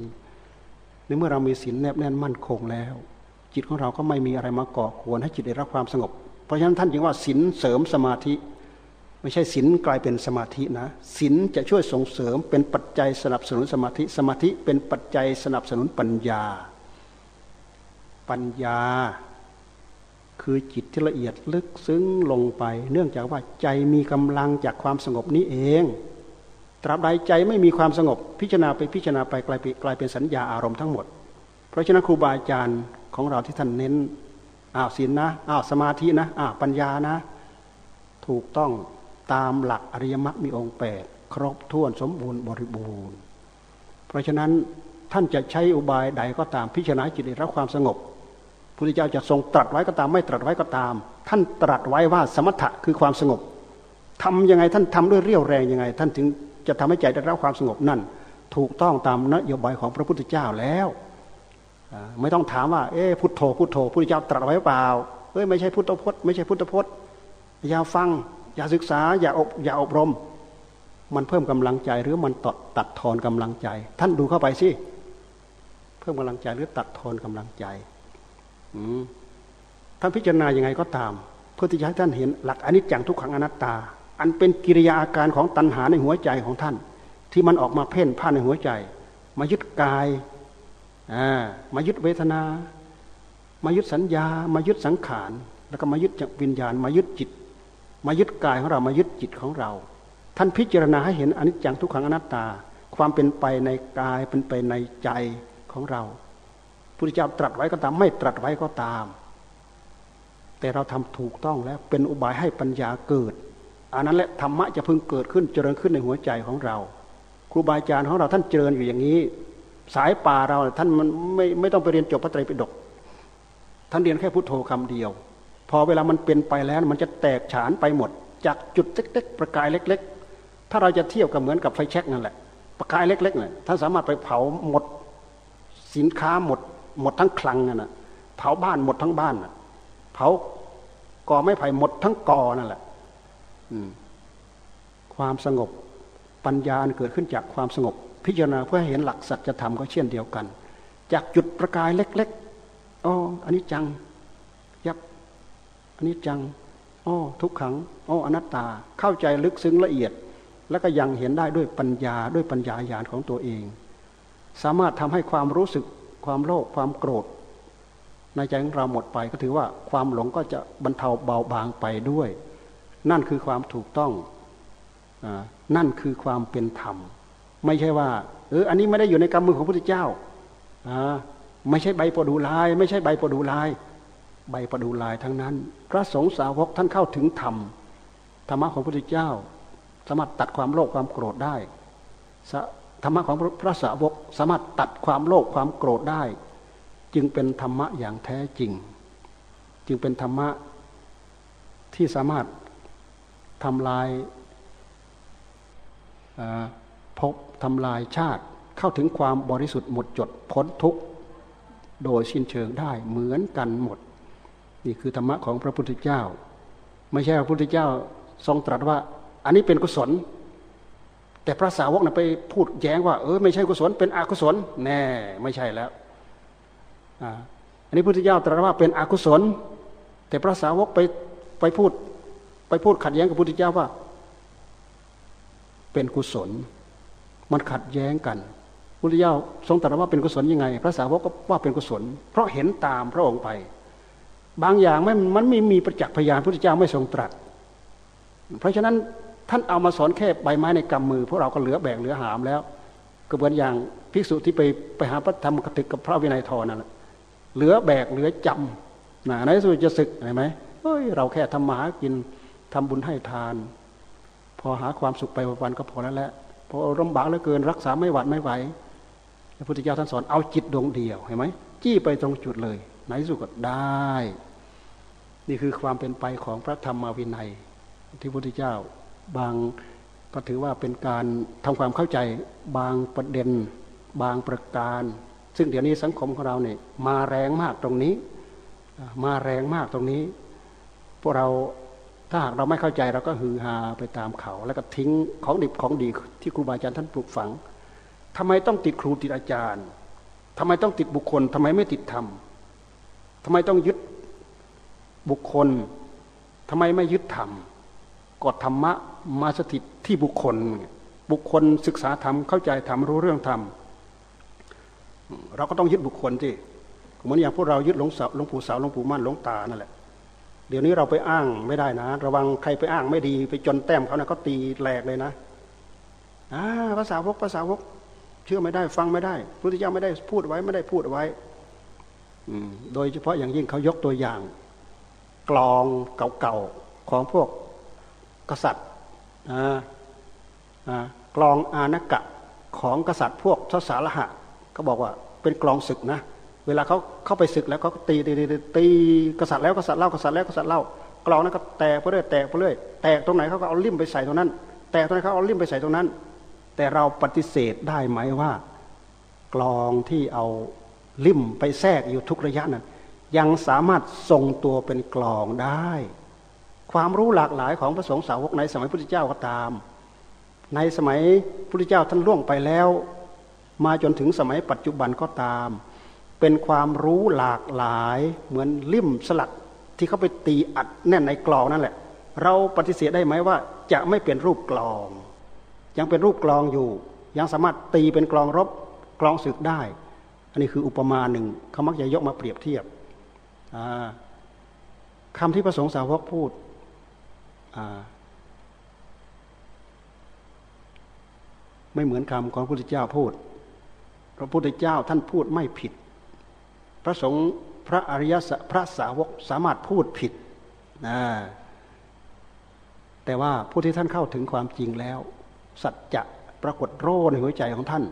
ในเมื่อเรามีศีลแนบแน่นมั่นคงแล้ว จิตของเราก็ไม่มีอะไรมาก่อควรให้จิตได้รับความสงบ เพราะฉะนั้นท่านจึงว่าศีลเสริมสมาธิ ไม่ใช่ศีลกลายเป็นสมาธินะศีลจะช่วยส่งเสริมเป็นปัจจัยสนับสนุนสมาธิ สมาธิเป็นปัจจัยสนับสนุนปัญญา ปัญญา คือจิตที่ละเอียดลึกซึ้งลงไป เนื่องจากว่าใจมีกำลังจากความสงบนี้เอง ตราบใดใจไม่มีความสงบ พิจารณาไปพิจารณาไปกลายเป็นกลายเป็นสัญญาอารมณ์ทั้งหมด เพราะฉะนั้นครูบาอาจารย์ของเราที่ท่านเน้นอ้าวศีลนะอ้าวสมาธินะอ้าวปัญญานะ ถูกต้องตามหลักอริยมรรคมีองค์แปดครบถ้วนสมบูรณ์บริบูรณ์ เพราะฉะนั้นท่านจะใช้อุบายใดก็ตามพิจารณาจิตได้รับความสงบพุทธเจ้าจะทรงตรัสไว้ก็ตามไม่ตรัสไว้ก็ตาม ท่านตรัสไว้ว่าสมถะคือความสงบ ทํำยังไงท่านทำด้วยเรี่ยวแรงยังไง ท่านถึง จะทำให้ใจได้รับความสงบนั่น ถูกต้องตามนโยบายของพระพุทธเจ้าแล้วไม่ต้องถามว่า เอ๊พุทโธพุทโธพุทธเจ้าตรัสไว้เปล่าเอ้ยไม่ใช่พุทธพจน์ไม่ใช่พุทธพจน์อย่าฟัง อย่าศึกษา อย่าอบอย่าอบรม มันเพิ่มกำลังใจหรือมันตัดตัดทอนกำลังใจ ท่านดูเข้าไปสิเพิ่มกำลังใจหรือตัดทอนกำลังใจท่านพิจารณาอย่างไงก็ตาม เพื่อที่จะให้ท่านเห็นหลักอนิจจังทุกขังอนัตตา อันเป็นกิริยาอาการของตัณหาในหัวใจของท่าน ที่มันออกมาเพ่นพ่านในหัวใจ มายึดกายมายึดเวทนา มายึดสัญญา มายึดสังขาร แล้วก็มายึดวิญญาณ มายึดจิต มายึดกายของเรามายึดจิตของเรา ท่านพิจารณาให้เห็นอนิจจังทุกขังอนัตตา ความเป็นไปในกายเป็นไปในใจของเราพุทธเจ้าตรัสไว้ก็ตามไม่ตรัสไว้ก็ตาม แต่เราทำถูกต้องแล้วเป็นอุบายให้ปัญญาเกิด อันนั้นแหละธรรมะจะพึงเกิดขึ้นเจริญขึ้นในหัวใจของเรา ครูบาอาจารย์ของเราท่านเจริญอยู่อย่างนี้ สายป่าเราท่านมันไม่ไม่ต้องไปเรียนจบพระไตรปิฎกท่านเรียนแค่พุทโธคำเดียว พอเวลามันเป็นไปแล้วมันจะแตกฉานไปหมด จากจุดเล็กๆ ประกายเล็ก ๆ ถ้าเราจะเทียบกับเหมือนกับไฟแช็กนั่นแหละ ประกายเล็กๆเนี่ยท่านสามารถไปเผาหมดสินค้าหมด หมดทั้งคลังนั่นแหะเผาบ้านหมดทั้งบ้านน่ะเผากอไม้ไผ่หมดทั้งกอนั่นแหละ ความสงบปัญญาเกิดขึ้นจากความสงบ พิจารณาเพื่อให้เห็นหลักสัจธรรมก็เช่นเดียวกัน จากจุดประกายเล็กๆอ๋ออันนี้จัง ยับอันนี้จังอ๋อทุกขังอ๋ออนัตตาเข้าใจลึกซึ้งละเอียด แล้วก็ยังเห็นได้ด้วยปัญญาด้วยปัญญาญาณของตัวเอง สามารถทำให้ความรู้สึกความโลภความโกรธในใจของเราหมดไปก็ถือว่าความหลงก็จะบรรเทาเบาบางไปด้วย นั่นคือความถูกต้องอนั่นคือความเป็นธรรม ไม่ใช่ว่าเอออันนี้ไม่ได้อยู่ในกำมือของพระพุทธเจ้าไม่ใช่ใบประดูลาย ไม่ใช่ใบประดูลาย ใบประดูลายทั้งนั้น พระสงฆ์สาวกท่านเข้าถึงธรรมธรรมะของพระพุทธเจ้า สามารถตัดความโลภความโกรธได้ธรรมะของพระสาวกสามารถตัดความโลภความโกรธได้ จึงเป็นธรรมะอย่างแท้จริง จึงเป็นธรรมะที่สามารถ ทำลายพบทำลายชาติเข้าถึงความบริสุทธิ์หมดจดพ้นทุกข์โดยสิ้นเชิงได้เหมือนกันหมด นี่คือธรรมะของพระพุทธเจ้า ไม่ใช่พระพุทธเจ้าทรงตรัสว่า อันนี้เป็นกุศล แต่พระสาวกนะไปพูดแย้งว่าเออไม่ใช่กุศลเป็นอกุศลแน่ไม่ใช่แล้วอันนี้พระพุทธเจ้าตรัสว่าเป็นอกุศล แต่พระสาวกไปไปพูด ไปพูดขัดแย้งกับพระพุทธเจ้าว่า เป็นกุศล มันขัดแย้งกันพุทธเจ้าทรงตรัสว่าเป็นกุศลยังไง พระสาวกก็ว่าเป็นกุศล เพราะเห็นตามพระองค์ไป บางอย่างไม่มันไม่มีประจักษ์พยานพุทธเจ้าไม่ทรงตรัส เพราะฉะนั้นท่านเอามาสอนแค่ใบไม้ในกำมือพวกเราก็เหลือแบกเหลือหามแล้วก็เหมือนอย่างภิกษุที่ไปไปหาพระธรรมกถึกกับพระวินัยทอนั่นแหละเหลือแบกเหลือจำนะในสุดจะศึกเห็นไหมเฮ้ยเราแค่ทำมาหากิน ทำบุญให้ทาน พอหาความสุขไปวันก็พอแล้วแหละพอลำบากเหลือเกินรักษาไม่หวัดไม่ไหวพระพุทธเจ้าท่านสอนเอาจิตดวงเดียวเห็นไหมจี้ไปตรงจุดเลย ไหนสุดก็ได้ นี่คือความเป็นไปของพระธรรมวินัย ที่พระพุทธเจ้าบางก็ถือว่าเป็นการทำความเข้าใจบางประเด็น บางประการ ซึ่งเดี๋ยวนี้สังคมของเราเนี่ยมาแรงมากตรงนี้ มาแรงมากตรงนี้ พวกเรา ถ้าหากเราไม่เข้าใจเราก็ฮือฮาไปตามเขา แล้วก็ทิ้งของดิบของดีที่ครูบาอาจารย์ท่านปลูกฝังทำไมต้องติดครูติดอาจารย์ทำไมต้องติดบุคคลทำไมไม่ติดธรรมทำไมต้องยึดบุคคลทำไมไม่ยึดธรรมกดธรรมะมาสถิตที่บุคคล บุคคลศึกษาธรรมเข้าใจธรรมรู้เรื่องธรรมเราก็ต้องยึดบุคคลที่เหมือนอย่างพวกเรายึดหลงสาวหลวงปู่สาวหลวงปู่มั่นหลวงตานั่นแหละ เดี๋ยวนี้เราไปอ้างไม่ได้นะ ระวังใครไปอ้างไม่ดี ไปจนแต้มเขานะเขาตีแหลกเลยนะภาษาวกภาษาวก เชื่อไม่ได้ฟังไม่ได้พระพุทธเจ้าไม่ได้พูดไว้ไม่ได้พูดไว้โดยเฉพาะอย่างยิ่งเขายกตัวอย่าง กลองเก่าๆของพวกกษัตริย์กลองอานกะของกษัตริย์พวกทศาลหะเขาบอกว่าเป็นกลองศึกนะ เวลาเขาเข้าไปศึกแล้วเขาตีตีตีตีกษัตริย์แล้วกษัตริย์เล่ากษัตริย์แล้วกษัตริย์เล่ากลองนั้นก็แตกไปเรื่อยแตกไปเรื่อยแตกตรงไหนเขาก็เอาลิ่มไปใส่ตรงนั้น แตกตรงไหนเขาเอาลิ่มไปใส่ตรงนั้น แต่เราปฏิเสธได้ไหมว่า กลองที่เอาลิ่มไปแทรกอยู่ทุกระยะนั้นยังสามารถทรงตัวเป็นกลองได้ ความรู้หลากหลายของพระสงฆ์สาวกในสมัยพุทธเจ้าก็ตาม ในสมัยพุทธเจ้าท่านล่วงไปแล้ว มาจนถึงสมัยปัจจุบันก็ตาม เป็นความรู้หลากหลายเหมือนลิ่มสลักที่เขาไปตีอัดแน่นในกลองนั่นแหละ เราปฏิเสธได้ไหมว่า จะไม่เป็นรูปกลอง ยังเป็นรูปกลองอยู่ ยังสามารถตีเป็นกลองรบกลองศึกได้ อันนี้คืออุปมาหนึ่งเขามักจะยกมาเปรียบเทียบคำที่พระสงฆ์สาวกพูดไม่เหมือนคำของพระพุทธเจ้าพูดพระพุทธเจ้าท่านพูดไม่ผิด ระสงฆ์พระอริยสพระสาวกสามารถพูดผิดนะแต่ว่าผู้ที่ท่านเข้าถึงความจริงแล้ว สัจจะปรากฏโรในหัวใจของท่าน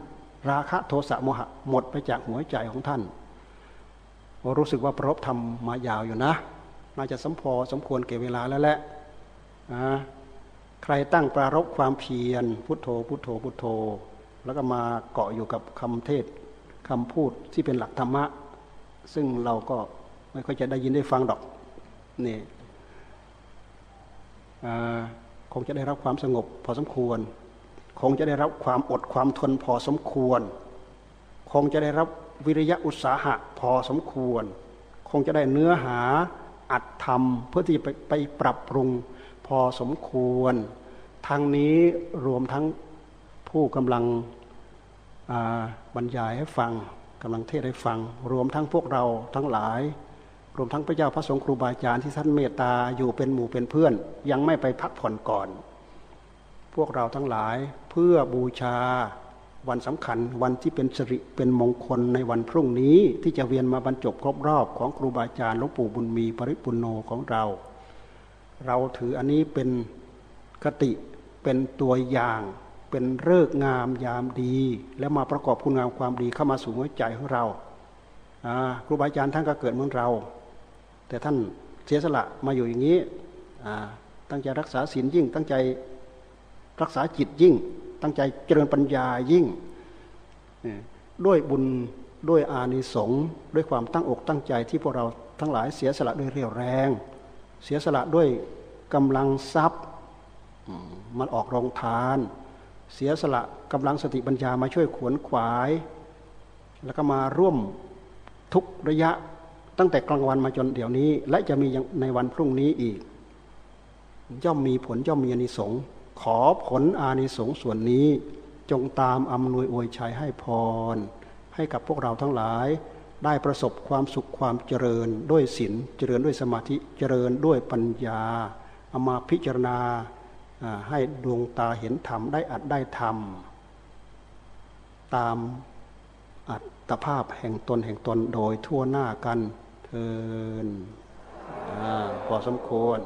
ราคะโทสะโมหะหมดไปจากหัวใจของท่านรู้สึกว่าประรบทำมายาวอยู่นะ น่าจะสมพอสมควรเก็บเวลาแล้วแหละใครตั้งปรารบความเพียรพุทโธ พุทโธพุทโธ แล้วก็มาเกาะอยู่กับคำเทศคำพูดที่เป็นหลักธรรมะ ซึ่งเราก็ไม่ค่อยจะได้ยินได้ฟังดอกนี่คงจะได้รับความสงบพอสมควร คงจะได้รับความอดความทนพอสมควร คงจะได้รับวิริยะอุตสาหะพอสมควร คงจะได้เนื้อหาอัดทำเพื่อที่ไปไปปรับปรุงพอสมควรทางนี้รวมทั้งผู้กำลังบรรยายให้ฟัง กำลังเทศให้ฟัง รวมทั้งพวกเราทั้งหลาย รวมทั้งพระเจ้าพระสงฆ์ครูบาอาจารย์ที่ท่านเมตตาอยู่เป็นหมู่เป็นเพื่อน ยังไม่ไปพักผ่อนก่อน พวกเราทั้งหลายเพื่อบูชาวันสำคัญวันที่เป็นสิริเป็นมงคลในวันพรุ่งนี้ที่จะเวียนมาบรรจบครบรอบของครูบาอาจารย์หลวงปู่บุญมีปริปุโนของเรา เราถืออันนี้เป็นกติเป็นตัวอย่าง เป็นเลิกงามยามดี แล้วมาประกอบคุณงามความดีเข้ามาสู่หัวใจของเราครูบาอาจารย์ท่านก็เกิดเหมือนเรา แต่ท่านเสียสละมาอยู่อย่างนี้ตั้งใจรักษาศีลยิ่ง ตั้งใจรักษาจิตยิ่ง ตั้งใจเจริญปัญญายิ่ง ด้วยบุญด้วยอานิสงส์ด้วยความตั้งอกตั้งใจที่พวกเราทั้งหลายเสียสละด้วยเรี่ยวแรง เสียสละด้วยกำลังทรัพย์มันออกรองทาน เสียสละกำลังสติปัญญามาช่วยขวนขวาย แล้วก็มาร่วมทุกระยะตั้งแต่กลางวันมาจนเดี๋ยวนี้ และจะมีในวันพรุ่งนี้อีก ย่อมมีผลย่อมมีอานิสงส์ขอผลอานิสงส์ส่วนนี้ จงตามอำนวยอวยชัยให้พร ให้กับพวกเราทั้งหลาย ได้ประสบความสุขความเจริญด้วยศีลเจริญด้วยสมาธิเจริญด้วยปัญญาเอามาพิจารณา ให้ดวงตาเห็นธรรมได้อัดได้ธรรม ตามอัตภาพแห่งตนแห่งตนโดยทั่วหน้ากันเทินพอสมควร